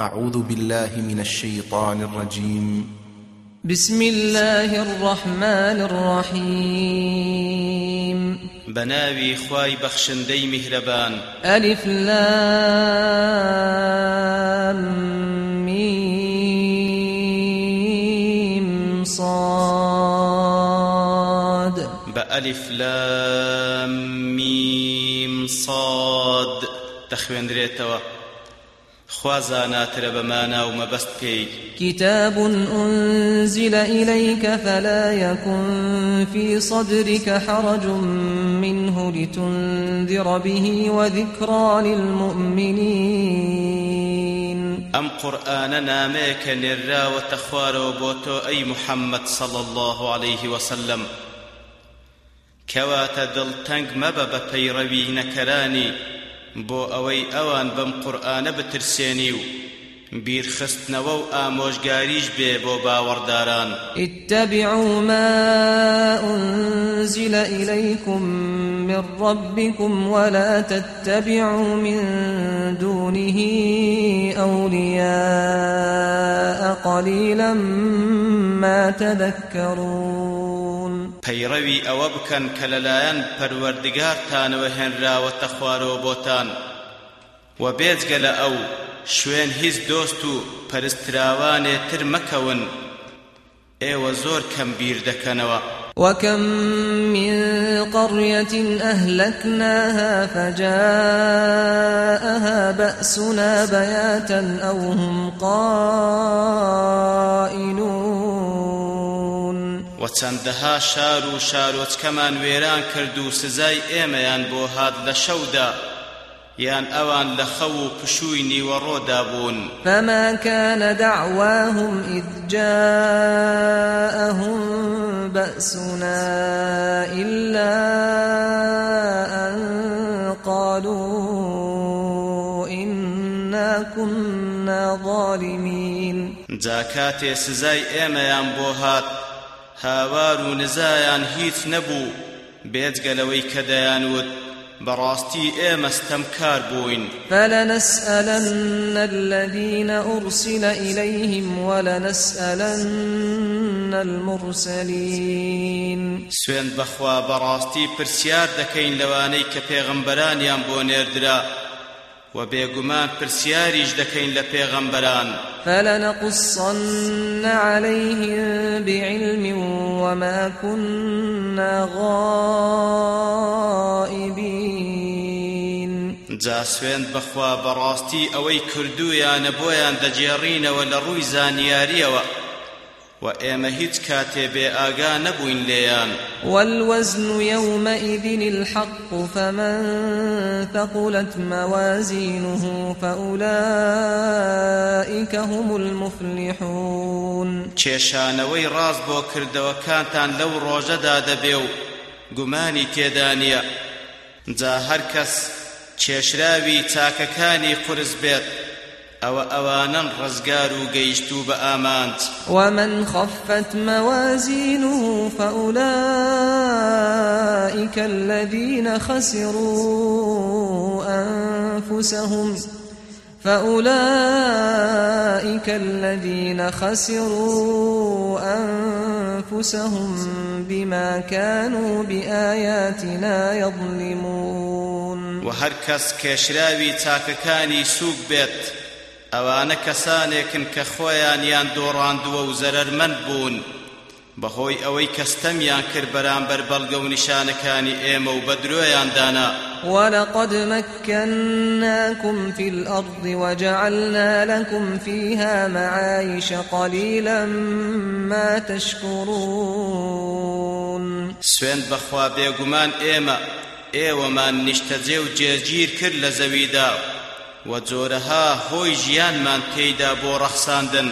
أعوذ بالله من الشيطان الرجيم. بسم الله الرحمن الرحيم. بناوي خواي بخشندي مهربان ألف لام ميم صاد. بألف لام ميم صاد. تخوين دريتوا خوازاناتر بمانا ومبست بي كتاب أنزل إليك فلا يكن في صدرك حرج منه لتنذر به وذكرى للمؤمنين. أم قرآن ناميك نرى وتخوار وبوتو أي محمد صلى الله عليه وسلم؟ كوات دلتنگ مبا بپيروي نكراني. بۆ ئەوەی ئەوان بەم قورآنە بترسێنی و. بیرخستنەوە و ئامۆژگاریش بێ بۆ باوەڕداران. اتبعوا ما أنزل إليكم من ربكم ولا تتبعوا من دونه أولياء قليلا ما تذكرون. پەیڕەوی ئەوە بکەن کە لەلایەن پەروەردگارتانەوە هێنراوەتە خوارەوە بۆتان. و بێجگە لە ئەو شوێن هیچ دۆست و پەرستراوانێ تر مەکەون. ئێوە زۆر کەم بیر دەکەنەوە. وكم من قرية أهلكناها فجاءها بأسنا بياتا أو هم قائلون وچەندەها شار و شارۆچکەمان وێران کرد و سزای ئێمەیان بۆ هات لە شەودا یان ئەوان لە خەو و پشووی نیوەڕۆدا بوون. فما كان دعواهم إذ جاءهم بأسنا إلا أن قالوا إنا كنا ظالمين. جا کاتێ سزای ئێمەیان بۆ هات هاوار و نزایان هیچ نەبوو. بێجگەلەوەی کە دەیانوت براستي ايما استمكار بوين فلنسألن الذين أرسل إليهم ولنسألن المرسلين. سوێن بەخوا بەڕاستی پرسیار دەکەین لەوانەی کە پێغەمبەرانیان بۆ نێردرا و بێگومان پرسیاریش دەکەین لە پێغەمبەران فلنقصن عليهم بعلم وما كنا غائبين. جا سوێن بەخوا بەڕاستی ئەوەی کردوویانە بۆیان دەگێڕینەوە لە ڕووی زانیارییەوە و ئێمە هیچ کاتێ بێ ئاگا نەبووین لێیان والوزن يومئذ الحق فمن ثقلت موازينه فأولئك هم المفلحون. کێشانەوەی ڕاست بۆ کردەوەکانتان لەو ڕۆژەدا دەبێ و گومانی تێدا نییە جا هەر کەس کێشراوی چاکەکانی قرس بێت. ئەوە ئەوانن ڕزگار و بە ئامانج ومن خفت موازينه فأولئك الذين خسروا أنفسهم. فأولئك الذين خسروا أنفسهم بما كانوا بآياتنا يظلمون. و هەر کەس کێشراوی چاکەکانی سووک بێت ئەوانە کەسانێکن کە خۆیان یان دۆڕاندووە و زەرەرمەند بوون. بەهۆی ئەوەی کەستەمیان کرد بەرامبەر بەڵگە و نیشانەکانی ئێمە و بەدرۆیان دانا ولقد مكناكم في الأرض وجعلنا لكم فيها معايش قليلا ما تشكرون. سوێن بەخوا بێگومان ئێمە ئێوەمان نیشتەجێ و جێگیر کرد لە زەویدا. و جۆرەها هۆی ژیانمان تێیدا بۆ ڕەخساندن.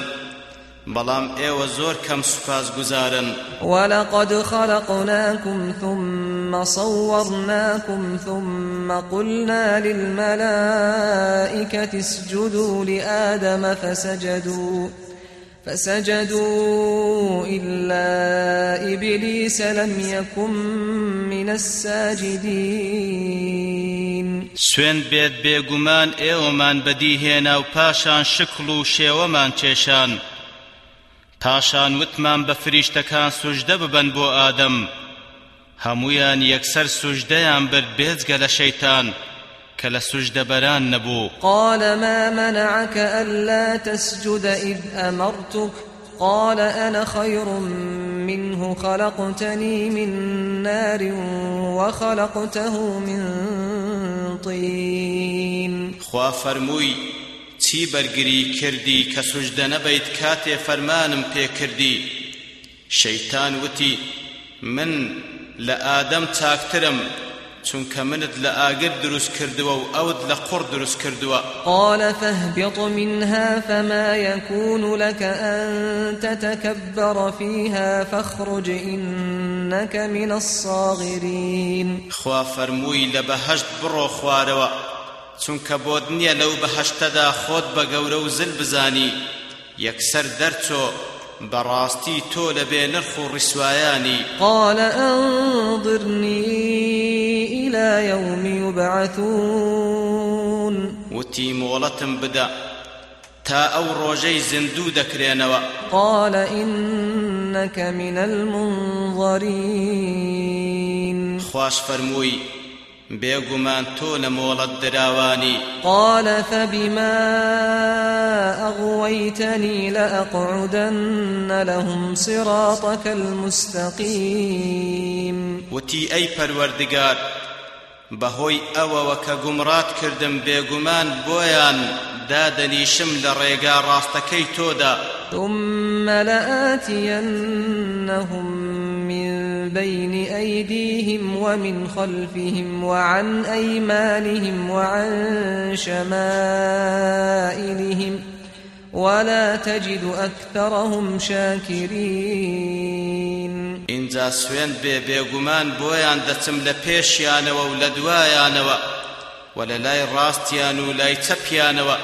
بەڵام ئێوە زۆر کەم سوپاس گوزارن. ولقد خلقناكم ثم صورناكم ثم قلنا للملائكة اسجدوا لآدم فسجدوا فسجدوا إلا إبليس لم يكن من الساجدين. سوێن بێت بێگومان ئێوەمان بەدیهێنا و پاشان شکل و شێوەمان چێشان پاشان وتمان بە فریشتەکان سوژدە ببەن بۆ ئادەم. هەمویان یەکسەر سوژدەیان برد بێجگە لە شەیتان. کە لە سوژدەبەران نەبوو قال ما منعك ألا تسجد إذ أمرتك؟ قال أنا خير منه خلقتني من نار وخلقته من طين. خوا فەرمووی چی بەرگری کردی کە سوژدە نەبەیت کاتێ فەرمانم کردی. شەیتان وتی من لە ئادەم چاکترم. چونکە منت لە ئاگر دروست کردووە و ئەوت لە قوڕ دروست کردووە. قال فاهبط منها فما يكون لك أن تتكبر فيها فاخرج إنك من الصاغرين. خوا فەرمووی لە بەهەشت بڕۆ خوارەوە. چونکە بۆت نییە لەو بەهەشتەدا خۆت بە گەورە و زل بزانی. یەکسەر دەرچۆ بەڕاستی تۆ لە بێنرخ و ڕیسوایانی. قال أنظرني إلى يوم يبعثون. مۆڵەتم بدە تا ئەو ڕۆژەی زیندوو دەکرێنەوە قال إنك من المنظرين. خوش فەرمووی بێگومان تۆ لە مۆڵەت دراوانی قال فبما أغويتني لأقعدن لهم صراطك المستقيم. وتی ئەی پەروەردگار بەهۆی ئەوەوە کە گومڕات کردم بێگومان بۆیان دادەنیشم لە ڕێگا ڕاستەکەی تۆدا. ثم لآتينهم من بين أيديهم ومن خلفهم وعن أيمانهم وعن شمائلهم ولا تجد أكثرهم شاكرين. اینجا سوێن بێ بێگومان بۆیان دەچم لە پێشیانەوە و لە دوایانەوە و لە لای ڕاستیان و لای چەپیانەوە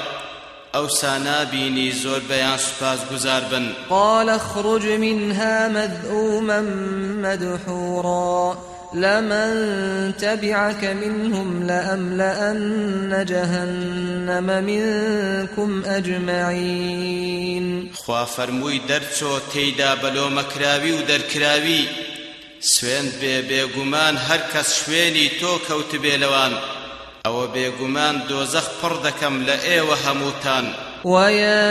ئەو سانابینی زۆر بەیان سوپاس گوزار بن. قال اخرج منها مذءوما مدحورا. لمن تبعك منهم لأملأن جهنم منكم أجمعين. خوا فەرمووی دەرچۆ تێیدا بەلۆمەکراوی و دەرکراوی سوێن بێ بێگومان هەر کەس شوێنی تۆ کەوت بێ لەوان ئەوە بێگومان دۆزەخ پڕ دەکەم لە ئێوە هەمووتان. ويا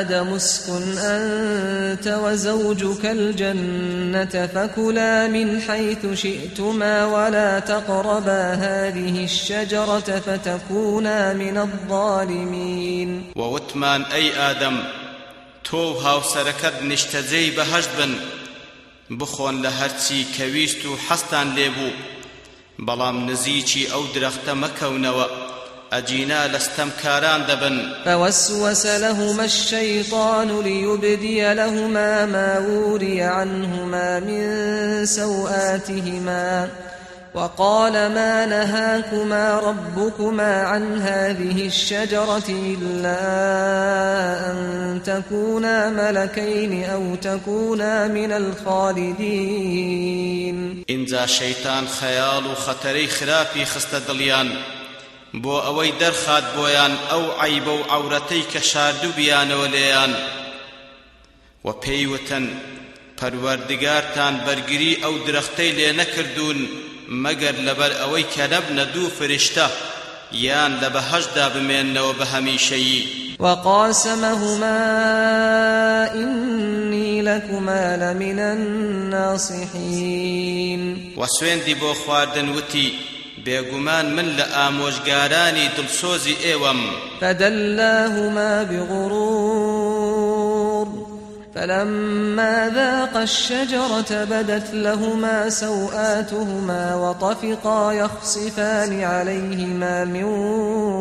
آدم اسكن أنت وزوجك الجنة فكلا من حيث شئتما ولا تقربا هذه الشجرة فتكونا من الظالمين. ووتمان ئەی ئادەم تۆ و هاوسەرەکەت نیشتەجێی بەهەشت بن. بخۆن لە هەرچی کەویست و حەستان لێبوو. بەڵام نزیکی ئەو ئەجینا لەستەمکاران دەبن فوسوس لهما الشيطان ليبدي لهما ما وري عنهما من سوآتهما. وقال ما نهاكما ربكما عن هذه الشجرة إلا أن تكونا ملكين أو تكونا من الخالدين. شەیتان خەیاڵ و خەتەرەی خراپی خستە دڵیان بۆ ئەوەی دەرخات بۆیان ئەو عیبە و عورەتەی کە شاردوو بیانەوە لێیان. و پێیوتن پەروەردگارتان بەرگری ئەو درەختەی لێ نەکردوون مەگەر لەبەر ئەوەی کە نەبنە دوو فریشتە یان لە بەهەشدا بمێننەوە بە هەمیشەیی. وقاسمهما إني لكما لمن الناصحين. و سوێندی بۆ خواردن وتی بێگومان من لە ئامۆژگارانی دڵسۆزی ئێوەم. فدلاهما بغرور فلما ذاقا الشجرة بدت لهما سوآتهما وطفقا يخصفان عليهما من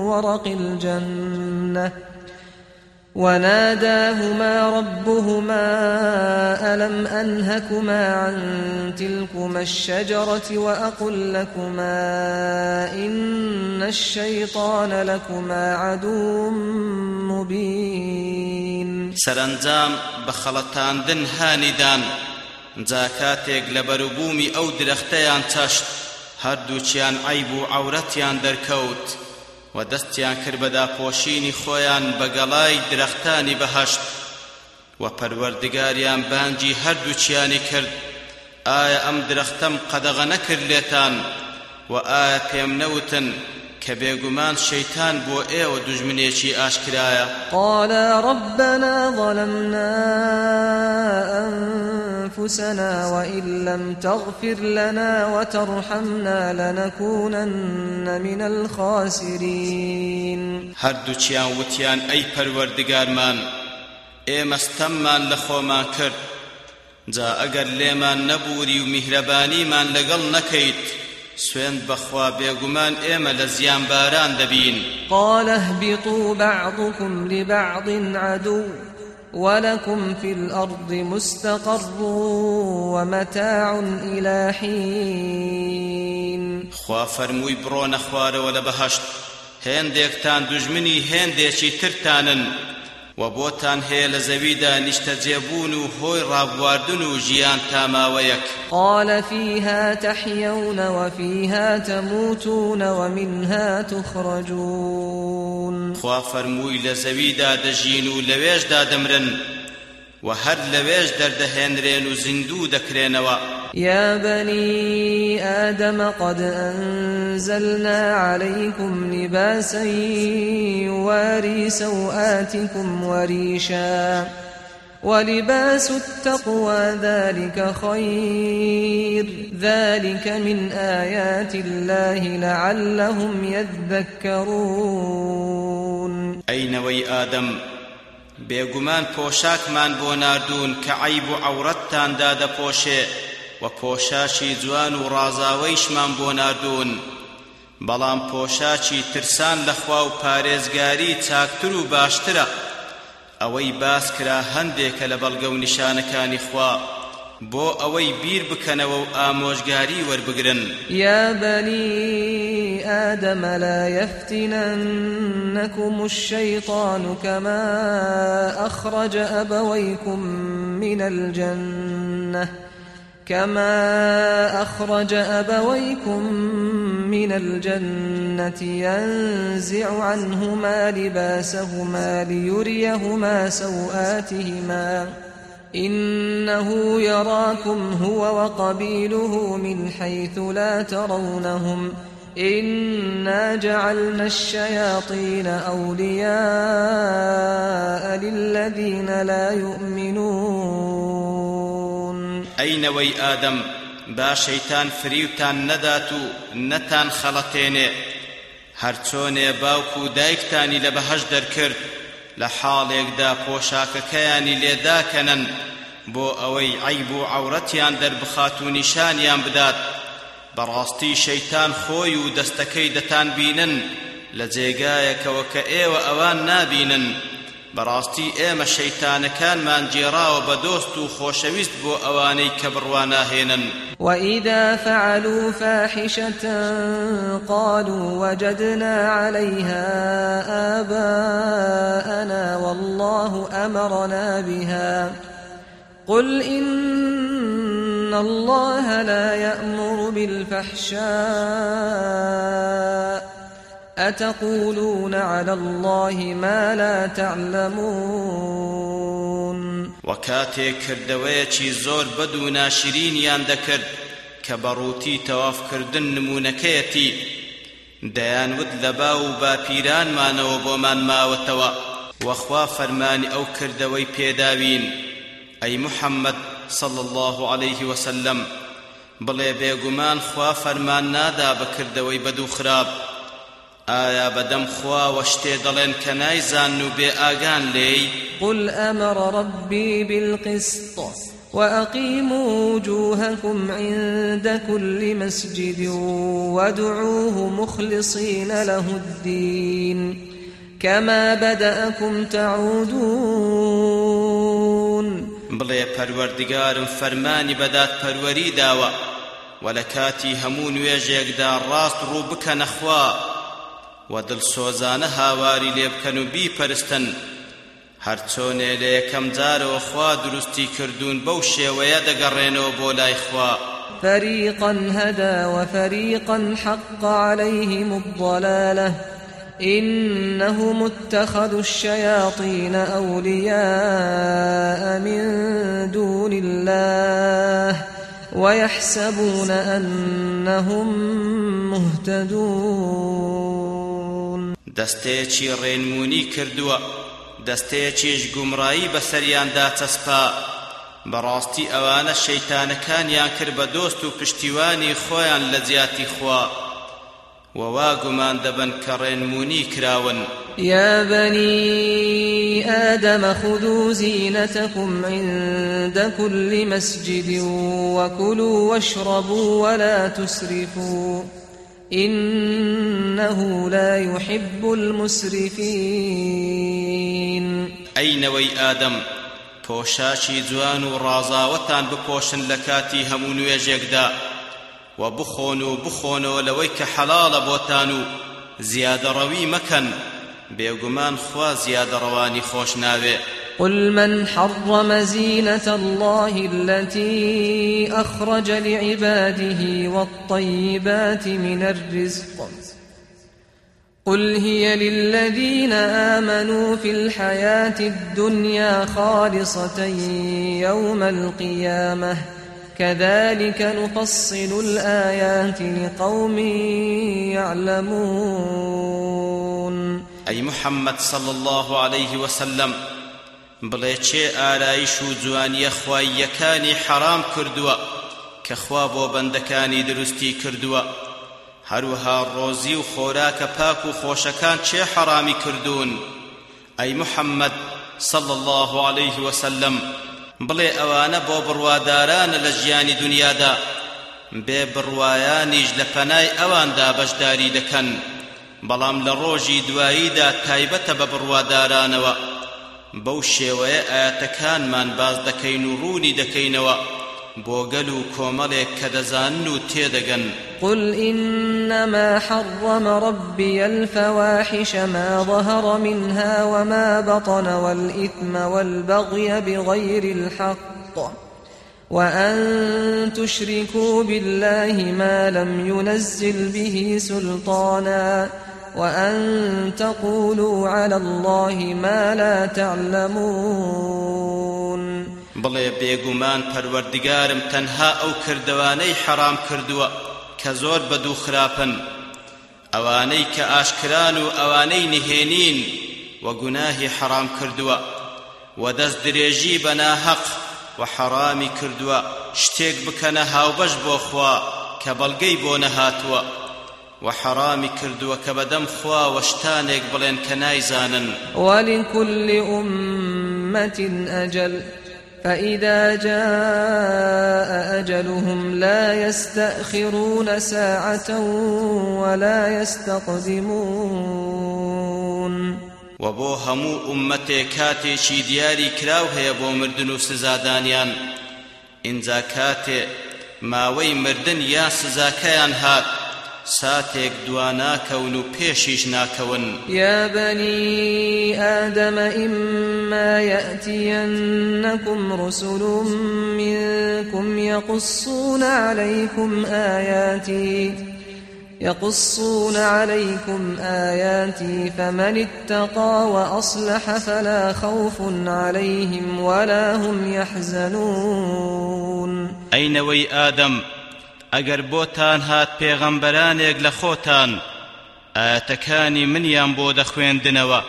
ورق الجنة. وناداهما ربهما ألم أنهكما عن تلكما الشجرة وأقل لكما إن الشيطان لكما عدو مبين. سەرنجام بە خەڵەتاندن هانیدان جا کاتێک لە بەروبوومی ئەو درەختەیان چەشت هەردووچیان عیب و دەستیان کرد بە داپۆشینی خۆیان بە گەڵای درەختانی بەهەشت و پەروەردگاریان بانگی هەردووچیانی کرد. ئایا ئەم درەختەم قەدەغە نەکرد لێتان و ئایا پێم نەوتن؟ کە بێگومان شەیتان بۆ ئێوە دژمنێکی ئاشکرایە. قال ربنا ظلمنا أنفسنا وإن لم تغفر لنا وترحمنا لنكونن من الخاسرين. هەردووچیان وتیان ئەی پەروەردگارمان ئێمەستەممان لە خۆمان کرد. جا ئەگەر لێمان نەبووری و میهرەبانیمان لەگەڵ نەکەیت سوێن بەخوا بێگومان ئێمە لە زیانباران دەبین. قال اهبطوا بعضكم لبعض عدو ولكم في الأرض مستقر ومتاع إلى حين. خوا فەرمووی بڕۆنە خوارەوە لە بەهەشت هێندێکتان دوژمنی هێندێکی ترتانن. و بۆتان هەیە لە زەویدا نیشتەجێبوون و هۆی ڕابواردن و ژیان تاماوەیەک. قال فيها تحيون وفيها تموتون ومنها تخرجون. خوا فەرمووی لە زەویدا دەژین و لەوێشدا دەمرن. و هەر لەوێش دەردەهێنرێن و زیندوو دەکرێنەوە. يا بني آدم قد أنزلنا عليكم لباسا يواري سوآتكم وريشا ولباس التقوى ذلك خير. ذلك من آيات الله لعلهم يذكرون. ئەینەوەی ئادەم بێگومان پۆشاکمان بۆ ناردوون کە عیب و عەورەتتاندا دەپۆشێ و پۆشاچی جوان و ڕازاوەیشمان بۆ ناردوون بەڵام پۆشاچی ترسان لەخوا و پارێزگاری چاکتر و باشترە. ئەوەی باس کرا هەندێکە لە بەڵگە و نیشانەکانی خوا. بۆ ئەوەی بیر بکەنەوە و ئامۆژگاری وەربگرن. يا بني آدم لا يفتننكم الشيطان كما أخرج أبويكم من الجنة كما أخرج أبويكم من الجنة ينزع عنهما لباسهما ليريهما سوآتهما. إنه يراكم هو وقبيله من حيث لا ترونهم إنا جعلنا الشياطين أولياء للذين لا يؤمنون. ئەینەوەی ئادەم با شەیتان فریوتان نەدات و نەتان خەڵەتێنێ هەرچۆنێ باوکو و دایکتانی لە لە حاڵێکدا پۆشاکەکەیانی لێداکەنن بۆ ئەوەی عیب و عەورەتیان دەربخات و نیشانیان بدات. بەڕاستی شەیتان خۆی و دەستەکەی دەتان بینن لە جێگایەکەوە کە ئێوە ئەوان نابینن. بەڕاستی ئێمە شەیتانەکانمان جێراوە بە دۆست و خۆشەویست بۆ ئەوانەی کە بڕواناهێنن. وإذا فعلوا فاحشة قالوا وجدنا عليها آباءنا والله أمرنا بها قل إن الله لا يأمر بالفحشاء أتقولون على الله ما لا تعلمون. وكاتێک کردەوەیەکی زۆر بەد و ناشرینیان دەکرد کە بەڕووتی تەوافکردن نمونونەکەیەتی دەیانوت لە با و باپیرانمانەوە بۆمان ماوەتەوە. وەخوا فەرمانی ئەو کردەوەی پێداوین. ئەی محەممەد صلى الله عليه وسلم بڵێ بێگومان خوا فەرمان نادا بەکردەوەی بەد و خراپ. ئایا بەدەم خواوە شتێ دەڵێن کە نایزان و بێ ئاگان لێی؟ قل أمر ربي بالقسط وأقيموا وجوهكم عند كل مسجد وادعوه مخلصين له الدين. كما بدأكم تعودون. بڵێ پەروەردگارم فەرمانی بەدات پەروەری داوە و لە کاتی هەموو نوێژێکدا ڕاست ڕوو خوا. و دڵسۆزانە هاواری لێ بکەن و بیپەرستن هەرچۆنێ لە یەکەم جارەوە خوا دروستی کردوون بەو شێوەیە دەگەڕێنەوە بۆ لای خوا. فريقا هدى وفريقا حق عليهم الضلاله. إنهم اتخذوا الشياطين أولياء من دون الله ويحسبون أنهم مهتدون. دەستەیەکی ڕێنمونی کردووە دەستەیەکیش گومڕایی بەسەریاندا چەسپا بەڕاستی ئەوانە شەیتانەکانیان کرد بە دۆست و پشتیوانی خۆیان لە جیاتی خوا. وواقمان دبن كرين كراون يا بني آدم خذوا زينتكم عند كل مسجد وكلوا واشربوا ولا تسرفوا إنه لا يحب المسرفين. ئەی نەوەی ئادەم؟ پۆشاشی جوان و ڕازاوەتان بپۆشن لە کاتی هەموو نوێژێکدا و بخۆن و بخۆنەوە لەوەی کە حەڵاڵە بۆتان و زیادەڕەوی مەکەن بێگومان خوا زیادەڕەوانی خۆش ناوێ قل من حرم زينة الله التي أخرج لعباده والطيبات من الرزق قل هي للذين آمنوا في الحياة الدنيا خالصة يوم القيامة كذلك نفصل الآيات لقوم يعلمون. أي محمد صلى الله عليه وسلم بڵێ چێ ئارایش و جوانیە خواییەکانی حرام کردووە کە خوا بۆ بەندەکانی دروستی کردووە؟ هەروها ڕۆزی و خۆراکە پاک و خۆشەکان چێ حرامی کردوون؟ ئەی محەممەد صلى الله عليه وسلم بڵێ ئەوانە بۆ بڕوادارانە لە ژیانی دنیادا. بێ بڕوایانیش لە پەنای ئەواندا بەشداری دەکەن بەڵام لە ڕۆژی دواییدا تایبەتە بە بڕوادارانەوە. بەو شێوەیە ئایەتەکانمان باز دەکەین و ڕوونی دەکەینەوە. بوغلو كومالي كدزان تيدغن قل إنما حرم ربي الفواحش ما ظهر منها وما بطن والإثم والبغي بغير الحق وأن تشركوا بالله ما لم ينزل به سلطانا وأن تقولوا على الله ما لا تعلمون. بڵێ بێگومان پەروەردگارم تەنها ئەو کردوانەی حرام کردووە کە زۆر بەدوو خراپن. ئەوانەی کە ئاشکران و ئەوانەی نهێنین و گوناهی حرام کردووە و دەست درێژی بە ناهەق و حرامی کردووە شتێک بکەنە هاوبەش وحرامي كردوا كبدم خوا وشتانك بلين كنايزانا ولكل أمة أجل فإذا جاء أجلهم لا يستأخرون ساعة ولا يستقدمون. وبو همو أمتي كاتي شي دياري كراو هي بو مردن سزادانيان إنزا كاتي ماوي مردن يا سزاكيان هات. ساتێک دواناکەون و پێشیش ناکەون. يا بني آدم إما يأتينكم رسل منكم يقصون عليكم آياتي يقصون عليكم آياتي فمن اتقى وأصلح فلا خوف عليهم ولا هم يحزنون. أين وي آدم؟ ئەگەر بۆتان هات پێغەمبەرانێک لە خۆتان ئاەتەکانی منیان بۆ دەخوێندنەوە.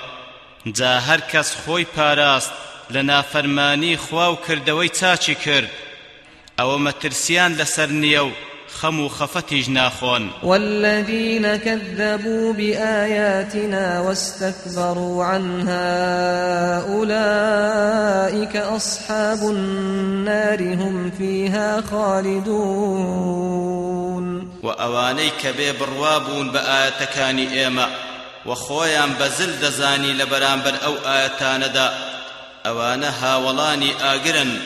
جا هەر کەس خۆی پاراست لە نافەرمانی خوا و کردەوەی چاچی کرد. ئەوە مەترسیان لەسەر نییە و خم خفتيج ناخون والذين كذبوا بآياتنا واستكبروا عنها أولئك أصحاب النار هم فيها خالدون. وأوانيك ببروابون بآياتكاني إيما وخويا بزل دزاني لبرامبر أو آياتاندا. أوانها ولاني آقرا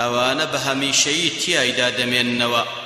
أوان بهميشي تيايدا دمينوا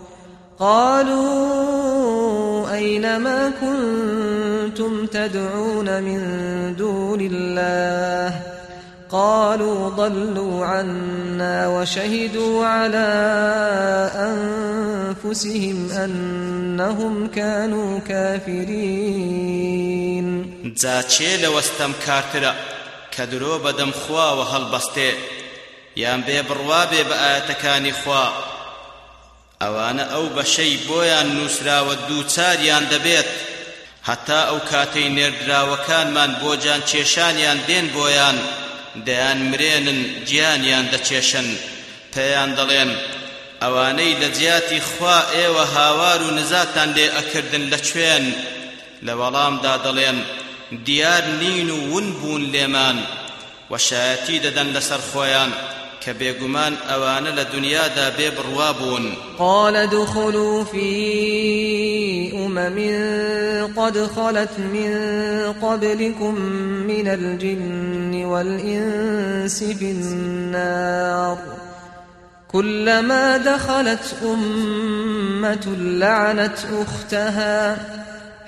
قالوا أين ما كنتم تدعون من دون الله؟ قالوا ضلوا عنا وشهدوا على أنفسهم أنهم كانوا كافرين. کە درۆ بەدەم خواوە هەڵبەستێ؟ یان بێ بڕوا بێ بە ئاەتەکانی خوا؟ ئەوانە ئەو بەشەی بۆیان نووسراوە دووچاریان دەبێت. هەتا ئەو کاتەی نێردراوەکانمان بۆ جان چێشانیان دێن بۆیان دەیان مرێنن گیانیان دەچێشن. پێیان دەڵێن ئەوانەی لە جیاتی خوا ئێوە هاوار و نزاتان لێ ئەکردن لە کوێن. لە وەڵامدا دەڵێن دیار نین و ون بوون لێمان. وەشایەتی دەدەن لەسەر خۆیان. کە بێگومان ئەوانە لە دنیادا بێ قال ادخلوا في أمم قد خلت من قبلكم من الجن والإنس في النار. كلما دخلت أمة لعنت أختها.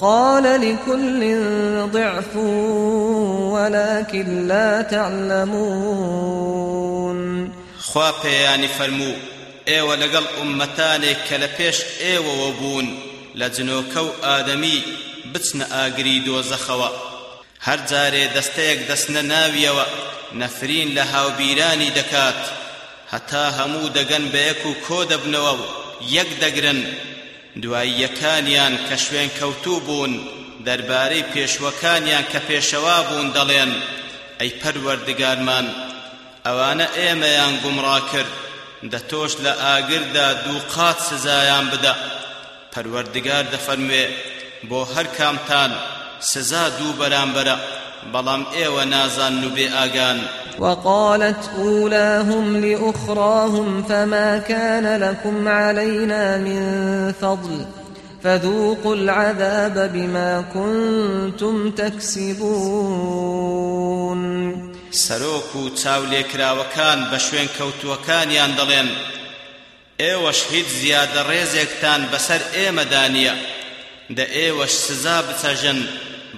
قال لكل ضعف ولكن لا تعلمون. خوا پێیانی فەرموو ئێوە لەگەڵ ئومەتانێک کە لە پێش ئێوەوە بوون لە جنۆکە و ئادەمی بچنە ئاگری دۆزەخەوە. هەر جارێ دەستەیەک دەستنە ناویەوە نەفرین لە هاوبیرانی دەکات. هەتا هەموو دەگەن بە یەک و کۆ دەبنەوە و یەک دەگرن. دوای یەکانیان کە شوێن کەوتوو بوون دەربارەی پێشوەکانیان کە پێشەوا بوون دەڵێن ئەی پەروەردگارمان ئەوانە ئێمەیان گومڕا کرد دەتۆش لە ئاگردا دوو قات سزایان بدە. پەروەردگار دەفەرموێ بۆ هەر کامتان سزا دوو بەرامبەرە. بەڵام ئێوە نازان و بێ ئاگان وقالت أولاهم لأخراهم فما كان لكم علينا من فضل فذوقوا العذاب بما كنتم تكسبون. سەرۆک و چاو لێکراوەکان بە شوێن کەوتووەکانیان دەڵێن ئێوەش هیچ زیادە ڕێزێکتان بەسەر ئێمەدانیە دە ئێوەش سزا بچەژن.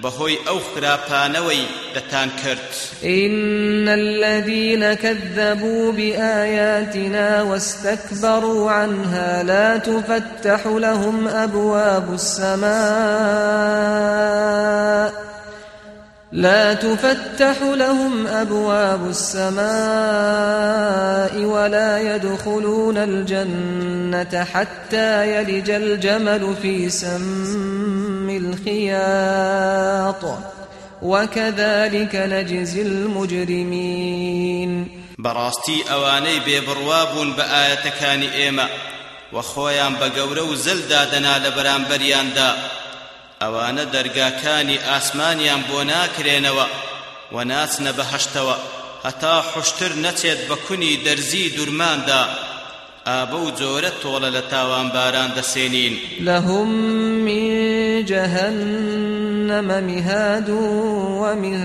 بهوي أو خراپانوي دتان كرت إن الذين كذبوا بآياتنا واستكبروا عنها لا تفتح لهم أبواب السماء لا تفتح لهم أبواب السماء ولا يدخلون الجنة حتى يلج الجمل في سم الخياط. وكذلك نجزي المجرمين. براستي أواني ببرواب بآيتكان إيما وخويا بقورو زلدا دنا لبران بريان دا. ئەوانە دەرگاکانی ئاسمانیان بۆ ناکرێنەوە و ناچنە بەهەشتەوە هەتا حوشتر نەچێت بە کونی دەرزی درووماندا. ئا بەو جۆرە تۆڵە لە تاوان باران دەسێنین. لهم من جهنم مهاد ومن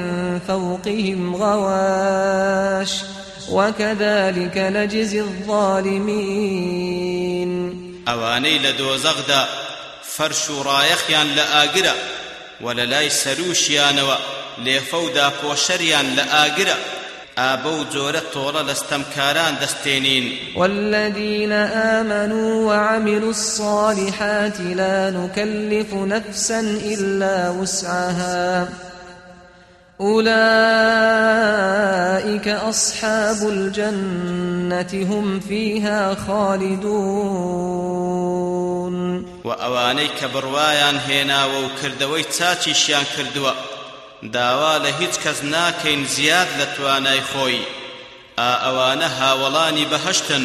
فوقهم غواش وكذلك نجزي الظالمين. ئەوانەی لە دۆزەغدا فەرش و ڕایەخیان لە ئاگرە و لە لای سەروشیانەوە لێفەودا پۆشەریان لە ئاگرە ئابە و جۆرە تۆڕە لەستەمکاران دەستێنین والذين آمنوا وعملوا الصالحات لا نكلف نفسا إلا وسعها أولئك أصحاب الجنة هم فيها خالدون. وأوانيك بروايان هنا وكردوي تاچيشيان كردوا. داوا زیاد لە توانای خۆی ئا ئەوانە هاوڵانی بەهشتن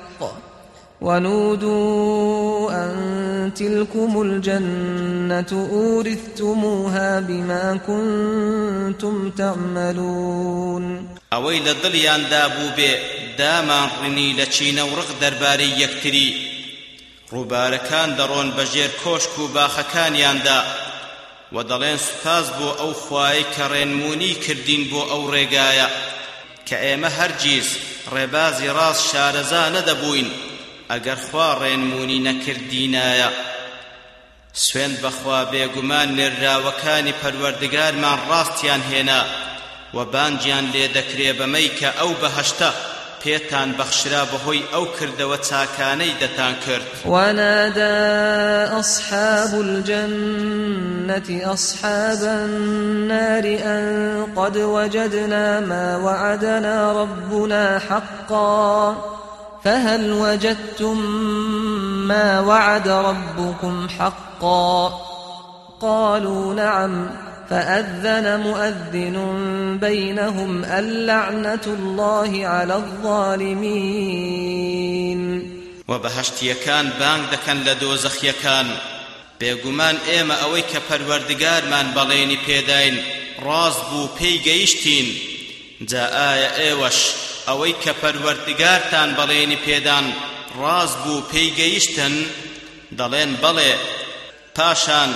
ونودوا أن تلكم الجنة أورثتموها بما كنتم تعملون. ئەوەی لە دڵیاندا بوو بێ دامان ڕنی لە چینە و ڕق دەربارەی یەکتری ڕووبارەکان دەڕۆن بەژێر کۆشک و باخەکانیاندا و دەڵێن سوپاس بۆ ئەو خوای کە ڕێنمونی کردین بۆ ئەو ڕێگایە کە ئێمە ئەگەر خوا ڕێنمونی نەکردینایە سوێن بەخوا بێگومان نێراوەکانی پەروەردگارمان ڕاستیان هێنا و بانجیان لێ دەکرێ بەمەی کە ئەو بەهەشتە پێتان بەخشرا بەهۆی ئەو کردەوە چاکانەی دەتان کرد. ونادى أصحاب الجنة أصحاب النار أن قد وجدنا ما وعدنا ربنا حقا. فهل وجدتم ما وعد ربكم حقا؟ قالوا نعم فأذن مؤذن بينهم اللعنة الله على الظالمين. وبەهشتیەکان بانگ دەکەن لە دۆزەخیەکان. بێگومان ئێمە ئەوەی کە پەروەردگارمان بەڵێنی پێداین ڕاست بوو پێی گەیشتین. جا ئایا ئێوەش ئەوەی کە پەروەردگارتان بەڵێنی پێدان ڕاست بوو پێی گەیشتن دەڵێن بەڵێ پاشان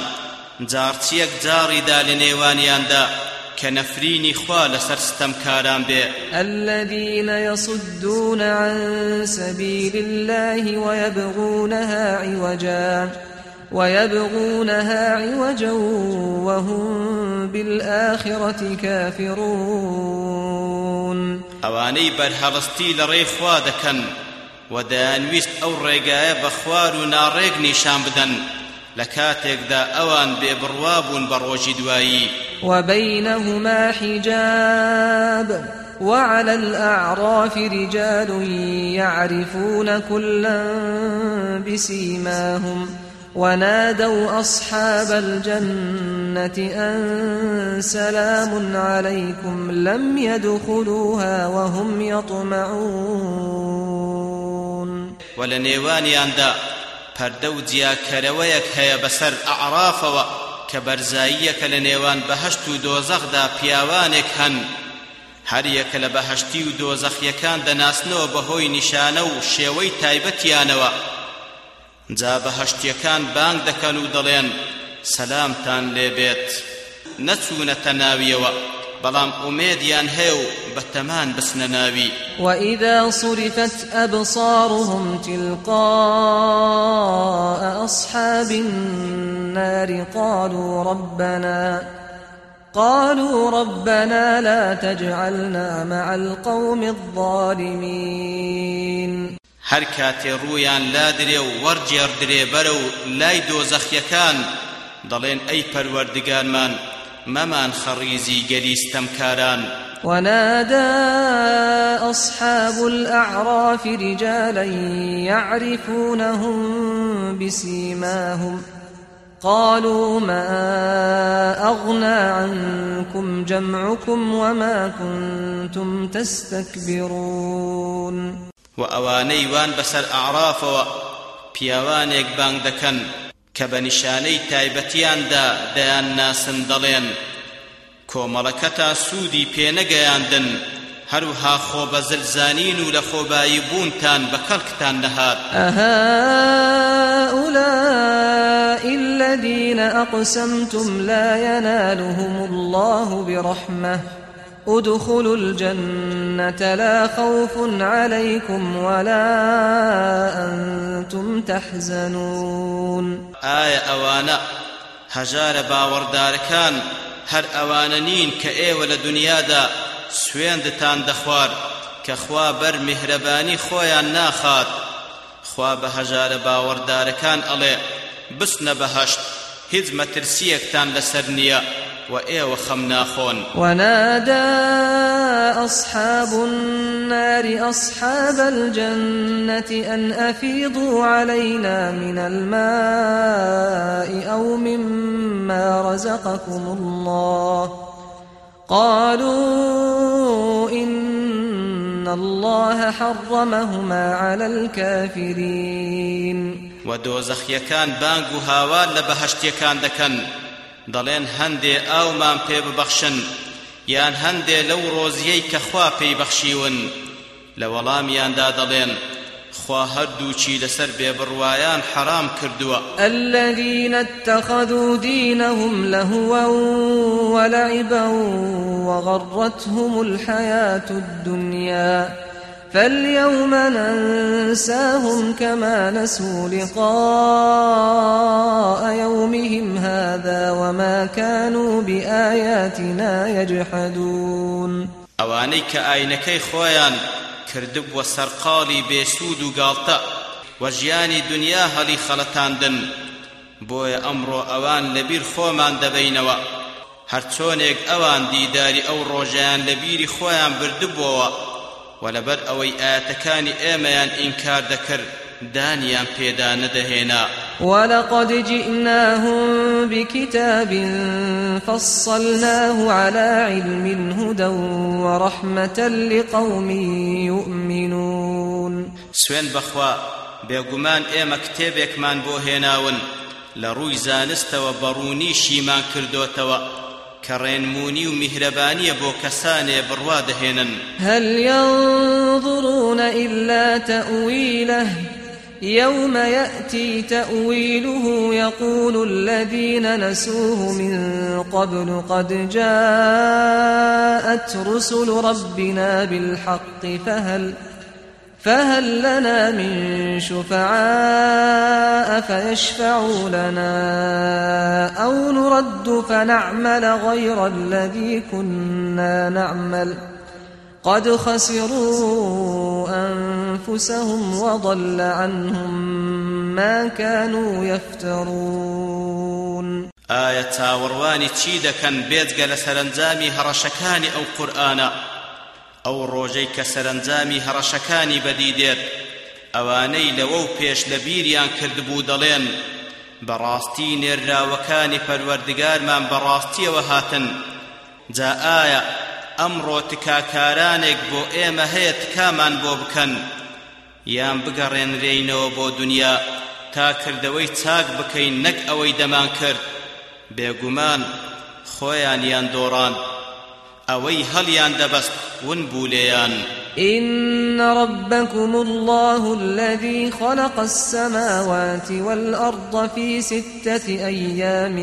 جارچیەک جاڕیدا لە نێوانیاندا کە نەفرینی خوا لەسەر ستەمکاران بێ. الذين يصدون عن سبيل الله ويبغونها عوجا. ويبغونها عوجا وهم بالآخرة كافرون. بەرهەڵستی لە ڕێی خوا دەکەن و دەیانویست ئەو ڕێگایە بە خوار و ناڕێک نیشان بدەن لە کاتێکدا ئەوان بێبڕوا بوون بە ڕۆژی دوایی وبينهما حجاب وعلى الأعراف رجال يعرفون كلا بسيماهم. ونادوا أصحاب الجنة أن سلام عليكم لم يدخلوها وهم يطمعون. ولنێوانیاندا پەردە و جیاکەرەوەیەک هەیە بەسەر ئەعرافەوە کە بەرزاییەکە لە نێوان بەهشت و دۆزەخدا پیاوانێک هەن هەر یەکە لە بەهشتی و دۆزەخیەکان دەناسنەوە بەهۆی نیشانە و شێوەی تایبەتیانەوە جا بەهشتیەکان بانگ دەکەن و دەڵێن سەلامتان لێبێت نەچوونەتە ناویەوە بەڵام ئومێدیان هەیە و بەتەمان بسنە ناوی. وإذا صرفت أبصارهم تلقاء أصحاب النار قالوا ربنا قالوا ربنا لا تجعلنا مع القوم الظالمين. هەر کاتێ ڕوویان لا درێ و وەرجێڕ درێ بەرە و لای دۆزەخیەکان دەڵێن ئەی پەروەردگارمان مەمان خەڕیزی گەلیستەمکاران ونادى أصحاب الأعراف رجالا يعرفونهم بسيماهم قالوا ما أغنى عنكم جمعكم وما كنتم تستكبرون وأواني وان بسر أعرافەوە پیاوانێک بانگ دەکەن کە بە نیشانەی تایبەتیاندا دەیان ناسن دەڵێن. کۆمەڵەکەتا سوودی پێنەگەیاندن هەروها خۆ بە زلزانین و لە خۆبایی بوونتان الذين أقسمتم لا ينالهم الله برحمة. ادخلوا الجنة لا خوف عليكم ولا أنتم تحزنون. آية أوانا هجار باوەڕدارەکان هەر ئەوانە نین کە ئێوە لە دنیادا سوێندتان دەخوار کە خوا بەر میهرەبانی ناخات خوا بە هەژارە باوەڕدارەکان ئەڵێ بسنە بەهەشت هیچ مەترسیەکتان لەسەر نییە. وإيه خون. ونادى أصحاب النار أصحاب الجنة أن أفيضوا علينا من الماء أو مما رزقكم الله. قالوا إن الله حرمهما على الكافرين. ودوزخ يكان بانقو هاوان لبهشت يكان دكن. دەڵێن هەندێ ئاومان پێ ببەخشن یان هەندێ لەو ڕۆزیەی کە خوا پێی بەخشیون. لە وەڵامیاندا دەڵێن خوا هەردووچی لەسەر بێبڕوایان حرام کردووە. الذين اتخذوا دينهم لهوا ولعبا وغرتهم الحياة الدنيا. فاليوم ننساهم كما نسوا لقاء يومهم هذا وما كانوا بآياتنا يجحدون. ئەوانەی کە ئاینەکەی خۆیان کردبووە سەرقاڵی بێسوود و گاڵتە وە ژیانی دنیا هەڵی خەڵەتاندن بۆیە ئەمڕۆ ئەوان لەبیر خۆمان دەبینەوە. هەرچۆنێک ئەوان دیداری ئەو ڕۆژیان بردبووەوە. ولبر اوي ئاەتەکانی ئێمەیان ئینکار دەکرد دانیان پێدا نەدەهێنا ولقد جئناهم بكتاب فصلناه على علم هدى ورحمة لقوم يؤمنون. سوێن بەخوا بێگومان ئێمە کتێبێکمان بۆ هێناون لە ڕووی زانستەوە بەڕوونیشیمان کردوتەوە کە ڕێنموونی و میهرەبانییە بۆ کەسانێ بڕوا دەهێنن هل ينظرون إلا تأويله؟ يوم يأتي تأويله يقول الذين نسوه من قبل قد جاءت رسل ربنا بالحق فهل فهل لنا من شفعاء فيشفعوا لنا أو نرد فنعمل غير الذي كنا نعمل قد خسروا أنفسهم وضل عنهم ما كانوا يفترون. آية تاورواني تشيدكا بيتقل لسرنجامي هرشكاني أو قرآنا ئەو ڕۆژەی کە سەرنجامی هەڕەشەکانی بەدیدێت ئەوانەی لەوە و پێش لە بیریان کردبوو دەڵێن بەڕاستی نێراوەکانی پەروەردگارمان بەڕاستیەوە هاتن. جا ئایا ئەمڕۆ تکاکارانێک بۆ ئێمە هەیە تکامان بۆ بکەن؟ یان بگەڕێنرێینەوە بۆ دنیا تا کردەوەی چاک بکەین نەک ئەوەی دەمان کرد. بێگومان خۆیان یان دۆڕاند ئەوەی هەڵیان دەبەست ون بوليان؟ إن ربكم الله الذي خلق السماوات والأرض في ستة أيام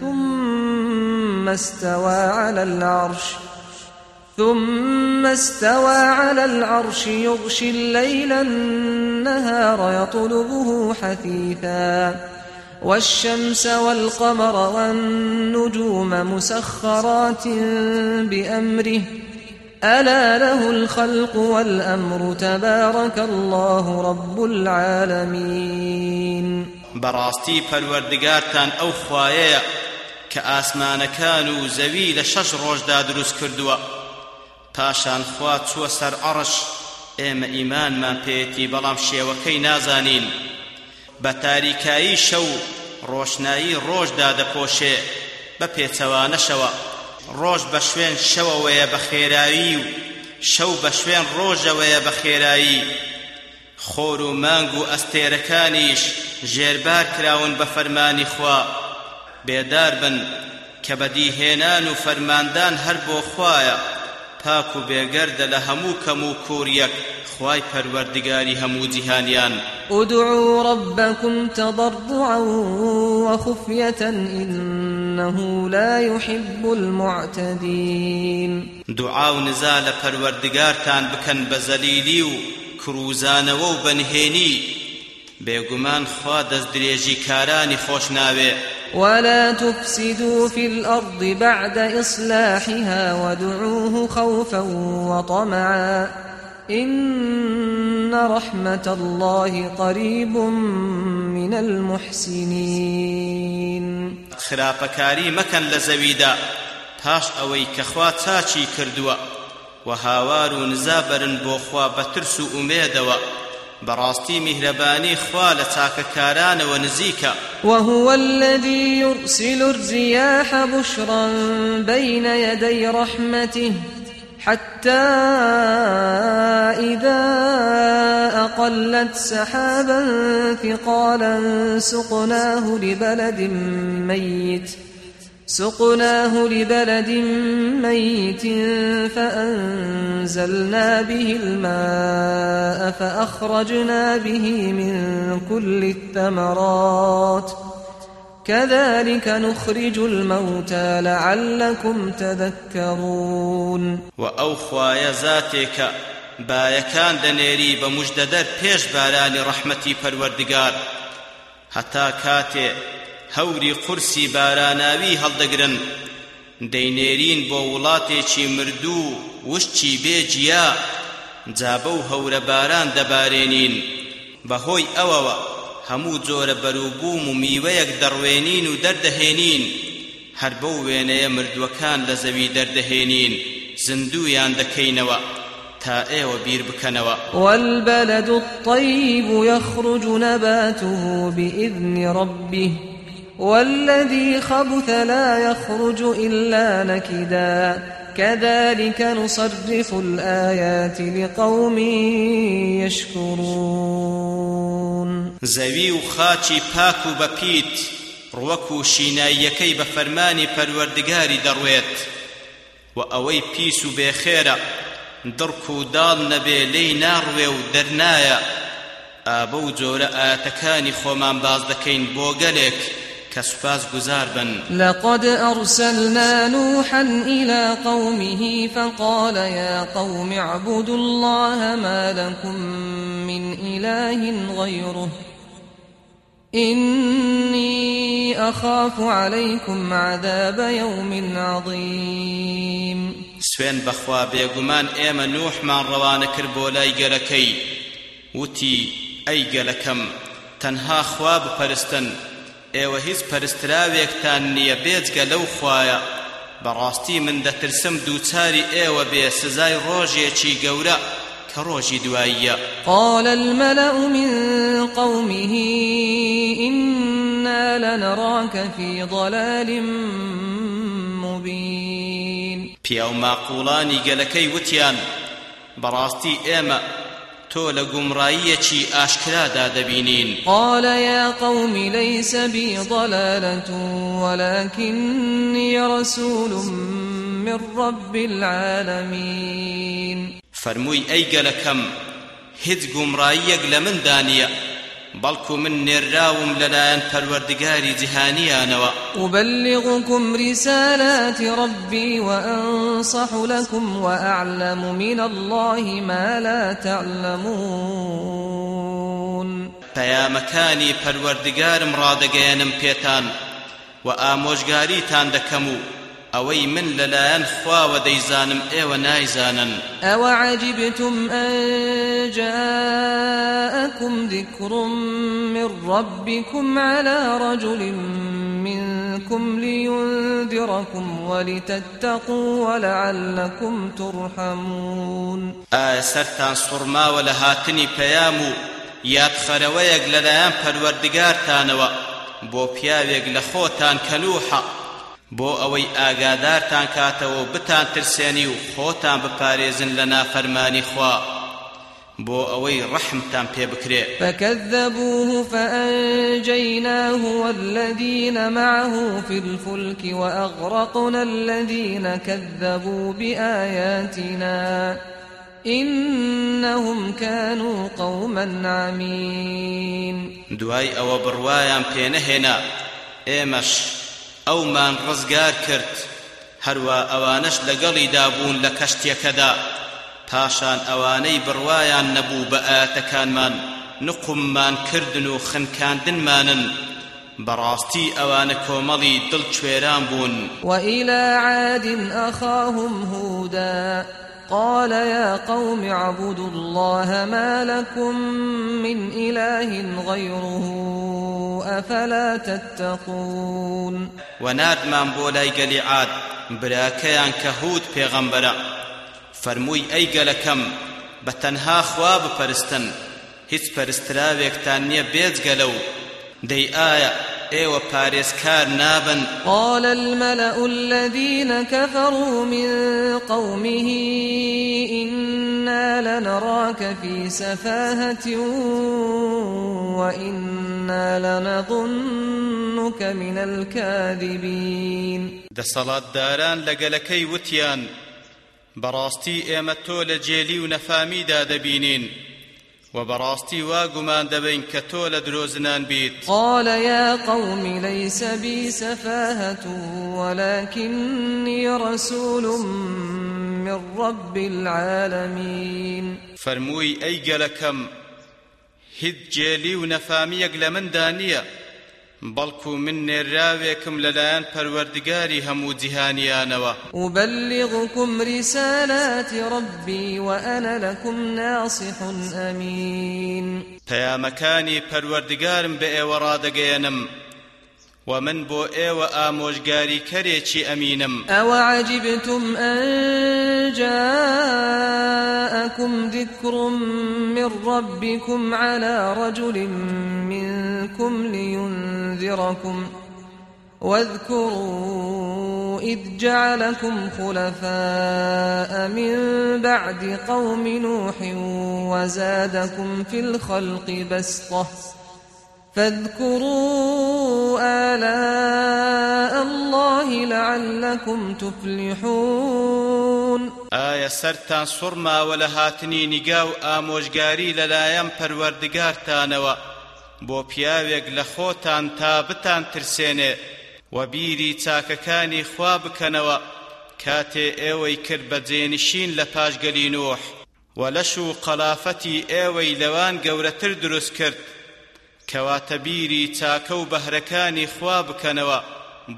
ثم استوى على العرش ثم استوى على العرش يغشي الليل النهار يطلبه حثيثا. والشمس والقمر والنجوم مسخرات بأمره. ألا له الخلق والأمر تبارك الله رب العالمين. براستي پروردگارتان أو خوايا كآسمان كانوا زويل شش روجدا دروس كردوا. پاشان خوا چوە سەر عڕش ئێمە ئیمانمان پێێتی بەڵام شێوەکەی نازانین. بە تاریکایی شەو ڕۆشنایی ڕۆژدا دەپۆشێ بە پێچەوانەشەوە. ڕۆژ بە شوێن شەوەوەیە بە خێرایی و شەو بە شوێن ڕۆژەوەیە بە خێرایی. خۆر و مانگ و ئەستێرەکانیش ژێربار کراون بە فەرمانی خوا. بێدار بن کە بەدیهێنان و فەرماندان هەر بۆ خوایە. پاک و بێگەردە لە هەموو کەم و کووریەک خواي پروردگاري همو جهانيان ادعوا ربكم تضرعا وخفية إن إنه لا يحب المعتدين. دعاء نزال پروردگارتان بکن بزلیلی و کروزانەوە و بەنهێنی. بێگومان خوا دەست درێژی کارانی خۆش ناوێ. ولا تفسدوا في الأرض بعد إصلاحها ودعوه خوفا وطمعا. إن رحمة الله قريب من المحسنين. خراپەکاری مەکەن لە زەویدا پاش ئەوەی کە خوا چاچی کردووە و هاوار و نزابرن بۆ خوا بە ترس و ئومێدەوە. براستي مهرباني خوال كاران ونزيكا وهو الذي يرسل الرياح بشرا بين يدي رحمته حتى إذا أقلت سحابا ثقالا سقناه لبلد ميت. سقناه لبلد ميت فأنزلنا به الماء فأخرجنا به من كل الثمرات. كذلك نخرج الموتى لعلكم تذكرون. وأوخوا يزاتك بايكان دنيري بمجددر پیش بارانی ڕەحمەتی پەروەردگار. هەتا کاتێ هەوری قورسی باراناوی هەڵدەگرن. دەینێرین بۆ وڵاتێکی مردوو وشک و بێ گیا جا بەو هەورە باران دەبارێنین. بەهۆی ئەوەوە هەموو جۆرە بەروبووم و میوەیەک دەڕوێنین و دەردەهێنین. هەر بەو وێنەیە مردووەکان لە زەوی دەردەهێنین. زندویان دەکەینەوە تا ئێوە بیر بکەنەوە. والبلد الطيب يخرج نباته بإذن ربه. والذي خبث لا يخرج إلا نكدا. كذلك نصرف الآيات لقوم يشكرون. زوي وخاتي باكو ببيت روكو شينايكي بفرماني پروردگاري درويت وأوي بيسو بخيرا دركو دال نبي لي ناروي ودرنايا آبو جورا آتكاني خومان باز دكين بوغلك كسفاز گزار بن. لقد أرسلنا نوحا إلى قومه فقال يا قوم اعبدوا الله ما لكم من إله غيره. إني أخاف عليكم عذاب يوم عظيم. سوين بخوا بيغمان ايما نوح من روان كربولاي قلكي وتي أي قلكم تنها خواب فرستن ئێوە هیچ پەرستراوێکتان نییە بێجگە لەو خوایە. بەڕاستی من دەترسم دووچاری ئێوە بێ سزای ڕۆژێکی گەورە كروجي دوائية قال الملأ من قومه إنا لنراك في ضلال مبين. بيو معقولاني قلكي وتيان براستي إيما تۆ لە گومڕاییەکی ئاشکرادا دەبینین قال يا قوم ليس بي ضلالة ولكني رسول من رب العالمين. فرمووی ئەی گەلەکەم هیچ گومڕاییەک لە من دانیە. بەڵکو من نێراوم لەلایەن پەروەردگاری جیهانیانەوە أبلغكم رسالات ربي وأنصح لكم وأعلم من الله ما لا تعلمون. پەیامەکانی پەروەردگارم ڕادەگەیەنم پێتان و ئامۆژگاریتان دەکەم و ئەوەی من لەلایەن خواوە دەیزانم ئێوە نایزانن ئەوە عجبتم أن جاءكم ذكر من ربكم على رجل منكم لينذركم ولتتقوا ولعلكم ترحمون. ئایا سەرتان سوڕماوە لە هاتنی پەیام و یادخەرەوەیەک لەلایەن پەروەردگارتانەوە. بۆ پیاوێک لە خۆتان کەلوحە. بۆ ئەوەی ئاگادارتان کاتەوە بتان ترسێنی و خۆتان بپارێزن لە نافەرمانی خوا. بۆ ئەوەی ڕەحمتان پێ بکرێ. فكذبوه فأنجيناه والذين معه في الفلك وأغرقنا الذين كذبوا بآياتنا إنهم كانوا قوما عمين. دوای ئەوە بڕوایان پێ نەهێنا ئێمەش ئەومان ڕزگار کرد. هەروەها ئەوانەش لەگەڵی دابوون لە کەشتییەکەدا پاشان ئەوانەی بڕوایان نەبوو بە ئایەتەکانمان نقوممان کردن و خنکاندمانن. بەڕاستی ئەوان کۆمەڵێ دڵ کوێران بوون وإلى عاد أخاهم هودا. قال يا قوم اعبدوا الله ما لكم من إله غيره أفلا تتقون. وناد من بولاي قلي عاد براكيان كهود پیغمبرا. فرموي أي قلكم بتنها خواب پرستن. هیچ پەرستراوێکتان نییە بێجگەلە و دەی ئایا ئێوە پارێزکار نابن. قال الملأ الذين كفروا من قومه إنا لنراك في سفاهة وإنا لنظنك من الكاذبين. دەسەڵات داران لەگەلەکەی وتیان بەڕاستی ئێمە تۆ لە جێلی و نەفامیدا دەبینین وبراستي واقمان دبين كتول دروزنان بيت قال يا قوم ليس بي سفاهة ولكني رسول من رب العالمين. فرموي أي قلكم هد جيلي ونفاميك لمن دانيه بەڵکو من نێراوێکم لەلایەن پەروەردگاری هەموو جیهانیانەوە. أبلغكم رسالات ربي وأنا لكم ناصح أمين. پەیامەکانی پەروەردگارم بە ئێوە ڕادەگەیەنم. ومن بو ايوة آموشگاري كريتشي أمينم أو عجبتم أن جاءكم ذكر من ربكم على رجل منكم لينذركم واذكروا إذ جعلكم خلفاء من بعد قوم نوح وزادكم في الخلق بسطة فاذكروا آلاء الله لعلكم تفلحون. آية سرتان سرما ولهاتني نقاو آموشگاري للايم پروردگارتانوا. بۆ پیاوێک لە خۆتان تا بتان ترسێنێ و بیری چاکەکانی خوا بکەنەوە کاتێ ئێوەی کرد بە جێنشین لە پاشگەلی نوح. و لەش و قەلافەتی ئێوەی کەواتە بیری چاکە و بەهرەکانی خوا بکەنەوە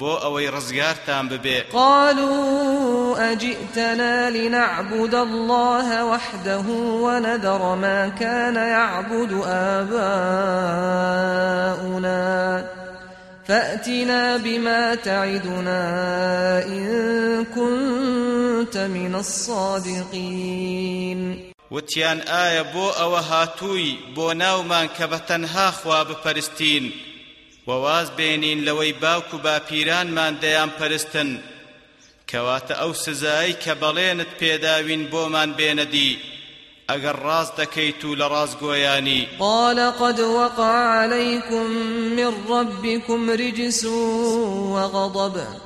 بۆ ڕزگارتان ببێ قالوا أجئتنا لنعبد الله وحده ونذر ما كان يعبد آباؤنا. فأتنا بما تعدنا إن كنت من الصادقين. وتیان ئایا بۆ ئەوە هاتووی بۆ ناومان کە بە تەنها خوا بپەرستین؟ وواز بێنین لەوەی باوک و باپیرانمان دەیان پەرستن. کەواتە ئەو سزایی کە بەڵێنت پێداوین بۆمان بێنەدی. ئەگەر ڕاست دەکەیت و لە ڕاستگۆیانی قال قد وقع عليكم من ربكم رجس وغضب.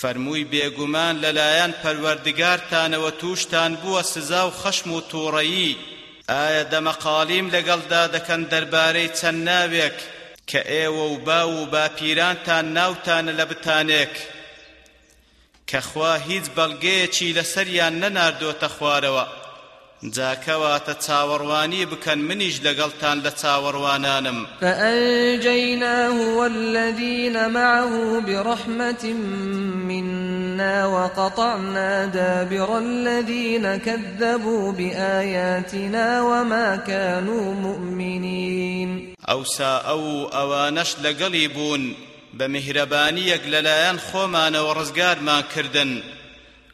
فەرمووی بێگومان لەلایەن پەروەردگارتانەوە تووشتان بووە سزا و خەشم و تووڕەیی. ئایا دەمەقالیم لەگەڵدا دەکەن دەربارەی چەند ناوێک کە ئێوە و با و باپیرانتان ناوتانە لە بتانێک؟ کەخوا هیچ بەڵگەیەکی لەسەریان نەناردۆتە خوارەوە. جاکەواتە چاوەڕوانی بکەن منیش لەگەڵتان لە چاوەڕوانانم. فأنجيناه والذين معه برحمة منا وقطعنا دابر الذين كذبوا بآياتنا وما كانوا مؤمنين. ئەوسا ئەو ئەوانەش لەگەڵی بوون بە میهرەبانیەک لەلایەن خۆمانەوە ڕزگارمان کردن.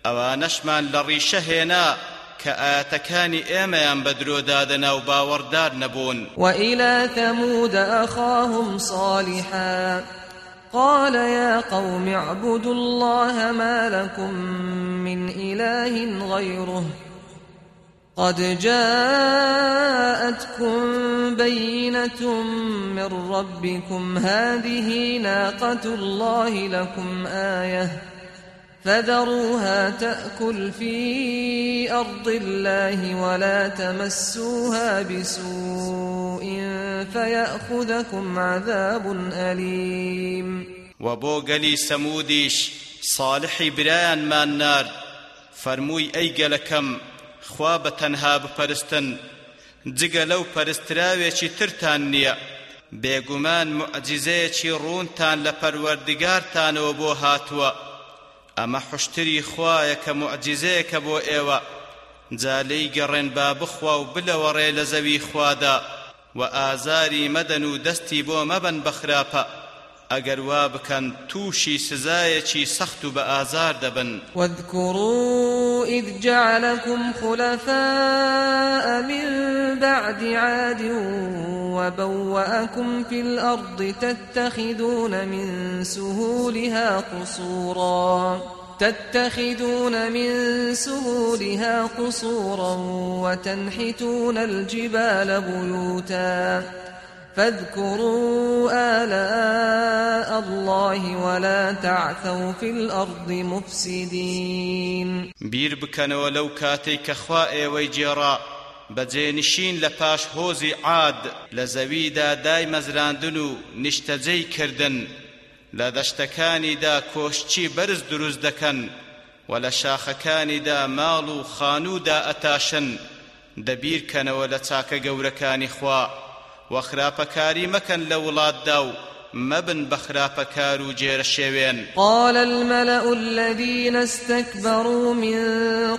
ئەوانەشمان لە ڕیشە هێنا كآتكاني ئێمەیان بدرو دادنا وباوردار نبون وإلى ثمود أخاهم صالحا. قال يا قوم اعبدوا الله ما لكم من إله غيره. قد جاءتكم بينة من ربكم. هذه ناقة الله لكم آيةً. فذروها تأكل في أرض الله ولا تمسوها بسوء فيأخذكم عذاب أليم. وبوغلي سموديش صالحي بريان ما النار فرموي أي قلكم خواب تنها بپرستن جگە لەو پەرستراوێکی ترتان نییە بێگومان معجزەیەکی ڕوونتان لە پەروەردگارتانەوە بۆ هاتووە ئەمە حشتری خوایە کە معجزەیەکە بۆ ئێوە. جالەی گەڕێن با بخوا و بلەوەڕێ لە زەوی خوادا و ئازاری مەدەن و دەستی بۆ مەبەن بەخراپە ئەگەر وا بکەن تووشی سزایەکی سەخت و بە ئازار دەبن. واذكروا إذ جعلكم خلفاء من بعد عاد وبوأكم في الأرض تتخذون من سهولها قصورا. تتخذون من سهولها قصورا وتنحتون الجبال بيوتا. فاذكروا آلاء الله ولا تعثوا في الأرض مفسدين. لەو کاتێک کە خوا ئێوەی گێڕا بە جێنشین لە پاش هۆزی عاد لە زەویدا دای مەزراندن و نیشتەجەی کردن. لە دەشتەکانیدا کۆشکی بەرز دروست دەکەن و لە شاخەکانیدا ماڵ و خانوو دائەتاشن. دە بیر کەنەوە لە چاکە گەورەکانی خوا. و خراپەکاری مەکەن لە وڵاتدا مەبن بە خراپەکار و گێرەشوێن قال الملأ الذين استكبروا من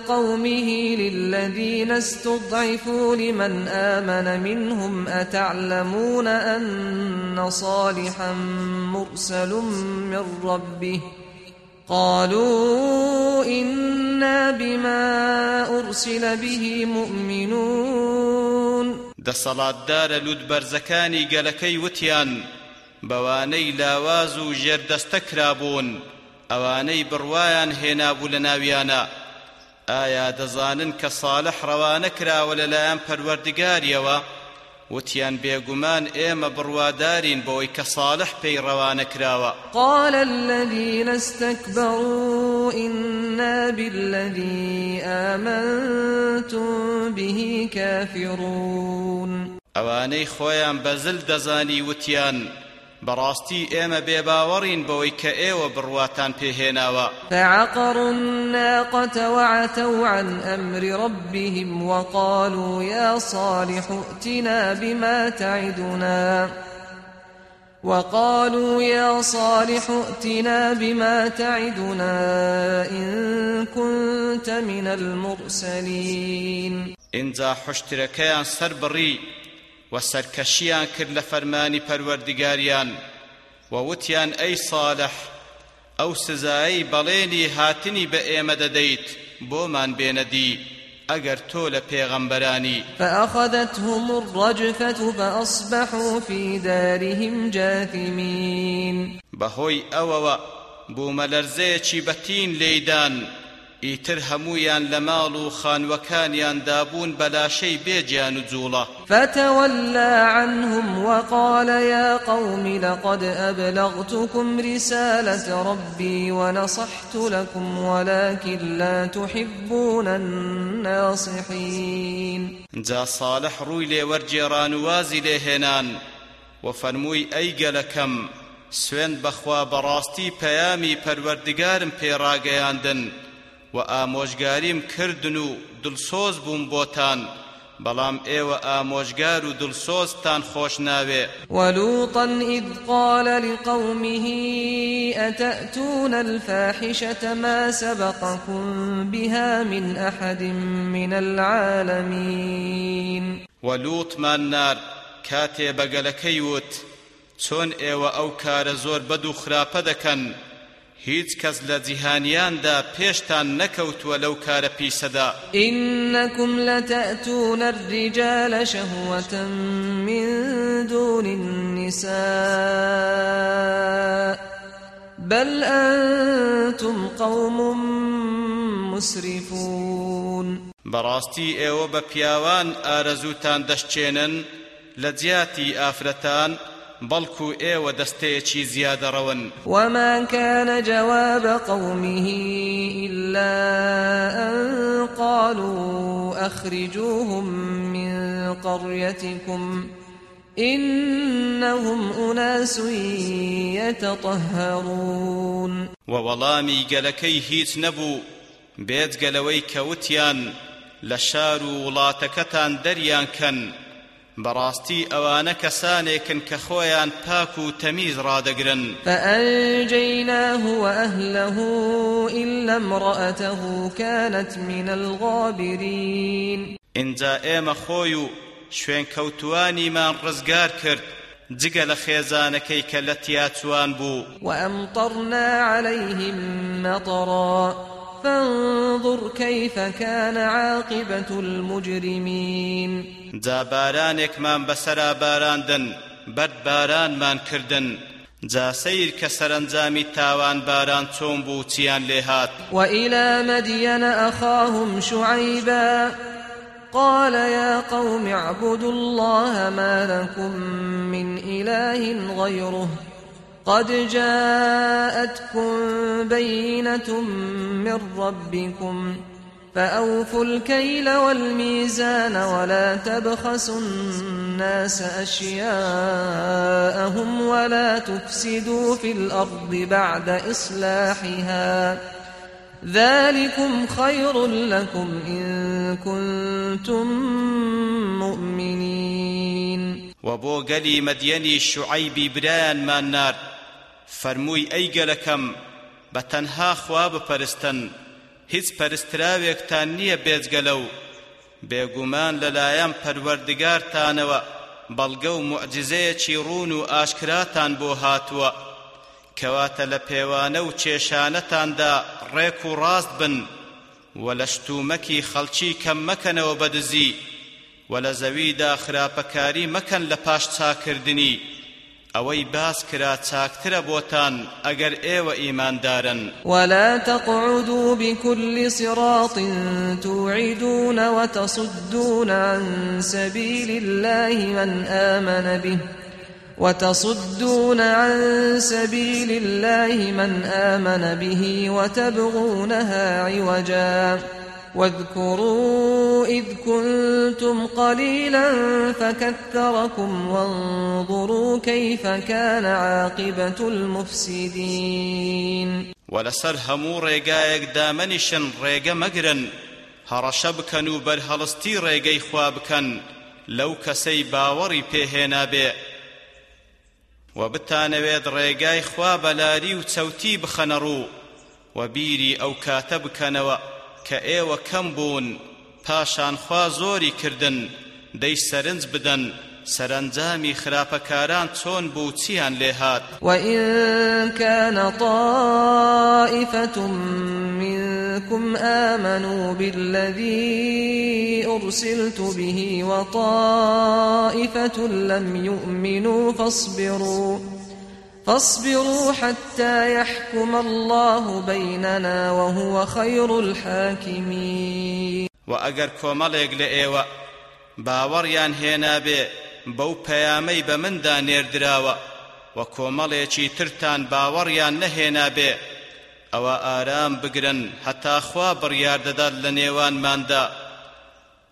قومه للذين استضعفوا لمن آمن منهم أتعلمون أن صالحا مرسل من ربه؟ قالوا إنا بما أرسل به مؤمنون. دەسەڵاتدارە لود بەرزەکانی گەلەکەی وتیان بەوانەی لاواز و ژێردەستە کرابوون ئەوانەی بڕوایان هێنابوو لە ناویانە. ئایا دەزانن کە ساڵح ڕەوانە کراوە لەلایەن پەروەردگاریەوە؟ وتیان بێگومان ئێمە بڕوادارین بۆی کە صالح پێی ڕەوانە کراوە قال الذين استكبروا إنا بالذي آمنتم به كافرون. ئەوانەی خۆیان بەزل دەزانی وتیان براستي ايما بێباوەڕین بەوەی کە ئێوە بڕواتان پێهێناوە. فعقروا الناقة وعتوا عن أمر ربهم وقالوا يا صالح ائتنا بما تعدنا. وقالوا يا صالح ائتنا بما تعدنا إن كنت من المرسلين. إنزا حشتركيان سربري و سەرکەشیان کرد لە فەرمانی پەروەردگاریان و وتیان ئەی ساڵح ئەو سزایی بەڵێنی هاتنی بە ئێمە دەدەیت بۆمان بێنەدی ئەگەر تۆ لە پێغەمبەرانی. فأخذتهم الرجفة فأصبحوا في دارهم جاثمين. بەهۆی ئەوەوە بوومە لەرزەیەکی بەتین لێدان ئیتر هەمویان لە ماڵ و خانوەکانیان دابوون بەلاشەی بێجیان و جوڵە. فتولى عنهم وقال يا قوم لقد أبلغتكم رسالة ربي ونصحت لكم ولكن لا تحبون الناصحين. جا صالح روي لي ورجيران وازي لهنان وفرموي أيقلكم سوين بخوا براستي پەیامی پەروەردگارم پێڕاگەیاندن و ئامۆژگاریم کردن و دڵسۆز بووم بۆتان. بەڵام ئێوە ئامۆژگار و دڵسۆزتان خۆش ناوێ. ولوطا إذ قال لقومه أتأتون الفاحشة ما سبقكم بها من أحد من العالمين. ولوط من نار وت. چۆن ئێوە ئەو کارە زۆر بەد و خراپە دەکەن؟ هیچ کەس لە جیهانیاندا پێشتان نەکەوتووە لەو کارە پیسەدا إنكم لتأتون الرجال شهوة من دون النساء. بل أنتم قوم مسرفون. براستي ئێوە بە پیاوان ئارەزووتان دەشچێنن لە جیاتی ئافرەتان بەڵکو ئێوە دەستەیەکی زیادەڕەون وما كان جواب قومه إلا أن قالوا أخرجوهم من قريتكم إنهم أناس يتطهرون. ووەڵامی گەلەکەی هیچ نەبوو بێت گەلەوەی کەوتیان لە شار و وڵاتەکەتان دەریان کەن. بەڕاستی ئەوانە کەسانێکن کە خۆیان پاک و تەمیز ڕادەگرن فأنجيناه وأهله إلا امرأته كانت من الغابرين. اینجا ئێمە خۆی و شوێن کەوتوانیمان ڕزگار کرد جگە لە خێزانەکەی کە لە تیاچوان بوو وأمطرنا عليهم مطرا. فانظر كيف كان عاقبة المجرمين. جا بارانێکمان بەسەرا باراندن بەرد بارانمان کردن جا سیر کە سەرنجامی تاوان باران چۆن بوو چیان لێهات وإلى مدين أخاهم شعيبا قال يا قوم اعبدوا الله ما لكم من إله غيره. قد جاءتكم بينة من ربكم فأوفوا الكيل والميزان ولا تبخسوا الناس أشياءهم ولا تفسدوا في الأرض بعد إصلاحها. ذلكم خير لكم إن كنتم مؤمنين. وبو قلي مديني الشعيب بران ما النار فرمووی ئەی گەلەکەم بە تەنها خوا بپەرستن هیچ پەرستراوێکتان نییە بێجگەلە و بێگومان لەلایەن پەروەردگارتانەوە بەڵگە و معجزەیەکی ڕون و ئاشکراتان بۆ هاتووە. کەواتە لە پێوانە و کێشانەتاندا ڕێک و ڕاست بن و لە شتومەکی خەڵکی کەم مەکەنەوە بەدزی و لە زەویدا خراپەکاری مەکەن لە پاش چاکردنی ئەوەی باس کرا چاکترە بۆتان ئەگەر ئێوە ئیماندارن ولا تقعدوا بكل صراط توعدون وتصدون عن سبيل الله من آمن به. وتصدون عن سبيل الله من آمن به وتبغونها عوجاً. واذكروا إذ كنتم قليلا فكثركم وانظروا كيف كان عاقبة المفسدين. ولسر همو ريقايك دامنشن ريقا مقرن. هرش بكن و بەرهەڵستی ڕێگەی خوا بکەن لەو کەسەی باوەڕی پێهێنا بێ و بتانەوێت ڕێگای خوا بەلاری و چەوتی بخەنە ڕوو و بیری کە ئێوە کەم بوون پاشان خوا زۆری کردن دەی سەرنج بدەن سەرنجامی خراپەکاران چۆن بوو چیان لێهات وإن كان طائفة منكم آمنوا بالذي أرسلت به وطائفة لم يؤمنوا فاصبروا فاصبروا حتى يحكم الله بيننا وهو خير الحاكمين. وە ئەگەر کۆمەڵێک لە ئێوە باوەڕیان هێنابێ بەو پەیامەی بە مندا نێردراوە و کۆمەڵێکی ترتان باوەڕیان نەهێنابێ ئەوە ئارام بگرن هەتا خوا بڕیار دەدات لە نێوانماندا.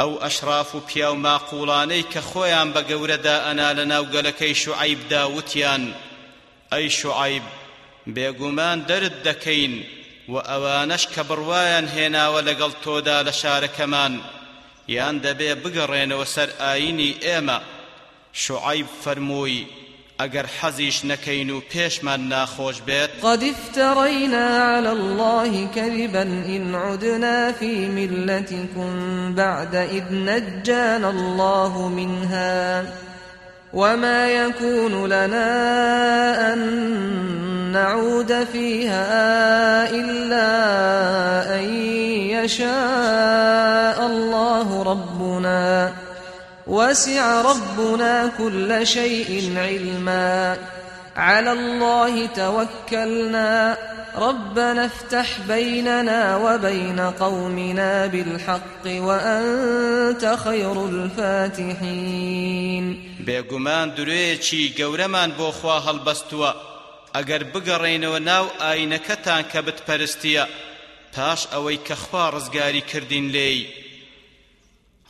ئەو ئەشراف و پیا و ماقوڵانەی کە خۆیان بە گەورەدا ئەنا لە ناو گەلەکەی شوعیبدا وتیان ئەی شوعیب بێگومان دەرت دەکەین و ئەوانەش کە بڕوایان هێناوە لەگەڵ تۆدا لە شارەکەمان. یان دەبێ بگەڕێنەوە سەر ئاینی ئێمە. شوعیب فەرمووی ئەگەر حەزیش نەکەین و پێشمان ناخۆش بێت قد افترينا على الله كذبا إن عدنا في ملتكم بعد إذ نجانا الله منها وما يكون لنا أن نعود فيها إلا أن يشاء الله ربنا وسع ربنا كل شيء علما. على الله توكلنا. ربنا افتح بيننا وبين قومنا بالحق وأنت خير الفاتحين. بێگومان درێیەکی گەورەمان بۆ خوا هەڵبەستووە. ئەگەر بگەڕێنەوە ناو ئاینەکەتان کە بتپەرستیە پاش ئەوەی کە خوا ڕزگاری کردین لێی.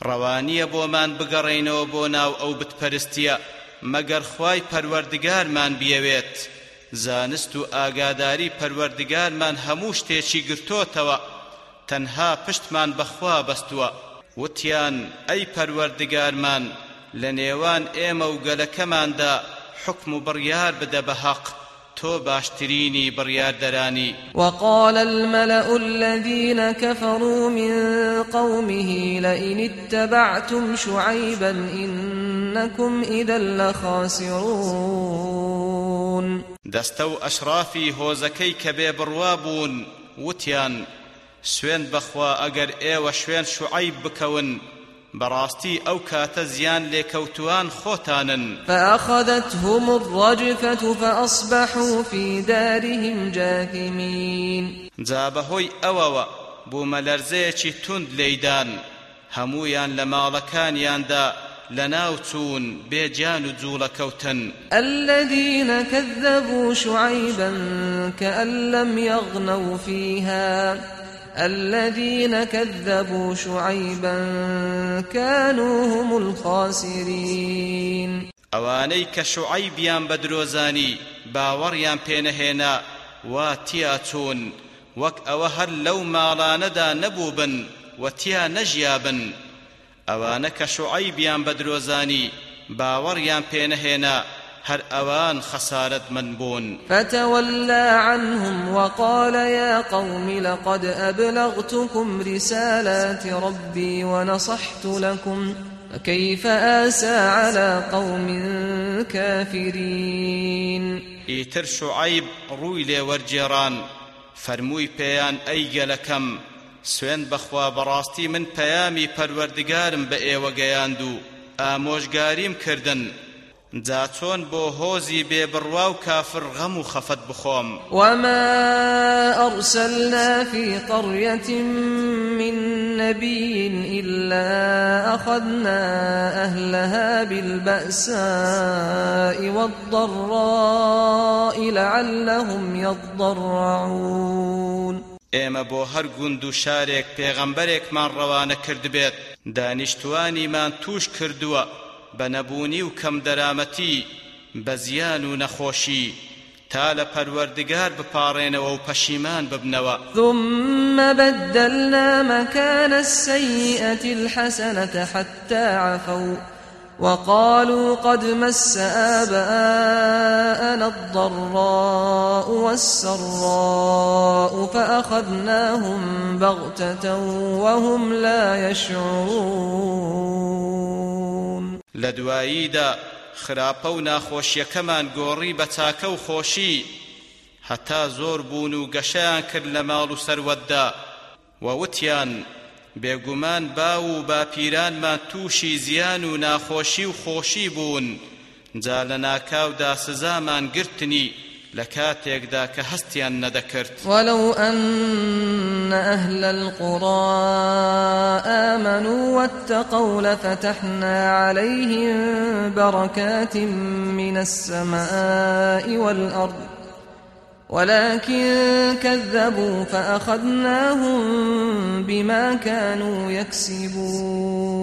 ڕەوانیە بۆمان بگەڕێنەوە بۆ ناو ئەو بتپەرستیە مەگەر خوای پەروەردگارمان بیەوێت. زانست و ئاگاداری پەروەردگارمان هەموو شتێکی گرتۆتەوە تەنها پشتمان بەخوا بەستووە. وتیان ئەی پەروەردگارمان لە نێوان ئێمە و گەلەکەماندا حکم و بڕیار بدە بە حەق. تۆ باشترینی بڕیاردەرانی. وقال الملأ الذين كفروا من قومه لئن اتبعتم شعيبا إنكم إذا لخاسرون. دەستە و ئەشرافی هۆزەکەی کە بێ بڕوا بوون وتیان سوێن بەخوا ئەگەر ئێوە شوێن شوعیب بکەون بەڕاستی ئەو کاتە زیان لێکەوتوون خۆتان فأخذتهم الرجفة فأصبحوا في دارهم جاثمين. جا بەهۆی ئەوەوە بوومەلەرزێکی توند لێیدان. هەموویان لە ماڵەکانیاندا لەناوچوون بێ گیان و جووڵە کەوتن. الذين كذبوا شعيبا كأن لم يغنوا فيها. الذين كذبوا شعيبا كانوا هم الخاسرين. ئەوانەی کە شعیبیان بە درۆزانی باوەڕیان پێنەهێنا وا تیا چوون وەک ئەوە هەر لەو ماڵانەدا نەبوو بن و تیا نەژیابن ئەوانە کە شعیبیان بە پێنەهێنا هر اوان خسارت من بون. فتولى عنهم وقال يا قوم لقد أبلغتكم رسالات ربي ونصحت لكم. فكيف آسى على قوم كافرين؟ ئیتر شوعەیب ڕووی لێ وەرگێڕان. فەرمووی پێیان ئەی گەلەکەم. سوێند بەخوا بەڕاستی من پەیامی پەروەردگارم بە ئێوە گەیاندو ئامۆژگاریم کردن جا چۆن بۆ هۆزی بێبڕوا و کافر غەم و خەفەت بخۆم. وما أرسلنا في قرية من نبي إلا أخذنا أهلها بالبأساء والضراء لعلهم يضرعون. ئێمە بۆ هەر گوند و شارێک پێغەمبەرێکمان ڕەوانە کرد بێت دانیشتوانیمان توش کردووە. بنبوني وكم درامتي بزيان ونخوشي تال پروردگار بپارين و پشیمان ببنەوە ثم بدلنا مكان السيئة الحسنة حتى عفوا وقالوا قد مس آباءنا الضراء والسراء فأخذناهم بغتة وهم لا يشعرون. لە دواییدا خراپە و ناخۆشیەکەمان گۆڕی بە چاکە و خۆشی. هەتا زۆر بوون و گەشەیان کرد لە ماڵ و سەروەتدا. وەوتیان بێگومان باو و باپیرانمان تووشی زیان و ناخۆشی و خۆشی بوون. جا لە ناکاودا سزامان گرتنی. لكاتيك كهستيان ندكرت ولو أن أهل القرى آمنوا واتقوا لفتحنا عليهم بركات من السماء والأرض ولكن كذبوا فأخذناهم بما كانوا يكسبون.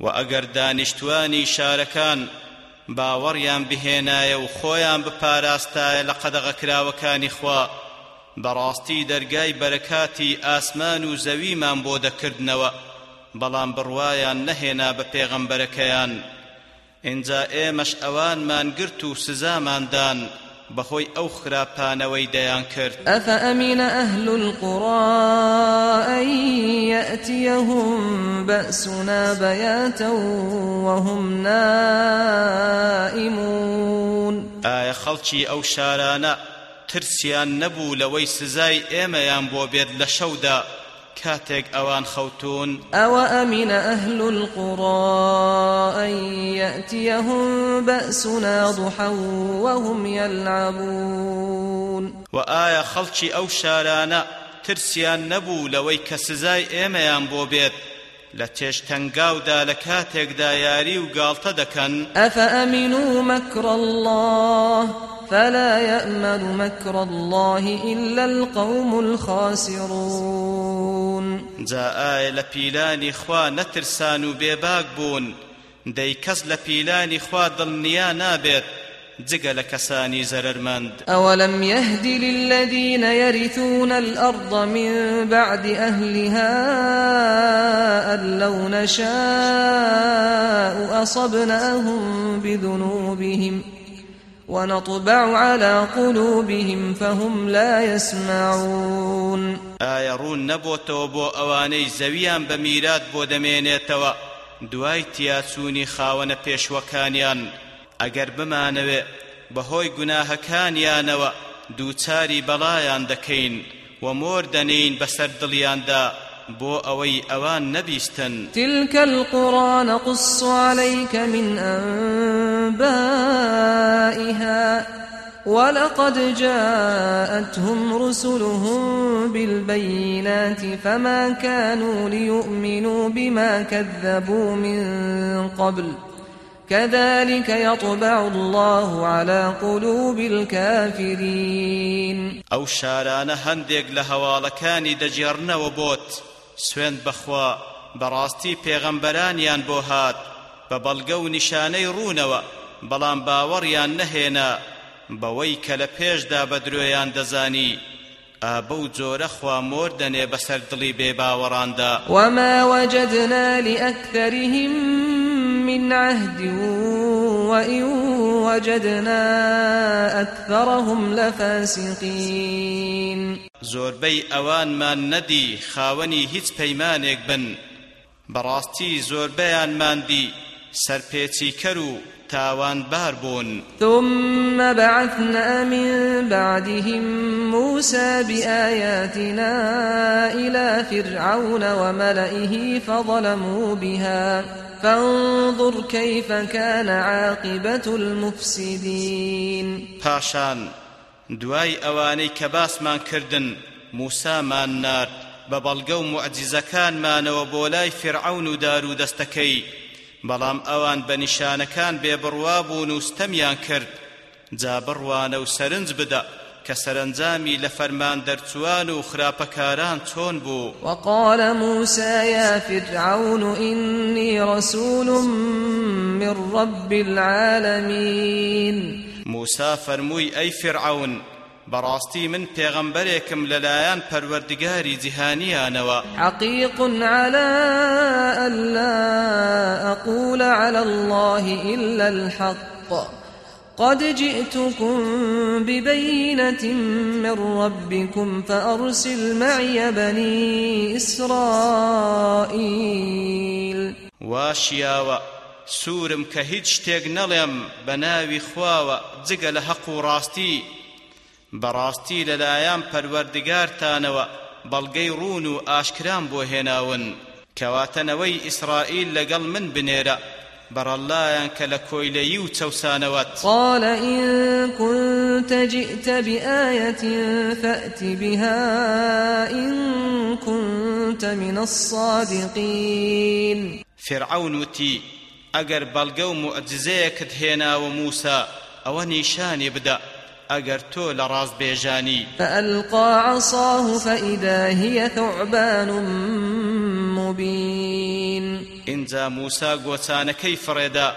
وأجر دانشتواني شاركان باوەڕیان بهێنایە و خۆیان بپاراستایە لە قەدەغەکراوەکانی خوا. بەڕاستی دەرگای بەرەکاتی ئاسمان و زەویمان بۆ دەکردنەوە بەڵام بڕوایان نەهێنا بە پێغەمبەرەکەیان. ئینجا ئێمەش ئەوانمان گرت و سزاماندان. بەهۆی ئەو خراپانەوەی دەیان کرد. القرى أن يأتيهم بأسنا بياتا وهم نائمون؟ ئایا خەڵکی ئەو شارانە ترسیان نەبوو لەوەی سزای ئێمەیان بۆ بێت لە شەودا؟ كاتك أوان خوتون. أو أمن أهل القرى أن يأتيهم بأسنا ضحى وهم يلعبون. وآية خلشي أو شارانا ترسيان نبو لوي كسزاي إيميان بوبيت لە تێشتەنگاودا لە کاتێکدا یاری و گاڵتە دەکەن. مەکڕ الله؟ فلا يأمن مكر الله إلا القوم الخاسرون. جا آي لپیلانی خوا نترسان بوون. دەی کەس لە پیلانی خوا دڵنیا نابێت. جگە لە کەسانی زەرمەند ئەوەلم يهدي للذين يرثون الأرض من بعد أهلها أن لو نشاء أصبناهم بذنوبهم ونطبع على قلوبهم فهم لا يسمعون. ئایا ڕوون نەبووەتەوە بۆ ئەوانەی زەویان بەمیرات بۆ دەمێنێتەوە. دوای تیاچوونی خاوەنە پێشوەکانیان ئەگەر بمانەوێ بەهۆی گوناهەکانیانەوە دووچاری بەڵایان دەکەین و مۆر دەنین بەسەر دڵیاندا بۆ ئەوەی ئەوان نەبیستن تلك القرى نقص عليك من أنبائها ولقد جاءتهم رسلهم بالبينات فما كانوا ليؤمنوا بما كذبوا من قبل. كذلك يطبع الله على قلوب الكافرين. أو شاران هندق لهوالكاني دجيرنا وبوت سوين بخوا براستي پیغمبرانيان بوهات ببلغو نشاني رونوا بلان باوريان نهينا بەوەی کە لە پێشدا بە درۆیان دەزانی. ئا بەو جۆرە خوا مۆر دەنێ بەسەر دڵی بێباوەڕاندا وما وجدنا لأكثرهم من عهد وإن وجدنا أكثرهم لفاسقين. زۆربەی ئەوانمان نەدی خاوەنی هیچ پەیمانێک بن. بەڕاستی زۆربەیانمان دی سەرپێچی کەر و تاوان باربون ثم بعثنا من بعدهم موسى بآياتنا إلى فرعون وملئه فظلموا بها. فانظر كيف كان عاقبة المفسدين. پاشان دوای ئەوانەی کە باسمان کردن موسامان نارد بە بەڵگە و معجزەکانمانەوە بۆ لای فرعون و دار و دەستەکەی. بەڵام ئەوان بە نیشانەکان بێبڕوا بوون و بدە. کە سەرنجامی لە فەرمان دەرچوان و خراپەکاران چۆن بوو. وقال موسى يا فرعون إني رسول من رب العالمين. موسى فرمووی ئەی فرعون براستي من پیغمبركم للايان پروردگاري جهانيانوا حقيق على أن لا أقول على الله إلا الحق. قد جئتكم ببينة من ربكم فأرسل معي بني إسرائيل. واشياوا سورم كهيج شتێک نەڵێم بە خواوە جگە لە بەڕاستی لەلایەن پەروەردگارتانەوە بەڵگەی ڕون و ئاشکران بۆ هێناون. کەواتەنەوەی ئیسرائیل لەگەڵ من بنێرە. برالله كلا كويلي وتوسانوات قال إن كنت جئت بآية فأت بها إن كنت من الصادقين. فرعون تي أجر بلقو معجزيك هنا وموسى أو نيشان بدأ. ئەگەر تۆ لە ڕاست بێژانی. فألقى عصاه فإذا هي ثعبان مبين موسا گۆچانەکەی فڕێدا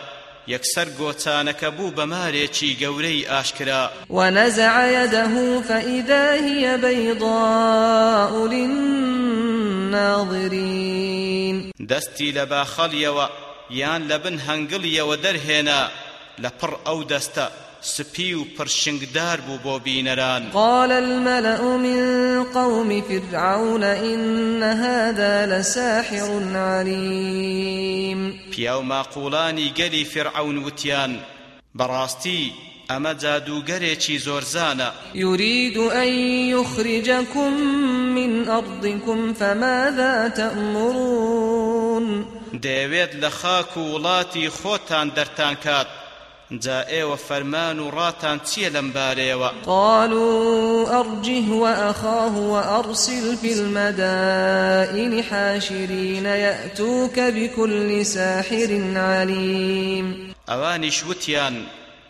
یەکسەر گۆچانەکە بوو بە مارێکی گەورەی ئاشکرا ونزع يده فإذا هي بيضاء للناظرين. دەستی لە باخەڵیەوە یان لە بن هەنگڵیەوە دەرهێنا لە پڕ ئەو دەستە سپی و پرشنگدار بوو بۆ بینەران. قال الملأ من قوم فرعون إن هذا لساحر عليم. پیا و ماقوڵانی گەلی فرعون وتیان. بەڕاستی ئەمە جادوگەرێکی زۆرزانە يريد أن يخرجكم من أرضكم فماذا تأمرون؟ دەیەوێت لە خاک و وڵاتی خۆتان دەرتان کات. جا ئێوە فەرمان و ڕاتان چییە لەم بارەیەوە قالوا أرجه وأخاه وأرسل في المدائن حاشرين يأتوك بكل ساحر عليم. ئەوانیش وتیان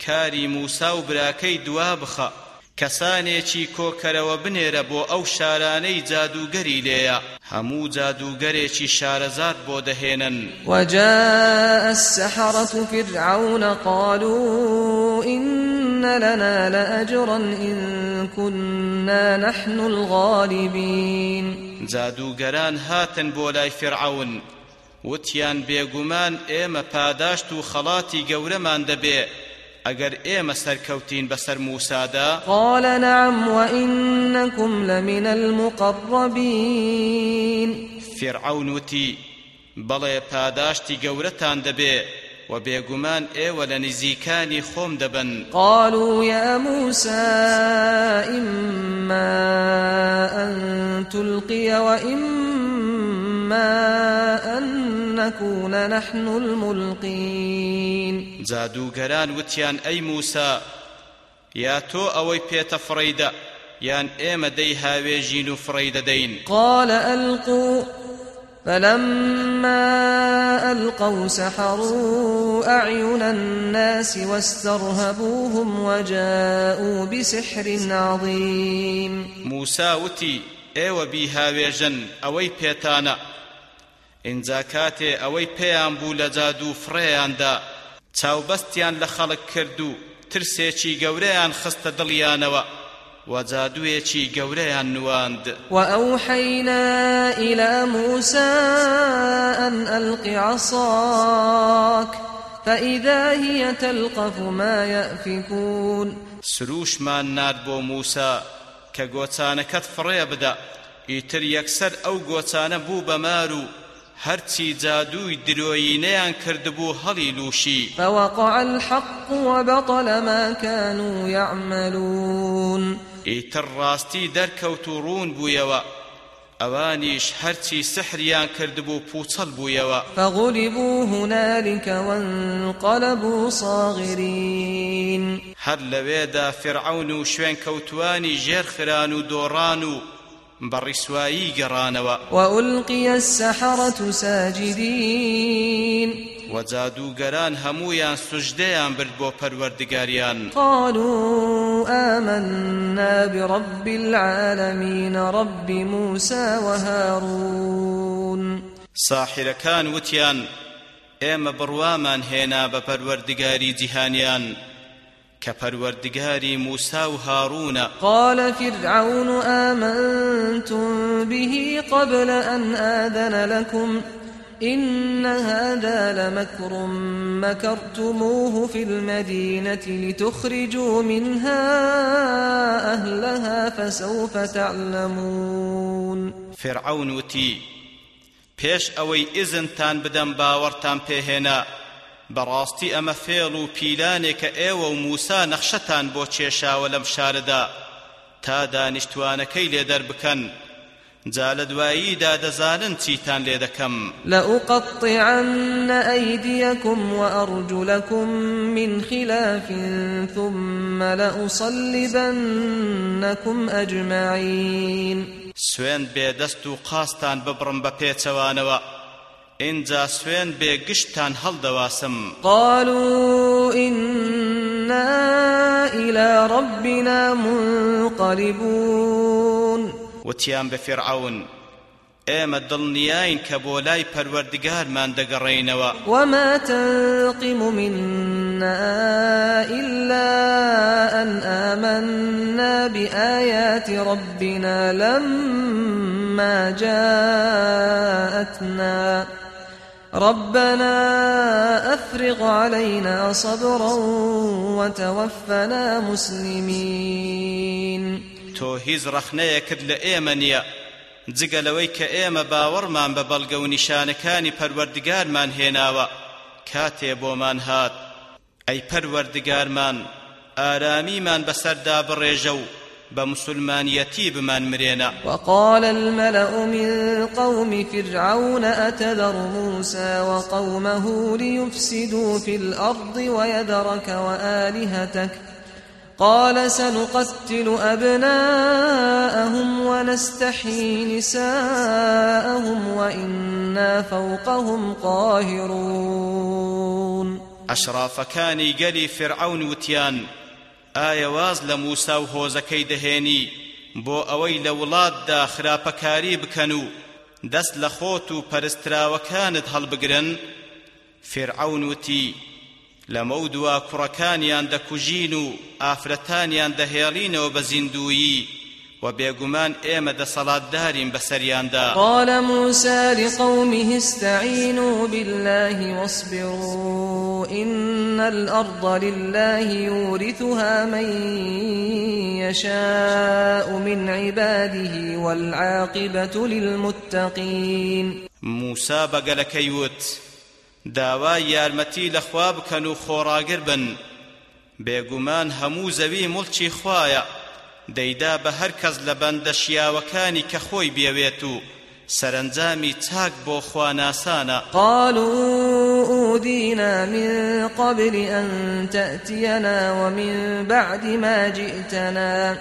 کاری موسا و براکەی دوا بخە. کەسانێکی کۆکەرەوە بنێرە بۆ ئەو شارانەی جادوگەری لێیە. هەموو جادوگەرێکی شارەزاد بۆ دەهێنن. وجاء السحرة فرعون قالوا إن لنا لأجرا إن كنا نحن الغالبين. جادوگەران هاتن بۆ لای فرعون. وتیان بێگومان ئێمە پاداشت و خەڵاتی گەورەمان دەبێ. ئەگەر ئێمە سەرکەوتین بەسەر موسادا قال نعم وإنكم لمن المقربين فرعون وتی بەڵێ پاداشتی گەورەتان دەبێ و بێگومان ئێوە لە نزیکانی خۆم دەبن. قالوا يا موسى إما أن تلقي وإما أن نكون نحن الملقين جادوگەران وتیان ئەی موسا یا تۆ ئەوەی پێتە فڕەیدە یان ئێمە دەی هاوێژین و فڕەی دەدەین قال ألقوا فلما ألقوا سحروا أعين الناس واسترهبوهم وجاءوا بسحر عظيم. موسا وتی ئێوە بیهاوێژن ئەوەی پێتانە. ئینجا کاتێ ئەوەی پێیان بوو لە جادو فڕێیاندا چاوبەستیان لە خەڵک کرد و ترسێکی گەورەیان خستە دڵیانەوە وجادوێکی گەورەیان نواند. وأوحينا إلى موسى أن ألق عصاك فإذا هي تلقف ما يأفكون. سروشمان نار بۆ موسا کە گۆچانەکەت فڕێ بدە ئیتر یەکسەر ئەو گۆچانە بوو بەمار و هەرچی جادووی درۆیینەیان کردبوو هەڵی لوشی. فوقع الحق وبطل ما كانوا يعملون. ئیتر ڕاستی دەرکەوت و ڕوون بوویەوە ئەوانیش هەرچی سحریان کردبوو پوچەڵ بوویەوە فغلبوا هنالك وانقلبوا صاغرين. هەر لەوێدا فرعون و شوێن کەوتوانی ژێر خران و دۆڕان و بەڕیسوایی گەڕانەوە وألقي السحرة ساجدين. وەجادوگەران هەمویان سوژدەیان برد بۆ پەروەردگاریان. قالوا آمنا برب العالمين رب موسى وهارون. ساحرەکان وتیان ئێمە بڕوامان هێنا بە پەروەردگاری جیهانیان. کە پەروەردگاری موسا و هاڕونە قال فرعون آمنتم به قبل أن آذن لكم. إن هذا لمكر مكرتموه في المدينة لتخرجوا منها أهلها فسوف تعلمون. فرعون وتی پێش ئەوەی ئیزنتان بدەم باوەڕتان پێهێنا. بەڕاستی ئەمە فێڵ و پیلانێکە ئێوە و موسا نەخشەتان بۆ لەم شارەدا. تا دانیشتوانەکەی لێدەر بکەن. جا لە دواییدا دەزانن چیتان لێ دەکەم. لأقطعن أيديكم وأرجلكم من خلاف ثم لأصلبنكم أجمعين. سوێن بێدەست و قاستان ببڕم بە پێچەوانەوە. ئینجا سوێن بێگشتان هەڵدەواسم قالوا إنا إلى ربنا منقلبون. وتیان بە فرعون ئێمە دڵنیاین کە بۆ لای پەروەردگارمان دەگەڕێینەوە وما تنقم منا إلا أن آمنا بآيات ربنا لما جاءتنا. ربنا أفرغ علينا صبرا وتوفنا مسلمين. تۆ هیچ ڕەخنەیەکت لە ئێمە نییە. جگە لەوەی کە ئێمە باوەڕمان بە بەڵگە و نیشانەکانی پەروەردگارمان هێناوە. کاتێ بۆمان هات. ئەی پەروەردگارمان ئارامیمان بەسەردا بڕێژە و بمسلمانيتي بمان مرينا. وقال الملأ من قوم فرعون أتذر موسى وقومه ليفسدوا في الأرض ويذرك وآلهتك؟ قال سنقتل أبناءهم ونستحيي نساءهم وإنا فوقهم قاهرون. أشراف كان قلي فرعون وتيان. ئایا واز لە موسا و هۆزەکەی دەهێنی؟ بۆ ئەوەی لە وڵاتدا خراپەکاری بکەن و دەست لە خۆت و پەرستراوەکانت هەڵبگرن. فرعون وتی لەمە دووە کوڕەکانیان دەکوژین و ئافرەتانیان دەهێڵینەوە بە زیندویی وبيغمان إيما دا صلاة دارين بسريان دا قال موسى لقومه استعينوا بالله واصبروا إن الأرض لله يورثها من يشاء من عباده والعاقبة للمتقين. موسى بقلك يوت داوای یارمەتی لە خوا بکەن و خۆڕاگر بن. بێگومان هەموو زەوی مڵکی خوایە. دەیدا بە هەر کەس لە بەندە شیاوەکانی کە خۆی بێوێت و سەرنجامی چاک بۆ خواناسانە. قالوا أودينا من قبل أن تأتينا ومن بعد ما جئتنا.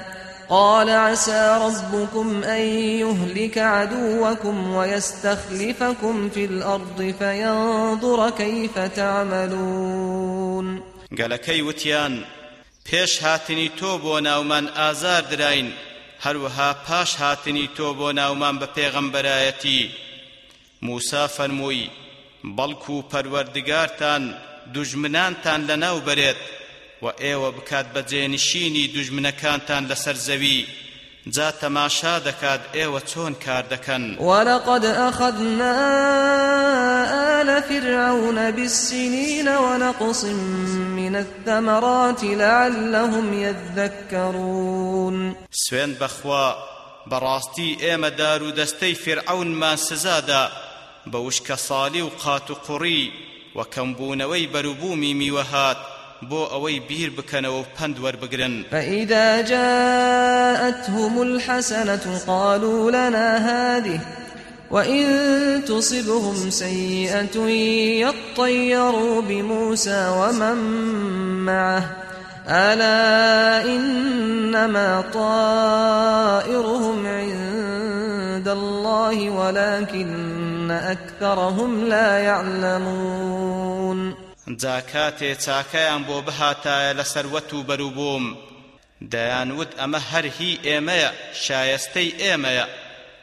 قال عسى ربكم أن يهلك عدوكم ويستخلفكم في الأرض فينظر كيف تعملون. قال كي وتيان پێش هاتنی تۆ بۆ ناومان ئازار دراین هەروەها پاش هاتنی تۆ بۆ ناومان بە پێغەمبەرایەتی. موسا فەرمووی بەڵکو پەروەردگارتان دوژمنانتان لەناو بەرێت و ئێوە بکات بەجێنشینی دوژمنەکانتان لەسەر زەوی. جا تەماشا دەکات ئێوە چۆن کار دەکەن؟ ئەخذنا آل فرعون بالسنين ونقص من الثمرات لعلهم يذكرون. سوين بخوا براستي ئێمە دار و دەستەی فرعونمان سزادا بەوشکە ساڵی و قات و قوڕی و کەمبوونەوەی بەروبوومی میوەهات بۆ ئەوەی بیر بکەنەوە و پند وەربگرن. فإذا جاءتهم الحسنة قالوا لنا هذه وإن تصبهم سيئة يطيروا بموسى ومن معه ألا إنما طائرهم عند الله ولكن أكثرهم لا يعلمون جا کاتێ چاکەیان بۆ بهاتایە لە سەروەت و بەروبووم دەیانوت ئەمە هەر هی ئێمەیە شایستەی ئێمەیە.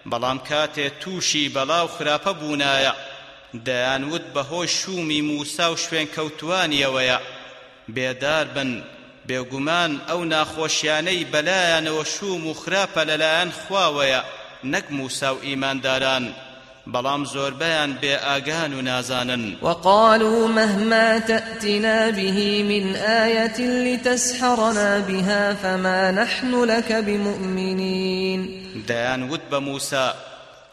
بەڵام کاتێ تووشی بەڵاو خراپە بوونایە. دەیانوت بەهۆی شومی موسا و شوێن کەوتوانیەوەیە. بێدار بن بێگومان ئەو ناخۆشیانەی بەلایەنەوە شوم و خراپە لەلایەن خواوەیە نەک موسا و ئیمانداران. بلام زور بيان بآقان نازانا وقالوا مهما تأتنا به من آية لتسحرنا بها فما نحن لك بمؤمنين. ديان ود بموسى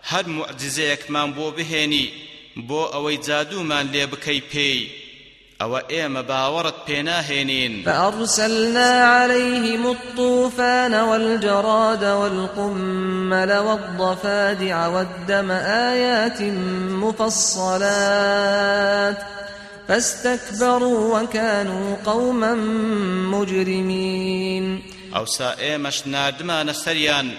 هر معجزيك من بو بهيني بۆ ئەوەی جادوومان لێبکەی پێی ئەوە ئێمە باوەڕت پێناهێنین فأرسلنا عليهم الطوفان والجراد والقمل والضفادع والدم آيات مفصلات. فاستكبروا وكانوا قوما مجرمين. ئەوسا ئێمەش ناردمانە سەریان.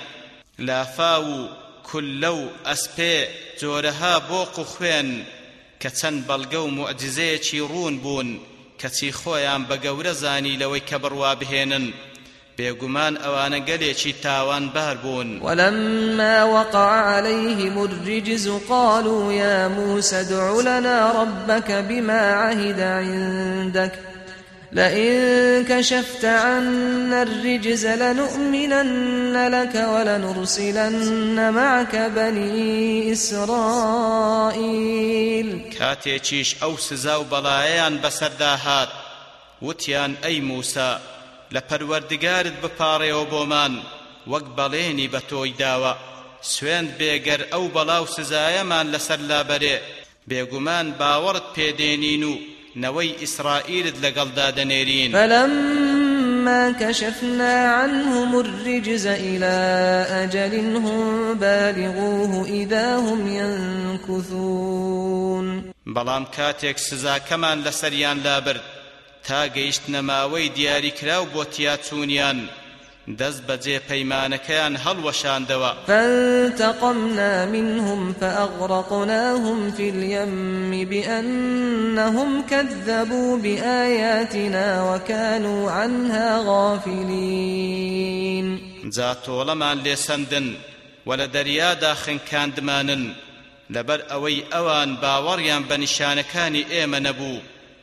لا فاو كلو أسبي جورها بوق خوين. کە چەند بەڵگە و معجزەیەکی ڕوون بوون کەچی خۆیان بە گەورە زانی لەوەی کە بڕوا بهێنن. گەلێکی تاوانبار بوون. ولما وقع عليهم الرجز قالوا يا موسى ادع لنا ربك بما عهد عندك. لئن كشفت عنا الرجز لنؤمنن لك ولنرسلن معك بني إسرائيل. کاتێکیش ئەو سزا و بەڵایەیان بەسەردا هات وتیان ئەی موسا لە پەروەردگارت بپاڕێەوە بۆمان وەک بەڵێنی بە تۆی داوە. سوێند بێگەر ئەو بەڵاو سزایەمان لەسەر لابەرێ. بێگومان باوەڕت پێدێنین و نەوەی ئیسرائیلت لەگەڵدا دەنێرین فلما كشفنا عنهم الرجز إلى أجل هم بالغوه إذا هم ينكثون. بەڵام کاتێک سزاکەمان لەسەریان لابرد تا گەیشت نەماوەی دیاریکراو بۆ تیاچوونیان. دەست بەجێ پەیمانەکەیان هەڵوەشاندەوە فانتقمنا منهم فأغرقناهم في اليم بأنهم كذبوا بآياتنا وكانوا عنها غافلين. جا تۆڵەمان لێسەندن و لە دەریادا خنکاندمانن لەبەر ئەوەی ئەوان باوەڕیان بە نیشانەکانی ئێمە نەبوو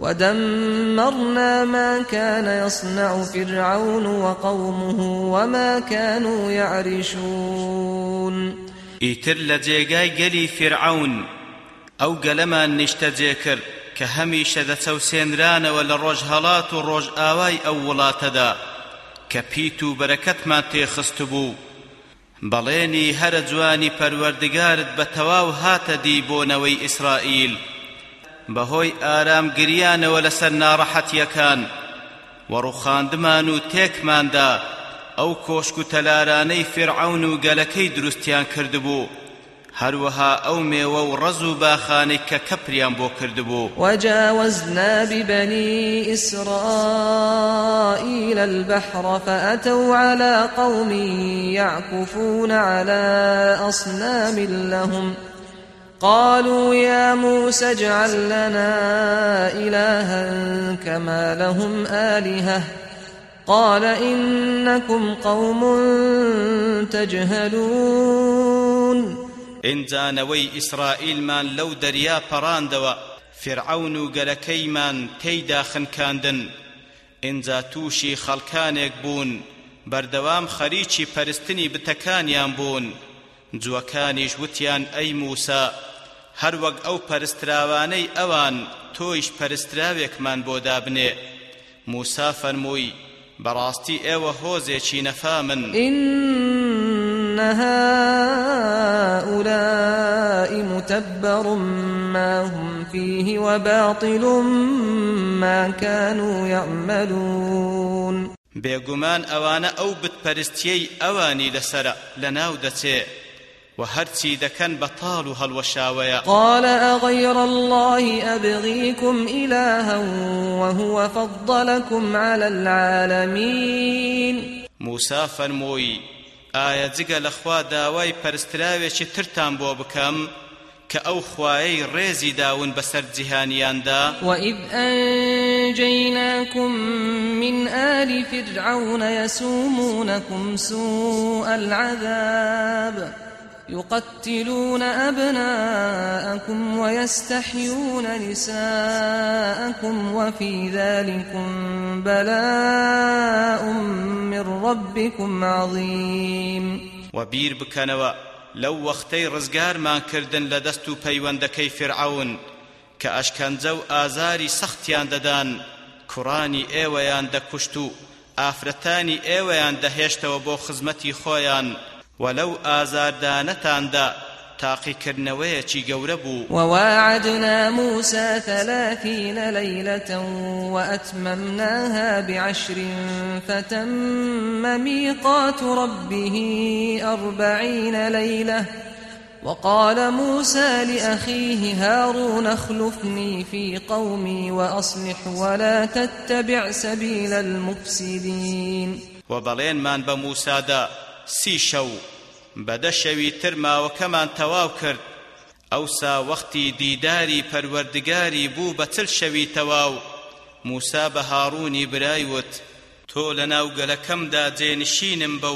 ودمرنا ما كان يصنع فرعون وقومه وما كانوا يعرشون ئیتر لە گەلی فرعون ئەو گەلەمان نیشتە جێکرد کە هەمیشە دەچەوسێنرانەوە لە ڕۆژهەڵات و ڕۆژ ئاوای ئەو وڵاتەدا کە پیت و بەرەکەتمان تێخست بوو. بەڵێنی هەرە جوانی پەروەردگارت بە تەواو هاتە بەهۆی ئارامگریانەوە لەسەر ناڕەحەتیەکان. وەڕوخاندمان و تێکماندا ئەو کۆشک و تەلارانەی فرعون و گەلەکەی دروستیان کردبوو. هەروەها ئەو مێوە و ڕەز و باخانەی کە کەپریان بۆ کردبوو. وجاوزنا ببني إسرائيل البحر فأتوا على قوم يعكفون على أصنام لهم ۖ قالوا يا موسى اجعل لنا إلها كما لهم آلهة. قال إنكم قوم تجهلون. ئینجانەوەی ئیسرائیلمان لەو دەریا پەڕاندەوە فرعون و گەلەکەیمان تێیدا خنکاندن ئینجا تووشی خەڵکانێک بوون بەردەوام خەریکی پەرستنی بتەکانیان بوون. جوەکانیش وتیان ئەی موسا هەر وەک ئەو پەرستراوانەی ئەوان تۆیش پەرستراوێکمان بۆ دابنێ. موسا فەرمووی بەڕاستی ئێوە هۆزێکی نەفامن هؤلاء متبر ما هم فيه وباطل ما كانوا يعملون. بێگومان ئەوانە ئەو بتپەرستیەی ئەوانی لەسرە لەناو وهرتي دكن بطال هالوشاويا قال أغير الله أبغيكم إلها وهو فضلكم على العالمين. موسى فرموي آية جگە لەخوا داوای پەرستراوێکی ترتان بۆ بکەم کە ئەو خوایەی ڕێزی داون بەسەر جیهانیاندا وإذ أنجيناكم من آل فرعون يسومونكم سوء العذاب. يقتلون أبناءكم ويستحيون نساءكم وفي ذلكم بلاء من ربكم عظيم. وبير بكنوا لو وقتي رزگار ما كردن لدستو پەیوەندەکەی فرعون کە ئەشکەنجە و ئازاری سەختیان دەدان کوڕانی ئێوەیان دەکوشت و ئافرەتانی ئێوەیان دەهێشتەوە بۆ خزمەتی خۆیان ولو ئازاردانەتاندا تاقیکردنەوەیەکی گەورە بوو. وواعدنا موسى ثلاثين ليلة وأتممناها بعشر فتم ميقات ربه أربعين ليلة. وقال موسى لأخيه هارون اخلفني في قومي وأصلح ولا تتبع سبيل المفسدين. وبلين من بموسى دا سی شەو. بەدە شەوی تر ماوەکەمان تەواو کرد. ئەوسا وەختی دیداری پەروەردگاری بوو بە چل شەوی تەواو. موسا بە هاڕوونی برایوت. تۆ لەناو گەلەکەمدا جێنشینم بە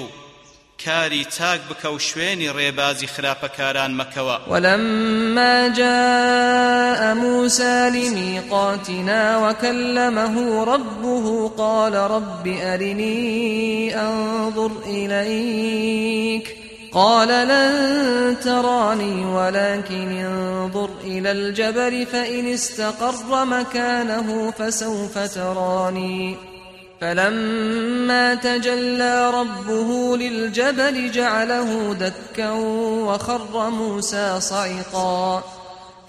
کاری چاک بکە و شوێنی ڕێبازی خراپەکاران مەکەوە ولما جاء موسى لميقاتنا وكلمه ربه قال رب أرني أنظر إليك. قال لن تراني ولكن انظر إلى الجبل فإن استقر مكانه فسوف تراني. فلما تجلى ربه للجبل جعله دكا وخر موسى صعقا.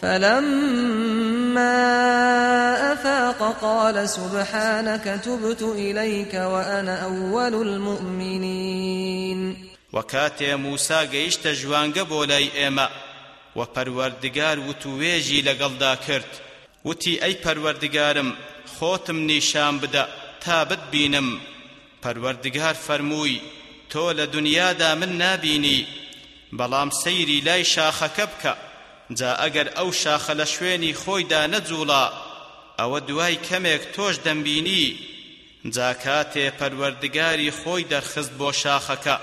فلما أفاق قال سبحانك تبت إليك وأنا أول المؤمنين. وكاتي موسى قيشت جوانق بولاي إيما وپروردگار وتوێژی لەگەڵدا کرد. وتی ئەی پەروەردگارم خۆتم نیشان تا بتبینم. پەروەردگار فەرمووی تۆ لە دنیادا من نابینی. بەڵام سەیری لای شاخەکە بکە. جا ئەگەر ئەو شاخە لە شوێنی خۆیدا نەجوڵا ئەوە دوای کەمێک تۆش دەمبینی. جا کاتێ پەروەردگاری خۆی دەرخست بۆ شاخەکە.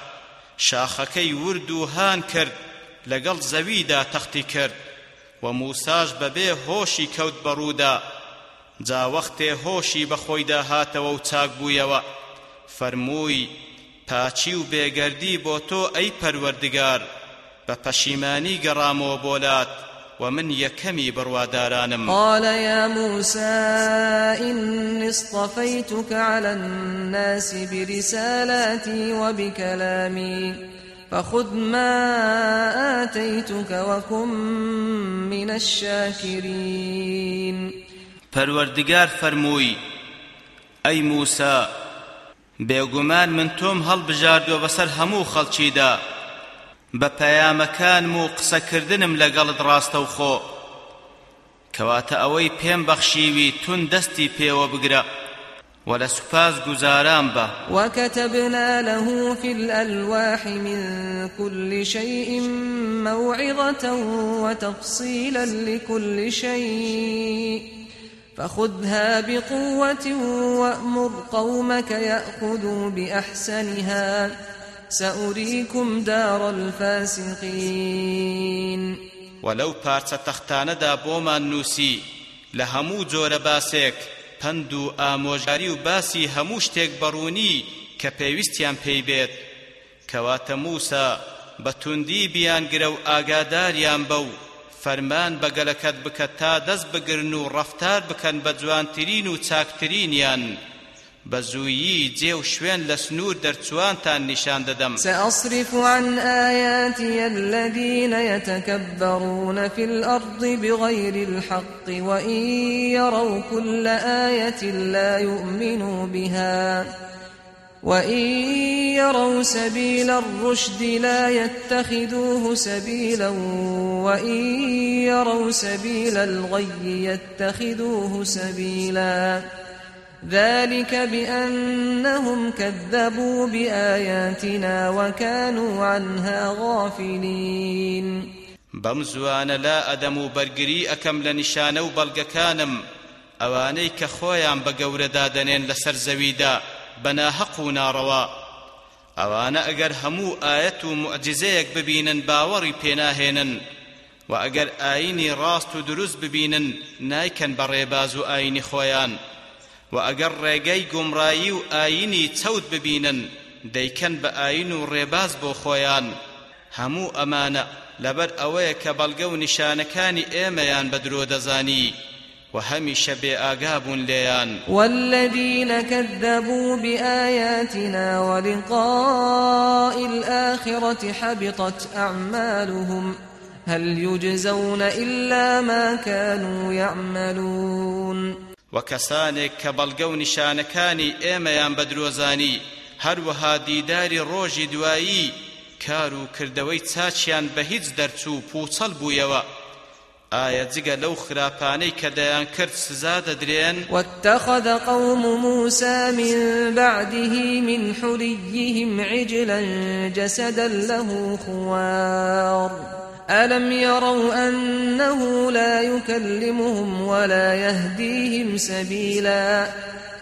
شاخەکەی ورد و هان کرد لەگەڵ زەویدا تەختی کرد. و موساش بەبێ هۆشی کەوت بەڕوودا. جا وەختێ هۆشی بەخۆیدا هاتەوە و چاک بوویەوە فەرمووی پاچی و بێگەردی بۆ تۆ ئەی پەروەردگار بە پەشیمانی گەڕامەوە بۆلات ومن يكمي بروادارانم قال يا موسى إني اصطفيتك على الناس برسالاتي وبكلامي فخذ ما آتيتك وكن من الشاكرين. پەروەردگار فەرمووی ئەی موسا بێگومان من تۆم هەڵبژاردووە بەسەر هەموو خەڵکیدا. بە پەیامەکانم و قسەکردنم لەگەڵت ڕاستە و خۆ. کەواتە ئەوەی پێم بەخشیوی تون دەستی پێوە بگرە. ولا سپاس گزاران بە. وكتبنا له في الألواح من كل شيء موعظة وتفصيلا لكل شيء. فخذها بقوة وأمر قومك يأخذوا بأحسنها. سأريكم دار الفاسقين. ولو پارچە تەختانەدا بۆمان نووسی لە هەموو جۆرە باسێک پند ئامۆژاری و باسی هەموو شتێک بەڕوونی کە پێویستیان پێی بێت. کەواتە موسا بە توندی بیانگرە و فەرمان بەگەلەکەت بکە تا دەست بگرن و ڕەفتار بکەن بە جوانترین و چاکترینیان. بە زوویی جێ و شوێن لە سنوور دەرچوانتان نیشان سأصرف عن آياتي الذين يتكبرون في الأرض بغير الحق وإن يروا كل آية لا يؤمنوا بها. وإن يروا سبيل الرشد لا يتخذوه سبيلا وإن يروا سبيل الغي يتخذوه سبيلا ذلك بأنهم كذبوا بآياتنا وكانوا عنها غافلين بمزوان لا أدم برقري أكم لنشانو بلغكانم خۆیان بە گەورەدا دەنێن لەسەر زەویدا. بەناهەق و ناڕەوا ئەوانە ئەگەر هەموو ئاەت و معجزەیەک ببینن باوەڕی پێناهێنن و ئەگەر ئاینی ڕاست و دروست ببینن نایکەن بە ڕێباز و ئاینی خۆیان و ئەگەر ڕێگەی گومڕایی و ئاینی چەوت ببینن دەیکەن بە ئاین و ڕێباز بۆ خۆیان هەموو ئەمانە لەبەر ئەوەیە کە بەڵگە و نیشانەکانی ئێمەیان بە درۆ دەزانی وهمش بآقاب ليان. والذين كذبوا بآياتنا ولقاء الآخرة حبطت أعمالهم. هل يجزون إلا ما كانوا يعملون. وكسانك كبلغو نشانكاني إيميان بدروزاني. هەروەها دیداری ڕۆژی دوایی کار و کردەوەی چاچیان بە هیچ دەرچوو پوچەڵ بوویەوە ئایا جگە لەو خراپانەی کە دەیان کرد سزا دەدرێن؟ واتخذ قوم موسى من بعده من حليهم عجلا جسدا له خوار. ألم يروا أنه لا يكلمهم ولا يهديهم سبيلا؟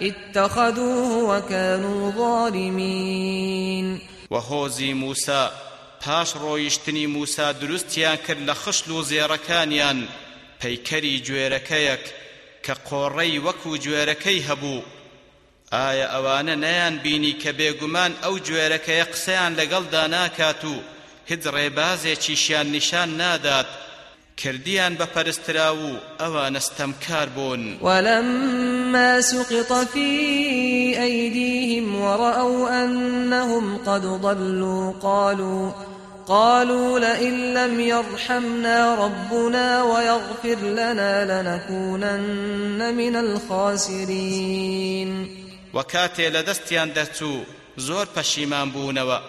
اتخذوه وكانوا ظالمين. وهۆزی موسا پاش ڕۆیشتنی موسا دروستیان کرد لە خشل و زێڕەکانیان. پەیکەری گوێرەکەیەک کە قۆڕەی وەکو گوێرەکەی هەبوو. ئایا ئەوانە نەیان بینی کە بێگومان ئەو گوێرەکەیە قسەیان لەگەڵدا ناکات و هیچ ڕێبازێکیشیان نیشان نادات؟ کردیان بەپەرسترا و ئەوان استەمکار بوون. ولما سقط في أيديهم ورأوا أنهم قد ضلوا قالوا قالوا لئن لم يرحمنا ربنا ويغفر لنا لنكونن من الخاسرين. وكاتي لدستيان دەچوو زۆر پەشیمان بوونەوە.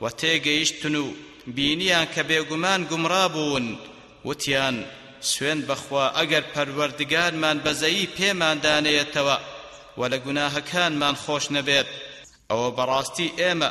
و تێگەیشتن و بینیان کە بێگومان گومڕا بوون. وتیان سوێن بەخوا ئەگەر پەروەردگارمان بەزەیی پێمان دانەیەتەوە و لە گوناهەکانمان خۆش نەبێت. ئەوە بەڕاستی ئێمە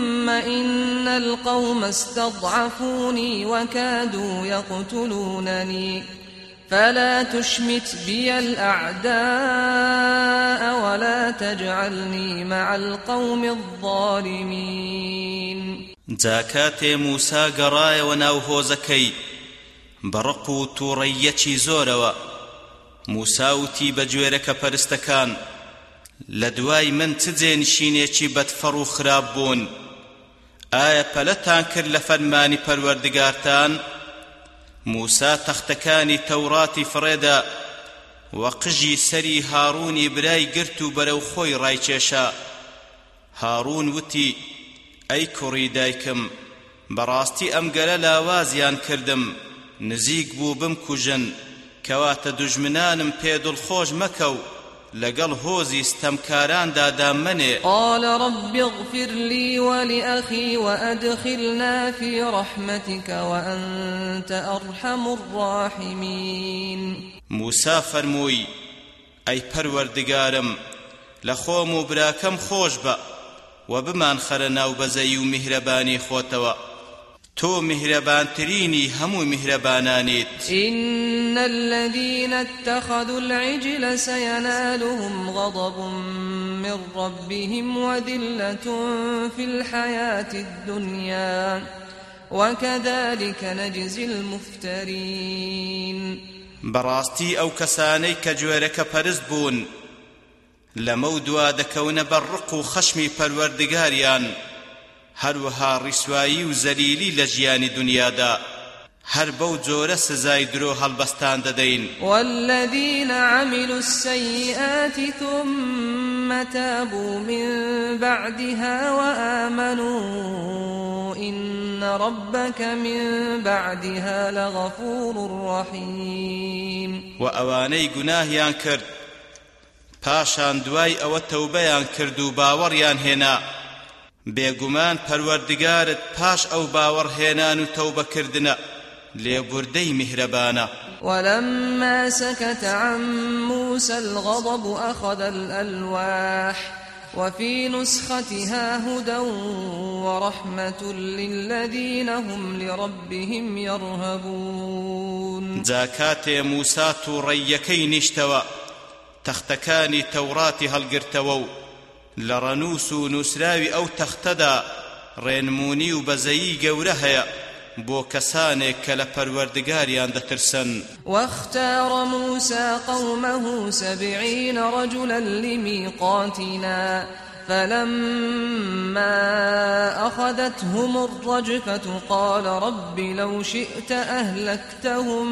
إن القوم استضعفوني وكادوا يقتلونني. فلا تشمت بي الأعداء ولا تجعلني مع القوم الظالمين. جاکاتێ موسا گەڕایەوە ناو هۆزەکەی بەڕق و تووڕەیەکی زۆرەوە. موسا وتی بە گوێرەکە پەرستەکان. لە دوای من بەدفەڕ و خراپ بوون؟ ئایا پەلەتان کرد لە فەرمانی پەروەردگارتان؟ موسا تەختەکانی تەوڕاتی فڕێدا و قژی سەری هاڕوونی برای گرت و بەرەو خۆی ڕایکێشا هاڕون وتی ئەی کوڕی دایکم بەڕاستی ئەم گەلە لاوازیان کردم نزیک بوو بمکوژن کەواتە دوژمنانم پێ دڵخۆش مەکە و لەگەڵ هۆزی ستەمکاراندا دامنێ قال رب اغفر لي ولأخي وأدخلنا في رحمتك وأنت أرحم الراحمين. موسى فرموي أي پروردگارم لخوم و براكم خوش بأ و بمان خەرە ناو بەزەی و میهرەبانی خۆتەوە. تو مهربان تريني هم مهربانانيت. إن الذين اتخذوا العجل سينالهم غضب من ربهم وذلة في الحياة الدنيا. وكذلك نجزي المفترين. براستي أو كساني كجوارك پرست بون. لەمە دوا دەکەونە بەڕق و خەشمی پەروەردگاریان هەروەها ڕیسوایی و زەلیلی لە ژیانی دنیادا. هەر بەو جۆرە سزای درۆ هەڵبەستان دەدەین. والذين عملوا السيئات ثم تابوا من بعدها وآمنوا إن ربك من بعدها لغفور رحيم. وأواني گناهيان کرد. پاشان دوای ئەوە تەوبەیان کرد و باوەڕیان هێنا. بێگومان پەروەردگارت پاش ئەو باوەڕهێنان و تەوبەکردنە لێبوردەی میهرەبانە. ولما سكت عن موسى الغضب أخذ الألواح وفي نسختها هدى ورحمة للذين هم لربهم يرهبون. زاكات موسى ريكي نشتوى تەختەکانی تەوڕاتی هەڵگرتەوە و لە ڕەنووس و نووسراوی ئەو تەختەدا ڕێنمونی و بەزەیی گەورە هەیە بۆ کەسانێک کە لە پەروەردگاریان دەترسن. واختار موسى قومه سبعين رجلا لميقاتنا فلما أخذتهم الرجفة قال رب لو شئت أهلكتهم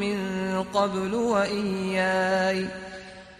من قبل وإياي.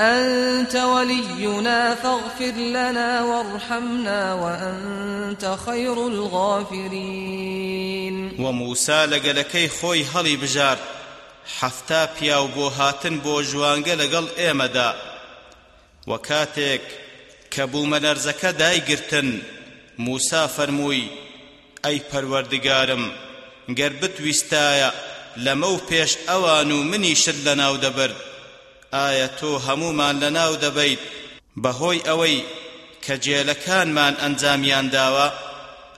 أنت ولينا فاغفر لنا وارحمنا وأنت خير الغافرين. وموسى لقلكي خوي هلي بجار حفتا پیاو بۆ هاتن بۆ ژوانگە لەگەڵ ئێمەدا وەکاتێک کە بوومەلەرزەکە دایگرتن موسا فەرمووی ئەی پەروەردگارم گەر بتویستایە لەمە و پێش ئەوان و ئایا تۆ هەمومان لەناو دەبەیت؟ بەهۆی ئەوەی کە جێلەکانمان ئەنجامیان داوە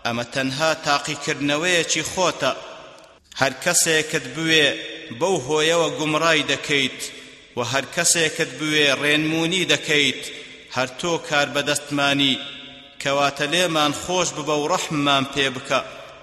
ئەمە تەنها تاقیکردنەوەیەکی خۆتە. هەر کەسێکت بوێ بەو هۆیەوە گومڕای دەکەیت و هەر کەسێکت بوێ ڕێنمونی دەکەیت هەر تۆ کار بەدەستمانی کەواتە لێمان خۆش ببە و ڕەحممان پێ بکە.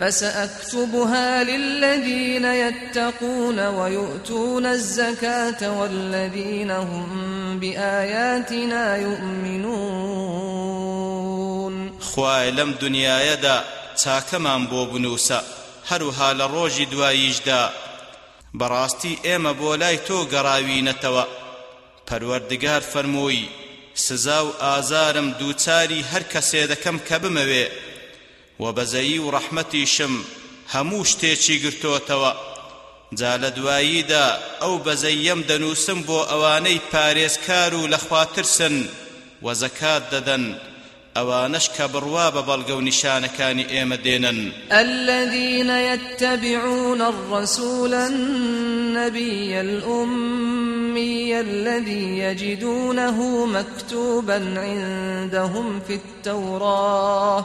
فسأكتبها للذين يتقون ويؤتون الزكاة والذين هم بآياتنا يؤمنون. خوای لەم دنیاەدا چاکەمان بۆ بنووسە هەروها لە ڕۆژی دواییشدا. بەڕاستی ئێمە بۆ لای تۆ گەڕاوینەتەوە. پەروەردگار فەرمووی سزا و ئازارم دووچاری هەر کەسێ دەکەم و بەزەیی و ڕەحمەتیشم هەموو شتێکی گرتوتەوە جا لە دواییدا ئەو بەزەیەم دەنووسم بۆ ئەوانەی پارێزکار و لەخواترسن و زەکات دەدەن. ئەوانش کە بڕوا بە بەڵگە و نیشانەکانی ئێمە دێنن. الذين يتبعون الرسول النبي الأمي الذي يجدونه مكتوبا عندهم في التوراة.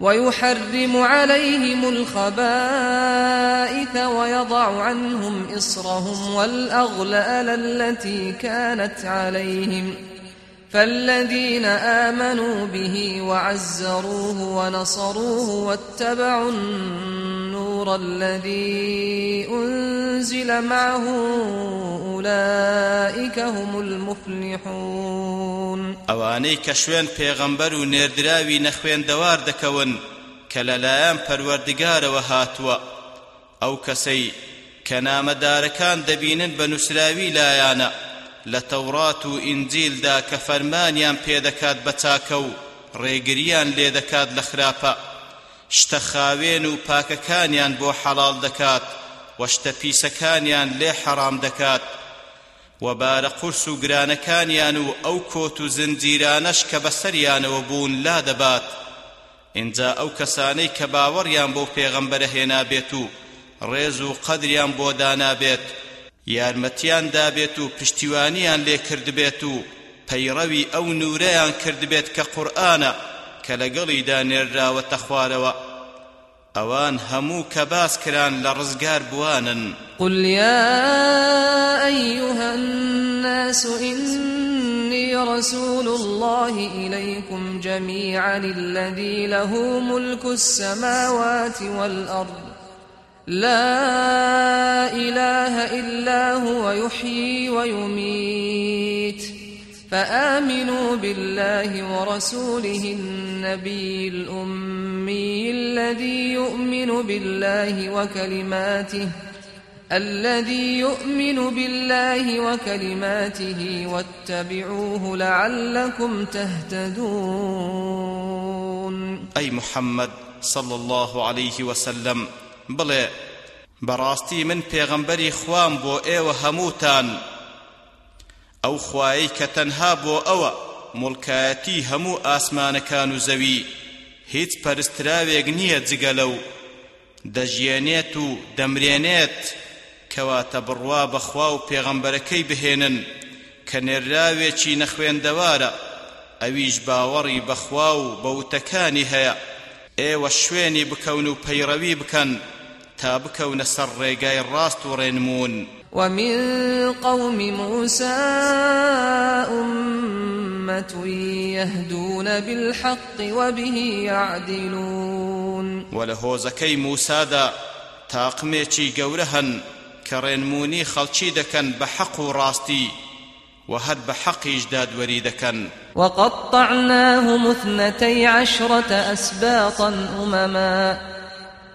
ويحرم عليهم الخبائث ويضع عنهم إصرهم والأغلال التي كانت عليهم. فالذين آمنوا به وعزروه ونصروه واتبعوا النور الذي أنزل معه أولئك هم المفلحون. ئەوانەی کە شوێن پێغەمبەر و دەوار دەکەون کە لەلایەن پەروەردگارەوە هاتووە. ئەو کەسەی کە نامەدارەکان دەبینن بە نووسراوی لایانە. لە تەورات و ئینجیلدا کە فەرمانیان پێدەکات بە چاکە و ڕێگریان لێ دەکات لە خراپە. شتە خاوێن و پاکەکانیان بۆ حەڵال دەکات و شتە پیسەکانیان لێ حەرام دەکات. و بارە قورس و گرانەکانیان و ئەو کۆت و زنجیرانەش کە بەسەریانەوە بوون لا دەبات. اینجا ئەو کەسانەی کە باوەڕیان بۆ پێغەمبەرە هێنابێت و ڕێز و قەدریان بۆ دانابێت. یارمەتیان دابێت و پشتیوانیان لێ کردبێت و پەیڕەوی ئەو نورەیان کردبێت کە قورئانە کە لەگەڵیدا نێردراوەتە خوارەوە. ئەوان هەموو کە باس کران لە ڕزگاربووانن. قل يا أيها الناس إني رسول الله إليكم جميعا الذي له ملك السماوات والأرض لا إله إلا هو يحيي ويميت. فآمنوا بالله ورسوله النبي الأمي الذي يؤمن بالله وكلماته الذي يؤمن بالله وكلماته واتبعوه لعلكم تهتدون. أي محمد صلى الله عليه وسلم بڵێ بەڕاستی من پێغەمبەری خوام بۆ ئێوە هەمووتان. ئەو خوایی کە تەنها بۆ ئەوە مڵکایەتی هەموو ئاسمانەکان و زەوی هیچ پەرستراوێک نییە جگە لەو. دەژیێنێت و دەمرێنێت کەواتە بڕوا بەخوا و پێغەمبەرەکەی بهێنن کە نێراوێکی نەخوێندەوارە. ئەویش باوەڕی بەخوا و بەوتەکانی هەیە. ئێوە شوێنی بکەون و پەیڕەوی بکەن. تا بکەونە سەر ڕێگای ڕاست و ڕێنمون ومن قوم موسى أمة يهدون بالحق وبه يعدلون. ولهوزكي موسى دا تاقميشي قورهن كرينموني خلشي دكن بحق راستي وهد بحق إجداد وريدكن. وقطعناهم اثنتي عشرة أسباطا أمما.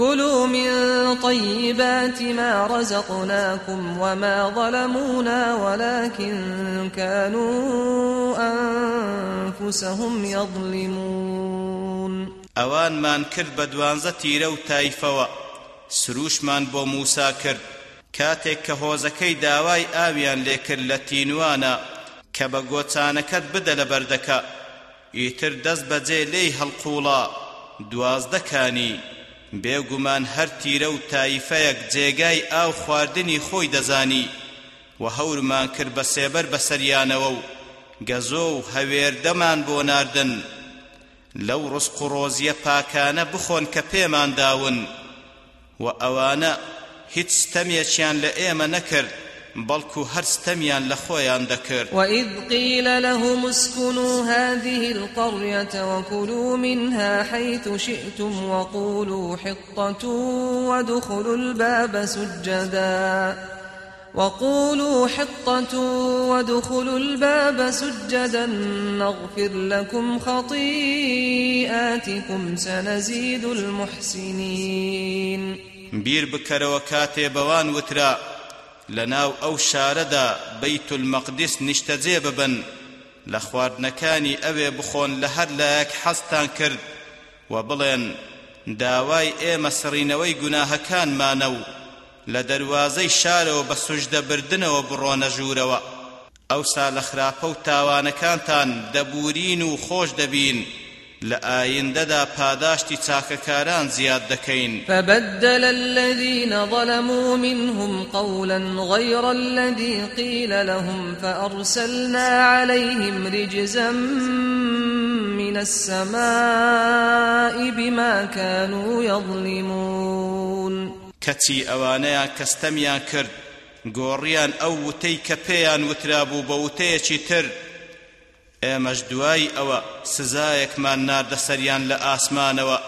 كلوا من طيبات ما رزقناكم وما ظلمونا ولكن كانوا أنفسهم يظلمون. أوان من کرد بە دوانزە تیرە و تایفەوە. سروشمان بۆ موسا کرد. کاتێک کە هۆزەکەی داوای ئاویان لێکرد لە تینوانە کە بە گۆچانەکەت بدە لە بەردەکە. ئیتر دەست بێگومان هەر تیرە و تایفەیەک جێگای ئاو خواردنی خۆی دەزانی و هەورمان کرد بە سێبەر بەسەریانەوە و گەزۆ و هەوێردەمان بۆ ناردن. لەو ڕسق و ڕۆزیە پاکانە بخۆن کە پێمان داون و ئەوانە هیچ ستەمێکیان لە ئێمە نەکرد. بەڵکو هەر ستەمیان لە خۆیان دەکرد. وإذ قيل لهم اسكنوا هذه القرية وكلوا منها حيث شئتم وقولوا حطة وادخلوا الباب سجدا وقولوا حطة وادخلوا الباب سجدا نغفر لكم خطيئاتكم سنزيد المحسنين. بیر بکەرەوە کاتێ بەوان وترا لناو او شاردا بيت المقدس نشتزي ببن لخوار نكاني اوي بخون لهر لك حستان كرد وبلن داوای ئێمە سڕینەوەی گوناهەکانمانە و لە دەواازەی شارەوە بە سوژدە بردنەوە بڕۆنە ژوورەوە. ئەوسا لە خراپە و تاوانەکانتان دەبورین و خۆش دەبین. لآينددا پاداشتی چاکەکاران زیاد دەکەین. فبدل الذين ظلموا منهم قولا غير الذي قيل لهم فأرسلنا عليهم رجزا من السماء بما كانوا يظلمون. كتي أوانيا كستميا كرد گۆڕیان ئەو وتەی کە پێیان وترابوو بە وتەیەکی تر ئێمەش دوای ئەوە سزایەکمان ناردە سەریان لە ئاسمانەوە.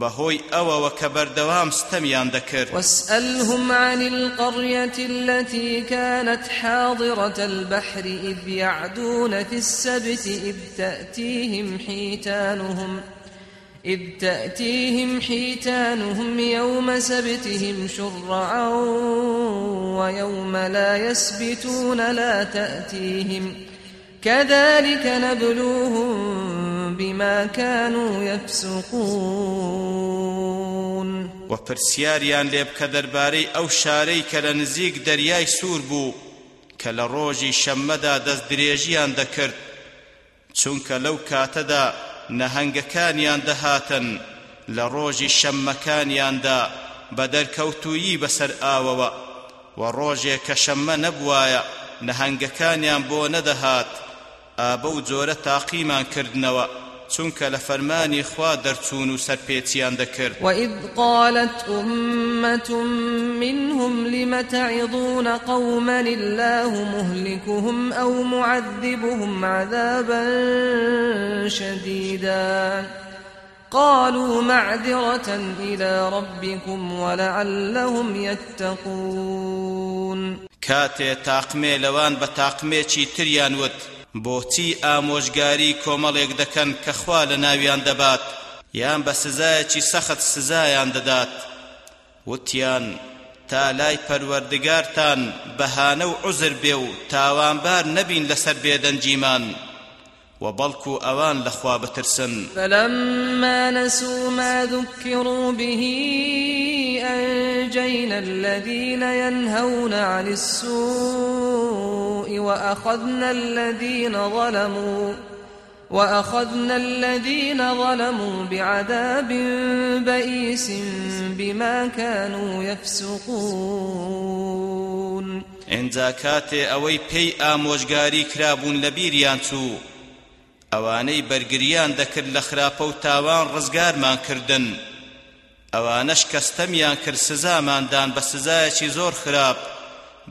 بەهۆی ئەوەوە کە بەردەوام ستەمیان دەکرد. واسألهم عن القرية التي كانت حاضرة البحر إذ يعدون في السبت إذ تأتيهم حيتانهم إذ تأتيهم حيتانهم يوم سبتهم شرعا ويوم لا يسبتون لا تأتيهم ۖ كذلك نبلوهم بما كانوا يفسقون. وپرسیاریان لێ بکە دەربارەی ئەو شارەی کە لە نزیک دەریای سوور بوو کە لە ڕۆژی شەممەدا دەست درێژیان دەکرد چونکە لەو کاتەدا نەهەنگەکانیان دەهاتن لە ڕۆژی شەممەکانیاندا بە دەرکەوتویی بەسەر ئاوەوە و ڕۆژێک کە شەممە نەبوایە نەهەنگەکانیان بۆ نەدەهات. ئابە و جۆرە تاقیمان کردنەوە چونکە لە فەرمانی خوا دەرچوون و سەرپێچیان دەکرد. وإذ قالت أمة منهم لم تعظون قوما الله مهلكهم أو معذبهم عذابا شديدا. قالوا معذرة إلى ربكم ولعلهم يتقون. كاتي تاقمي لوان بتاقمي چي تريان ود بۆچی ئامۆژگاری کۆمەڵێک دەکەن کە خوا لە ناویان دەبات؟ یان بە سزایەکی سەخت سزایان دەدات؟ وتیان تا لای پەروەردگارتان بەهانە و عزر بێ و تاوانبار نەبین لەسەر بێدەنجیمان. وبلكو أوان لخوا بترسن. فلما نسوا ما ذكروا به أنجينا الذين ينهون عن السوء وأخذنا الذين ظلموا وأخذنا الذين ظلموا بعذاب بئيس بما كانوا يفسقون. إن زكاتي أوي بي آموشگاري كرابون لبيريان ئەوانەی بەرگریان دەکرد لە خراپە و تاوان ڕزگارمان کردن. ئەوانەش کەستەمیان کرد سزاماندان بە سزایەکی زۆر خراپ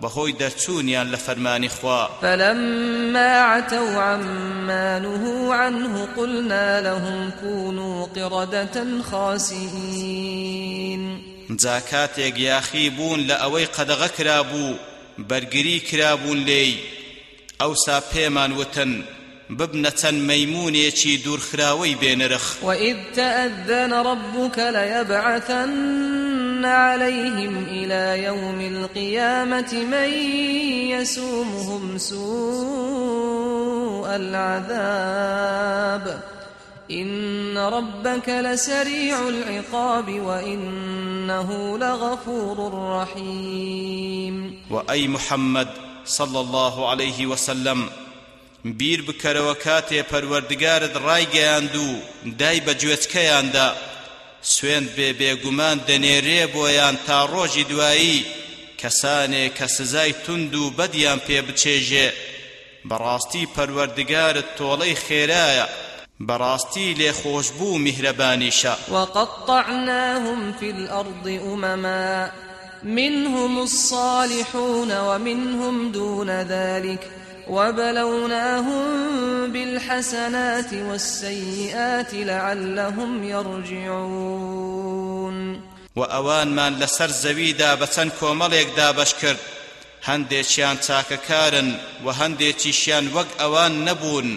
بەهۆی دەرچوونیان لە فەرمانی خوا. فلما عتوا عما نهوا عنه قلنا لهم كونوا قردة خاسئين. جا کاتێک یاخی بوون لە ئەوەی قەدەغە کرابوو بەرگری کرابوون لێی. ئەوسا پێمان وتن. ببنە چەند مەیمونێکی دوورخراوەی بێنرخ وإذ تأذن ربك ليبعثن عليهم إلى يوم القيامة من يسومهم سوء العذاب. إن ربك لسريع العقاب وإنه لغفور رحيم. وە ئەی محمد صلى الله عليه وسلم بیر بکەرەوە کاتێ پەروەردگارت ڕایگەیاند و دای بە گوێچکەیاندا. سوێند بێ بێگومان دەنێرێ بۆیان تا ڕۆژی دوایی کەسانێک کە سزای تند و بەدیان پێ بچێژێ. بەڕاستی پەروەردگارت تۆڵەی خێرایە براستي لخوشبو مهربانيشا وقطعناهم في الأرض أمما منهم الصالحون ومنهم دون ذلك. وبلوناهم بالحسنات والسيئات لعلهم يرجعون وأوان من لسر زويدا بسن كومليك دا بشكر هەندێکیان چاکەکارن و هەندێکیشیان وەک ئەوان نەبوون.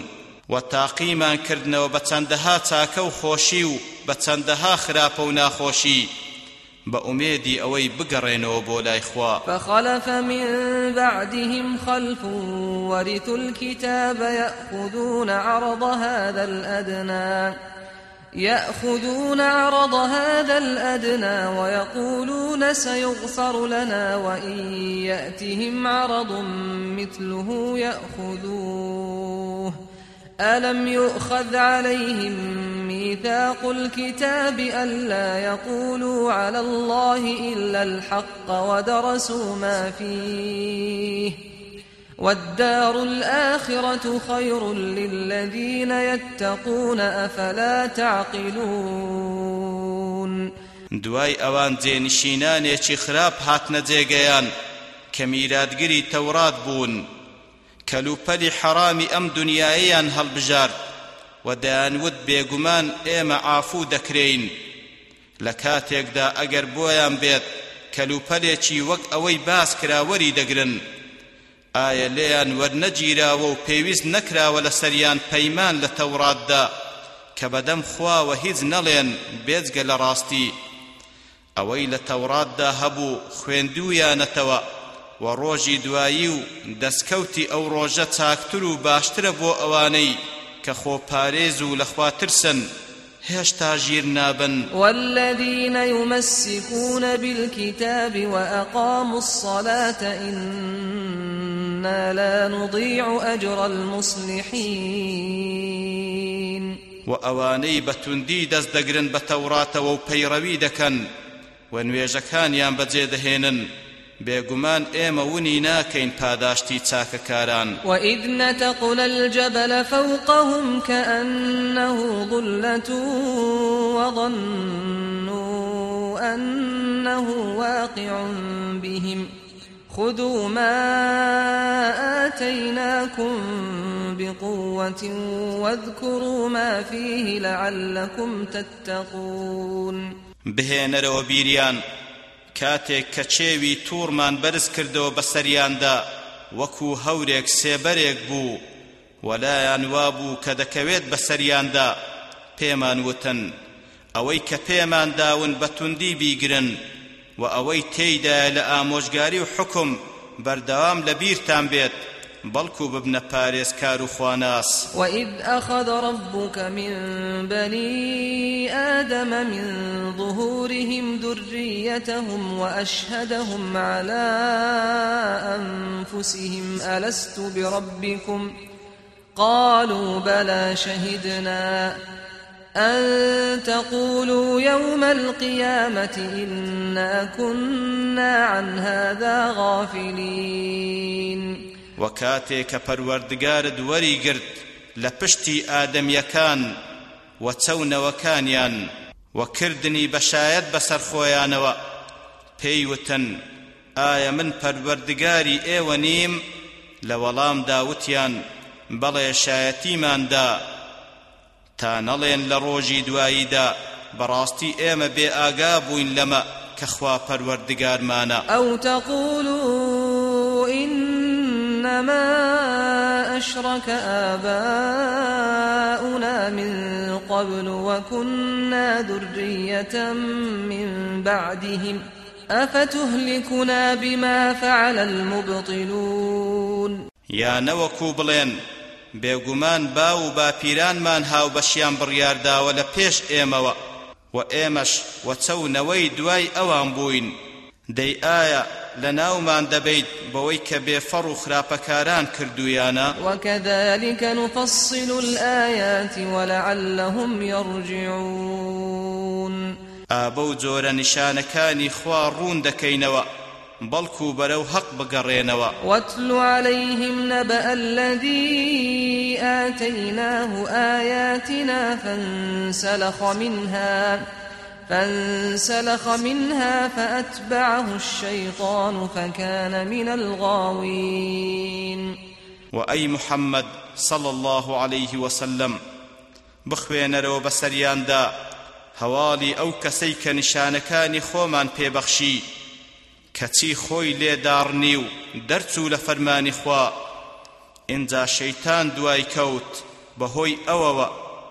و تاقیمان کردنەوە بە چەندەها چاکە و خۆشی و بە چەندەها بأميدي أوي بقرين وبولاي إخوة فخلف من بعدهم خلف ورثوا الكتاب يأخذون عرض هذا الأدنى يأخذون عرض هذا الأدنى ويقولون سيغفر لنا وإن يأتهم عرض مثله يأخذوه. ألم يؤخذ عليهم ميثاق الكتاب ألا يقولوا على الله إلا الحق ودرسوا ما فيه والدار الآخرة خير للذين يتقون أفلا تعقلون دوای ئەوان جێنشینانێکی خراپ هاتنە جێگەیان کە میراتگری تەورات بوون. کەلوپەلی حەرامی ئەم دنیایەیان هەڵبژارد و دەیانوت بێگومان ئێمە عەفوو دەکرێین لە کاتێکدا ئەگەر بۆیان بێت کەلوپەلێکی وەک ئەوەی باس کرا وەری دەگرن. ئایا لێیان وەرنەگیراوە و پێویست نەکراوە لە سەریان پەیمان لە تەوراتدا کە بەدەم خواوە هیچ نەڵێن بێجگە لە ڕاستی. ئەوەی لە تەوراتدا هەبوو خوێندوویانەتەوە. و ڕۆژی دوایی و دەستکەوتی ئەو ڕۆژە چاکتر و باشترە بۆ ئەوانەی کە خۆپارێز و لەخوا ترسن هێشتا ژیر نابن. والذين يمسكون بالكتاب وأقاموا الصلاة إنا لا نضيع أجر المصلحين وأواني بتندي دز دقرن بتوراة وبيروي دكن ونويجكان يان بجيدهينن بێگومان ئێمە ونی ناکەین پاداشتی چاکەکاران. وإذ نتقنا الجبل فوقهم كأنه ظلة وظنوا أنه واقع بهم خذوا ما آتيناكم بقوة واذكروا ما فيه لعلكم تتقون. بهێنەرەوە بیریان کاتێک کە چێوی توورمان بەرز کردەوە بەسەریاندا وەکو هەورێک سێبەرێک بوو وەلایان وابوو کە دەکەوێت بەسەریاندا پێمان وتن. ئەوەی کە پێمان داون بەتوندی بیگرن و ئەوەی تێیدا لە ئامۆژگاری و حکم بەردەوام لە بیرتان بێت. بەڵکو ببنە پارێزکار و خواناس. وإذ أخذ ربك من بني آدم من ظهورهم ذريتهم وأشهدهم على أنفسهم ألست بربكم؟ قالوا بلى شهدنا. أن تقولوا يوم القيامة إنا كنا عن هذا غافلين. وكاتێ کە پەروەردگارت وەریگرت لە پشتی ئادەمیەکان و چەونەوەکانیان وەکردنی بەشایەت بەسەر خۆیانەوە. پێیوتن ئایا من پەروەردگاری ئێوە نیم لە وەڵام داوتیان بەڵێ شایەتیماندا تا نەڵێن لە ڕۆژی دواییدا بەڕاستی ئێمە بێ ئاگا بووین لەمە کە خوا پەروەردگارمانە. ئەو إنما أشرك آباؤنا من قبل وكنا ذرية من بعدهم أفتهلكنا بما فعل المبطلون؟ يا نوكو بلين بێگومان با و هاو بەشیان بڕیارداوە لە پێش ئێمەوە و ئێمەش و چەونەوەی دوای ئەوان بووین. دەی ئایا لە ناومان دەبیت بەوەی کە بێفەڕ و خراپەکاران کردویانە؟ وكذلك نفصل الآيات ولعلهم يرجعون ئابە و جۆرە نیشانەکانی خوا ڕوون دەکەینەوە بەڵکو بەرەو حەق بگەڕێنەوە. واتل عليهم نبأ الذي آتيناه آياتنا فانسلخ منها فانسلخ منها فأتبعه الشيطان فكان من الغاوين. وأي محمد صلى الله عليه وسلم بخوێنەرەوە بەسەریاندا هەواڵی ئەو کەسەی کە نیشانەکانی خۆمان پێبەخشی. کەچی خۆی لێداڕنی و دەرچوو لە فەرمانی خوا. ئینجا شەیتان دوای کەوت بەهۆی ئەوەوە.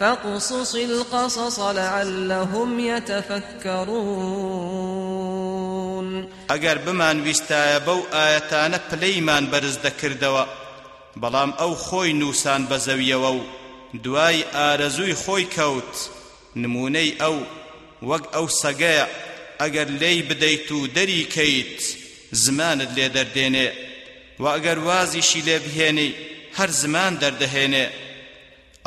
فاقصص القصص لعلهم يتفكرون. اگر بمان ویستایە بەو ئاەتانە پلەیمان بەرز دەکردەوە بەڵام ئەو خۆی نووسان بە زەویەوە و دوای ئارەزووی خۆی کەوت نمونەی ئەو وەک ئەو سەگەیە ئەگەر لێی بدەیت و دەری کەیت زمانت لێ دەردێنێ و ئەگەر وازیشی لێ بهێنی زمان دەردەهێنێ.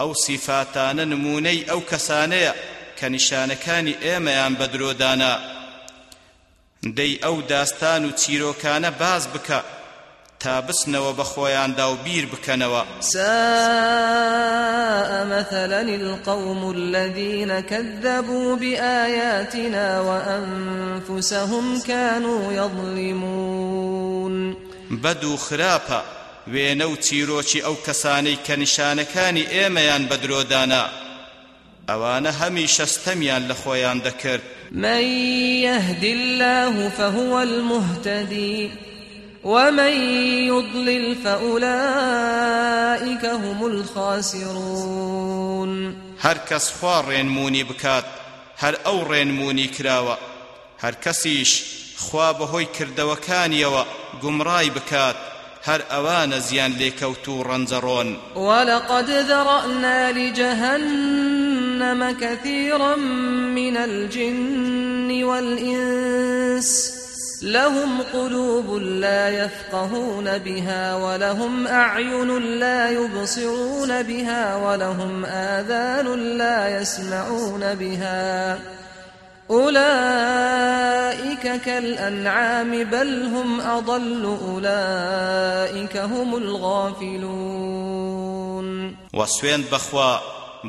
ئەو سیفاتانە نمونەی ئەو کەسانەیە کە نیشانەکانی ئێمەیان بەدرۆدانا. دەی ئەو داستان و چیرۆکانە باز بکە تا بسنەوە بە خۆیاندا و بیر بکەنەوە. ساء مثلا القوم الذين كذبوا بآياتنا وأنفسهم كانوا يظلمون. بدو خراپە. وێنە و چیرۆکی ئەو کەسانەی کە نیشانەکانی ئێمەیان بەدرۆدانا ئەوانە هەمی شەستەمیان لە خۆیان دەکرد. من يهد الله فهو المهتدي ومن يضلل فأولئك هم الخاسرون. هر کس خوا ڕێنمونی بکات هەر ئەو ڕێنمونی کراوە. هەر کەسیش خوا بەهۆی کردەوەکانیەوە گومڕای بکات. هەر ئەوانە زیان لێکەوت و ڕەنجەڕۆن. ولقد ذرأنا لجهنم كثيرا من الجن والإنس. لهم قلوب لا يفقهون بها ولهم أعين لا يبصرون بها ولهم آذان لا يسمعون بها. أولئك كالأنعام بل هم أضل أولئك هم الغافلون. وسوێن بەخوا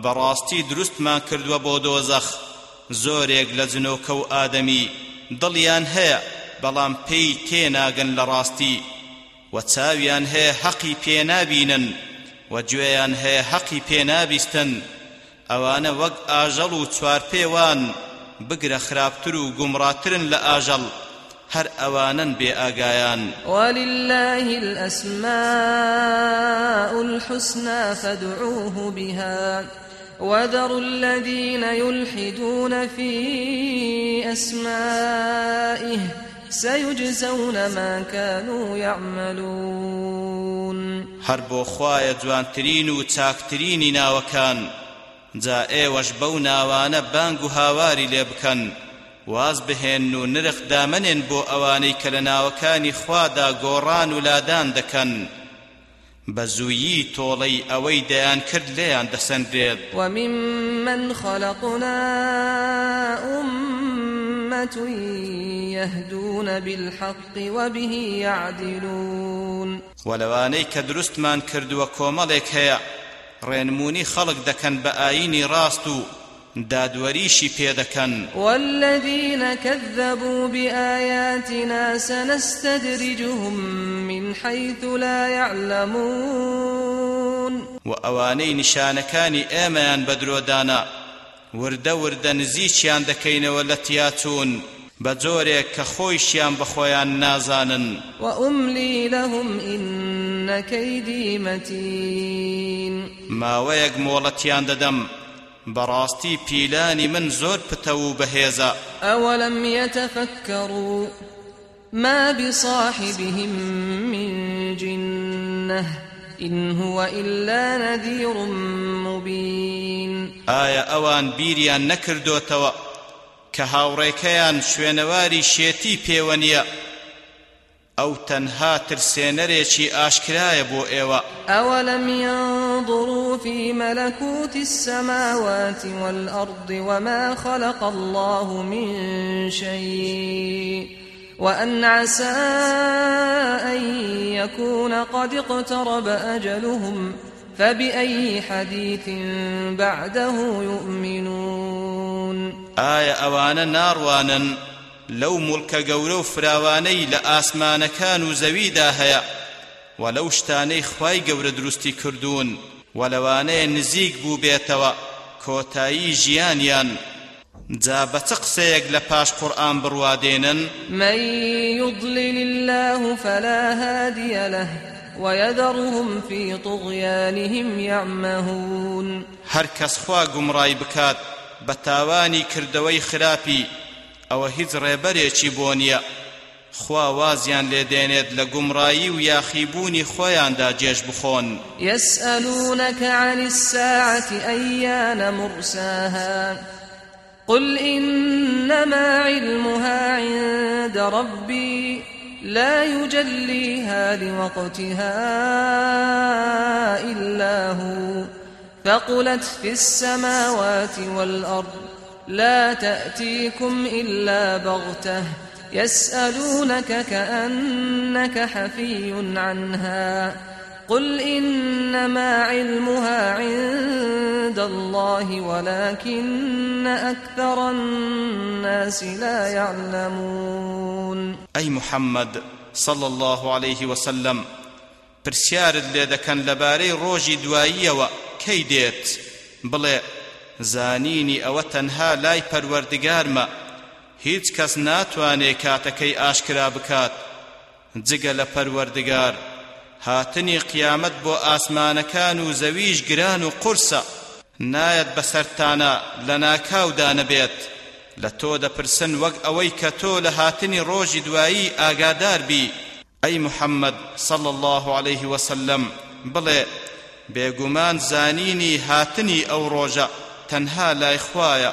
بەڕاستی دروستمان کردووە بۆ دۆزەخ. زۆرێک لە جنۆکە و ئادەمی دڵیان هەیە بەڵام پێی تێناگەن لە ڕاستی. و چاویان هەیە حەقی پێنابینن و گوێیان هەیە حەقی پێنابیستن. ئەوانە وەک ئاژەڵ و چوارپێوان بگرە خراپتر و گومڕاترن لە ئاژەڵ. هەر ئەوانن بێ ئاگایان. ولله الأسماء الحسنى فادعوه بها. وذروا الذين يلحدون في أسمائه سيجزون ما كانوا يعملون. هەر بۆ خوایە جوانترین و چاکترینی ناوەکان. جا ئێوەش بەو ناوانە بانگ و هاواری لێ بکەن. واز بهێن و نرخ دامنێن بۆ ئەوانەی کە لە ناوەکانی خوادا گۆڕان و لادان دەکەن. زوویی تۆڵەی ئەوەی دەیان کرد لێیان دەسەندرێت. وممن خلقنا أمة يهدون بالحق وبه يعدلون ولوانەی کە دروستمان کردووە کۆمەڵێک هەیە. ڕێنمونی خەڵک دەکەن بە ئاینی ڕاست و دادوەریشی پێدەکەن والذين كذبوا بآياتنا سنستدرجهم من حيث لا يعلمون. و ئەوانەی نیشانەکانی ئێمەیان بەدرۆدانا وردە وردە نزیچیان دەکەینەوە لە تیاچوون کە خۆیشیان بەخۆیان نازانن. وأملي لهم إن كيدي متين. ماوەیەک مۆڵەتیان دەدەم. بەڕاستی پیلانی من زۆر پتە و بەهێزە. أولم يتفكروا ما بصاحبهم من جنة إن هو إلا نذير مبين. ئایا ئەوان بیریان نەکردوتەوە؟ کە هاوڕێکەیان شوێنەواری شێتی پێوە نییە ئەو تەنها ترسێنەرێکی ئاشکرایە بۆ ئێوە. أولم ينظروا في ملكوت السماوات والأرض وما خلق الله من شيء وأن عسى أن يكون قد اقترب أجلهم فبأي حديث بعده يؤمنون؟ ئایا ئەوانە ناڕوانن لەو مڵکە گەورە و فراوانەی لە ئاسمانەکان و زەویدا هەیە و لەو شتانەی خوای گەورە دروستی کردوون و لەوانەیە نزیک بوو بێتەوە کۆتایی ژیانیان جا بە چ قسەیەک لە پاش قورئان بڕوادێنن من يضلل الله فلا هادي له ويذرهم في طغيانهم يعمهون. هەر کەس خوا گومڕای بکات بە تاوانی کردەوەی خراپی ئەوە هیچ ڕێبەرێکی بۆ نییە. خوا وازیان لە گومڕایی و یاخیبوونی خۆیاندا جێش بخۆن. يسألونك عن الساعة أيان مرساها؟ قل إنما علمها عند ربي. لا يجليها لوقتها إلا هو. ثقلت في السماوات والأرض لا تأتيكم إلا بغتة يسألونك كأنك حفي عنها. قل إنما علمها عند الله ولكن أكثر الناس لا يعلمون ئەی محەممەد صلى الله عليه وسلم پرسیارت لێ دەکەن لەبارەی ڕۆژی دواییەوە کەی دێت؟ بڵێ زانینی ئەوە تەنها لای پەروەردگارمە هیچ کەس ناتوانێ کاتەکەی ئاشکرا بکات. جگە هاتنی قیامەت بۆ ئاسمانەکان و زەویش گران و قورسە نایەت بەسەرتانە لە ناکاودا نەبێت لە تۆ دەپرسن وەک ئەوەی کە تۆ لە هاتنی ڕۆژی دوایی ئاگادار بی. ئەی محەممەد صل الله عليه وسلم بڵێ بێگومان زانینی هاتنی ئەو ڕۆژە تەنها لای خوایە.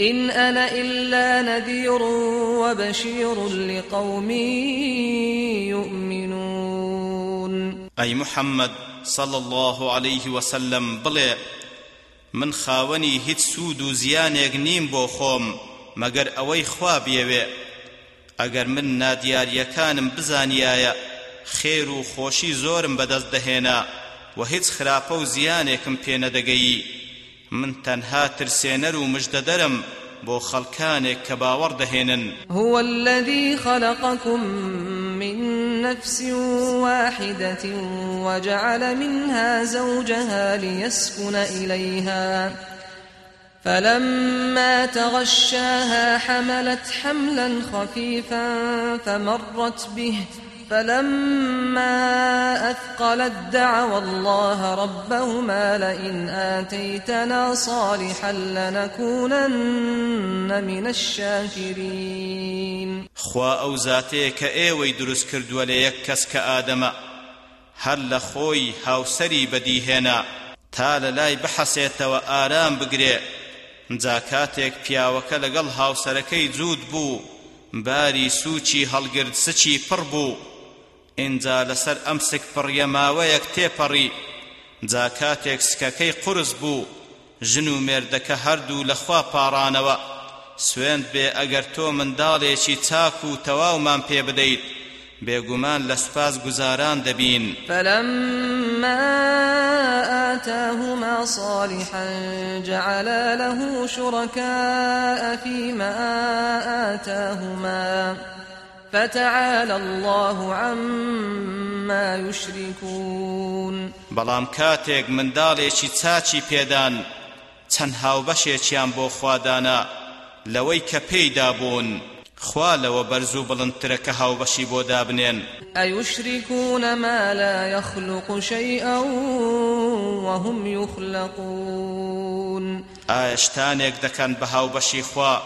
إن أنا إلا نذير وبشير لقوم يؤمنون. أي محمد صلى الله عليه وسلم بلي من خاوني هیچ سود و زیانێک نیم بۆ خۆم مەگەر ئەوەی خوا بێوێ. من نادیاریەکانم بزانیایە خێر و خۆشی زۆرم بەدەست دەهێنا و هیچ خراپە و زیانێکم پێ نەدەگەیی. من تەنها ترسێنەر و خەڵکانێک کە باوەڕ دەهێنن هو الذي خلقكم من نفس واحدة وجعل منها زوجها ليسكن إليها. فلما تغشاها حملت حملا خفيفا فمرت به فلما أثقلت دعوا الله ربهما لئن آتيتنا صالحا لنكونن من الشاكرين. خوا ئەو زاتەیە کە ئێوەی دروست کردووە لە یەک کەس کە ئادەمە. هەر لە خۆی هاوسەری بەدیهێنا. تا لە لای بحەسێتەوە ئارام بگرێ. جا کاتێک پیاوەکە لەگەڵ هاوسەرەکەی جوود بوو. باری سوچی هەڵگرد سچی پڕ بوو. ئینجا لەسەر ئەم سک پڕیە ماوەیەک تێپەڕی جا کاتێک سکەکەی قرس بوو ژن و مێردەکە هەردوو لەخوا پاڕانەوە سوێند بێ ئەگەر تۆ منداڵێکی چاک و تەواومان پێ بدەیت بێگومان لە سوپاس گوزاران دەبین فلما آتاهما صالحا جعلا له شركاء فيما آتاهما. فتعالى الله عما يشركون. بەڵام کاتێک منداڵێکی چاکی پێدان چەند هاوبەشێکیان بۆ خوادانا لەوەی کە پێیدا بوون خوا لەوە بەرز و بڵندترە کە هاوبەشی بۆ دابنێن. أيشركون ما لا يخلق شيئا وهم يخلقون. ئایا شتانێک دەکەن بە هاوبەشی خوا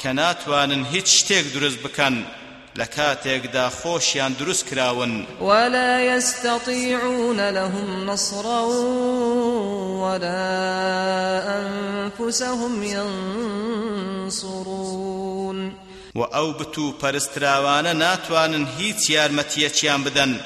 کە ناتوانن هیچ شتێک دروست بکەن؟ لە کاتێکدا خۆشیان دروست کراون. ولا يستطيعون لهم نصرا ولا أنفسهم ينصرون. و ئەو بت و پەرستراوانە ناتوانن هیچ یارمەتیەکیان بدەن.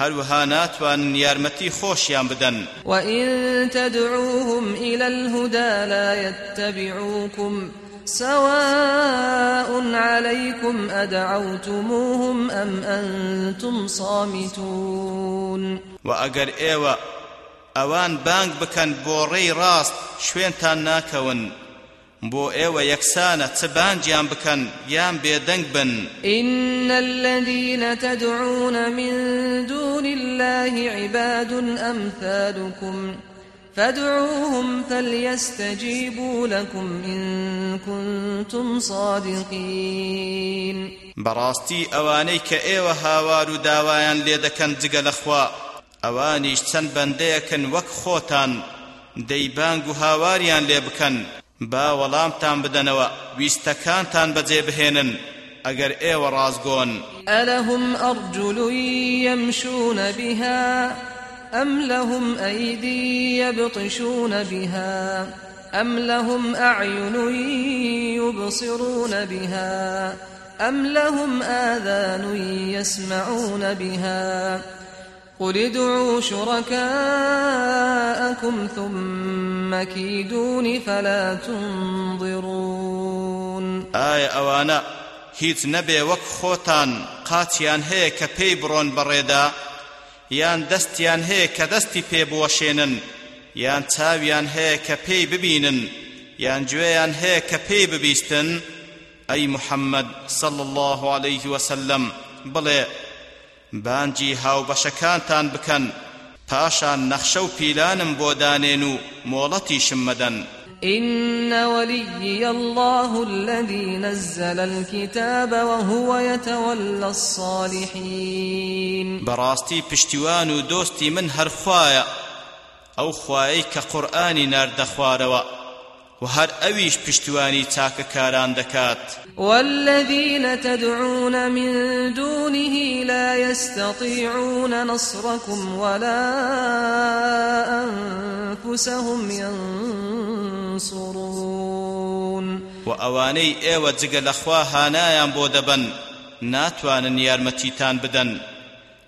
هەروەها ناتوانن یارمەتی خۆشیان بدەن. وإن تدعوهم إلى الهدى لا يتبعوكم. سواء عليكم أدعوتموهم أم أنتم صامتون. وەگەر ئێوە ئەوان بانگ بکەن بۆ ڕێی ڕاست شوێنتان ناکەون. بۆ ئێوە یەکسانە چ بانگیان بکەن یان بێدەنگ بن. إن الذين تدعون من دون الله عباد أمثالكم. فادعوهم فليستجيبوا لكم إن كنتم صادقين. براستي أواني كأيوة هاوار داوایان لێدەکەن جگە لەخوا ئەوانیش چەند بەندەیەکن وەک خۆتان دەیبانگ و هاواریان لێ بکەن با وەڵامتان بدەنەوە ویستەکانتان بەجێ بهێنن ئەگەر ئێوە ڕازگۆن ئەلەهم ئەرجل يمشون بها؟ أم لهم أيدي يبطشون بها أم لهم أعين يبصرون بها أم لهم آذان يسمعون بها قل ادعوا شركاءكم ثم كيدون فلا تنظرون آية أوانا وەک خۆتان قاچیان هەیە کە پێی بڕۆن بەڕێدا یان دەستیان هەیە کە دەستی پێ بوەشێنن یان چاویان هەیە کە پێی ببینن یان گوێیان هەیە کە پێی ببیستن ئەی محەممەد صل الله عليه وسلم بڵێ بانجی هاوبەشەکانتان بکەن پاشان نەخشە و پیلانم بۆ دانێن و مۆڵەتیشم مەدەن إن وليي الله الذي نزل الكتاب وهو يتولى الصالحين. براستي پشتیوان دوستي من هر خوايا أو خوایەی كقرآن نار دخواروا وهر أويش پشتواني تاك كاران دكات والذين تدعون من دونه لا يستطيعون نصركم ولا أنفسهم ينصرون وأواني ايوة زقل أخوا هانايان بودبن ناتوانن یارمەتیتان بدەن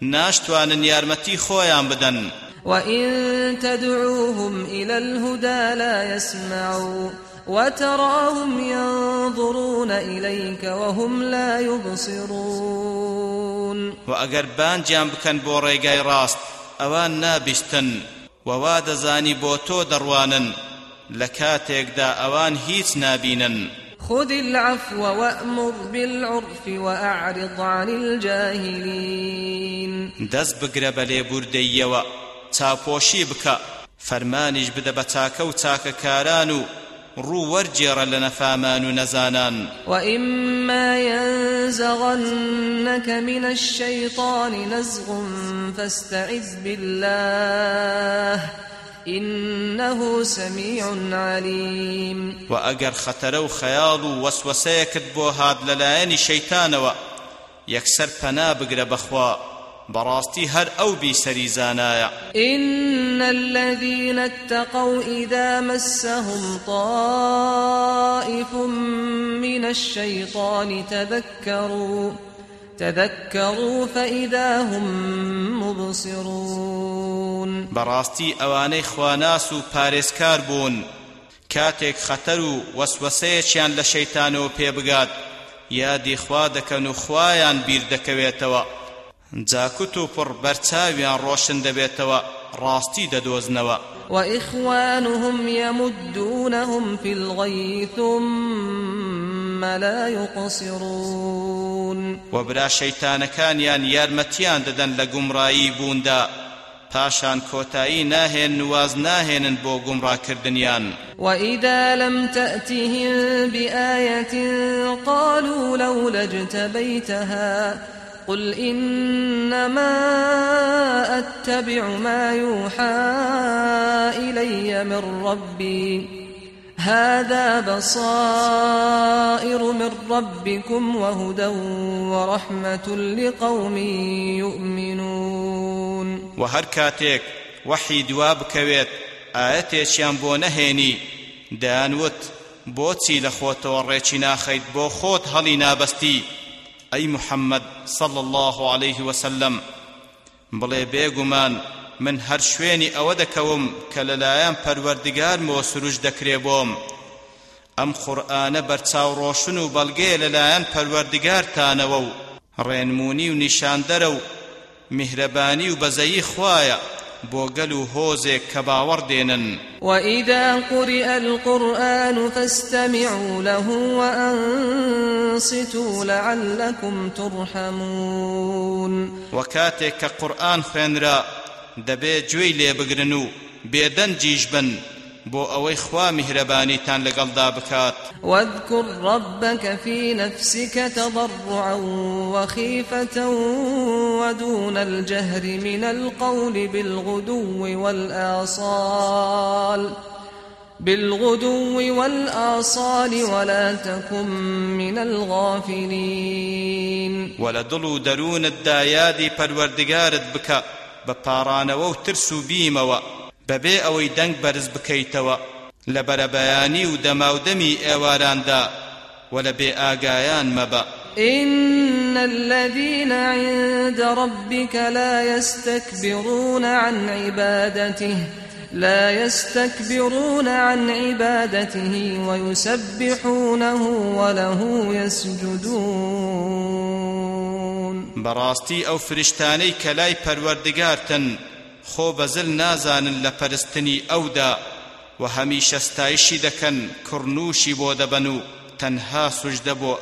ناشتوانن یارمەتی خۆیان بدەن وإن تدعوهم إلى الهدى لا يسمعوا وتراهم ينظرون إليك وهم لا يبصرون وەگەر بانگیان بکەن بۆ ڕێگای ڕاست ئەوان نابیستن وا دەزانی بۆ تۆ دەڕوانن لە کاتێکدا ئەوان هیچ نابینن خذ العفو وأمر بالعرف وأعرض عن الجاهلين دز بقرب لي برديوا چاپۆشی بکە. فەرمانیش بدە بە چاکە و چاکەکاران و ڕوو وەرجێڕە لە نەفامان و نەزانان. ينزغنك من الشيطان نزغ فاستعذ بالله إنه سميع عليم. وأجر خطرو خياض وسوسيكت بوهاد للايني شيطانوا يكسر فنا بقر بخوا براستي هر أو بي سريزانايا. إن الذين اتقوا إذا مسهم طائف من الشيطان تذكروا تذكروا فإذا هم مبصرون. بەڕاستی ئەوانەی خواناس پارێزکار بوون. کاتێک خەتەرە و وەسوەسەیەکیان لە شەیتانەوە پێ بگات یادی خوا دەکەن و خوایان بیر دەکەوێتەوە. جا کوت و پڕ بەرچاویان ڕۆشن دەبێتەوە ڕاستی دەدۆزنەوە وإخوانهم يمدونهم في الغي ثم لا يقصرون. وە برا شەیتانەکانیان یارمەتیان دەدەن لە گومڕایی بووندا پاشان کۆتایی ناهێن واز ناهێنن بۆ گومڕاکردنیان وإذا لم تأتهم بآية قالوا لولا اجتبيتها قل إنما أتبع ما يوحى إلي من ربي. هذا بصائر من ربكم وهدى ورحمة لقوم يؤمنون. وە هەر کاتێک وەحی دوا بکەوێت ئایەتێکیان بۆ نەهێنی. دانوت بۆچی لە خۆتەوە ڕێکی ناخەیت بۆ ئەی محمد صلى الله عليه وسلم بڵێ بێگومان من هەر شوێنی ئەوە دەکەوم کە لەلایەن پەروەردگارمەوە سروش دەکرێ بۆم. ئەم قورئانە بەرچاو ڕۆشن و بەڵگەیە لەلایەن پەروەردگارتانەوە و ڕێنمونی و نیشاندەرە و میهرەبانی و بەزەیی خوایە. بوغل هوزك كباور دينن وإذا قرئ القرآن فاستمعوا له وأنصتوا لعلكم ترحمون. وكاتك قرآن خنرا دبي جوي لي بقرنو بێدەنگیش بن بۆ ئەوەی خوا میهرەبانیتان لەگەڵ بکات واذكر ربك في نفسك تضرعا وخيفة ودون الجهر من القول بالغدو والآصال. بالغدو والآصال ولا تكن من الغافلين. وە لە دڵ و دەروونتدا یادی پەروەردگارت بکە بپارانه و ترسو بيموا بەبێ ئەوەی دەنگ بەرز بکەیتەوە. لە بەرەبەیانی و دەماودەمی ئێواراندا و لە بێ ئاگایان مەبە. إن الذين عند ربك لا يستكبرون عن عبادته لا يستكبرون عن عبادته ويسبحونه وله يسجدون. بەڕاستی ئەو فریشتانەی کە لای پەروەردگارتن خۆ بەزل نازانن لە پەرستنی ئەودا و هەمیشە ستایشی دەکەن کڕنووشی بۆ دەبەن و تەنها سوژدە بۆ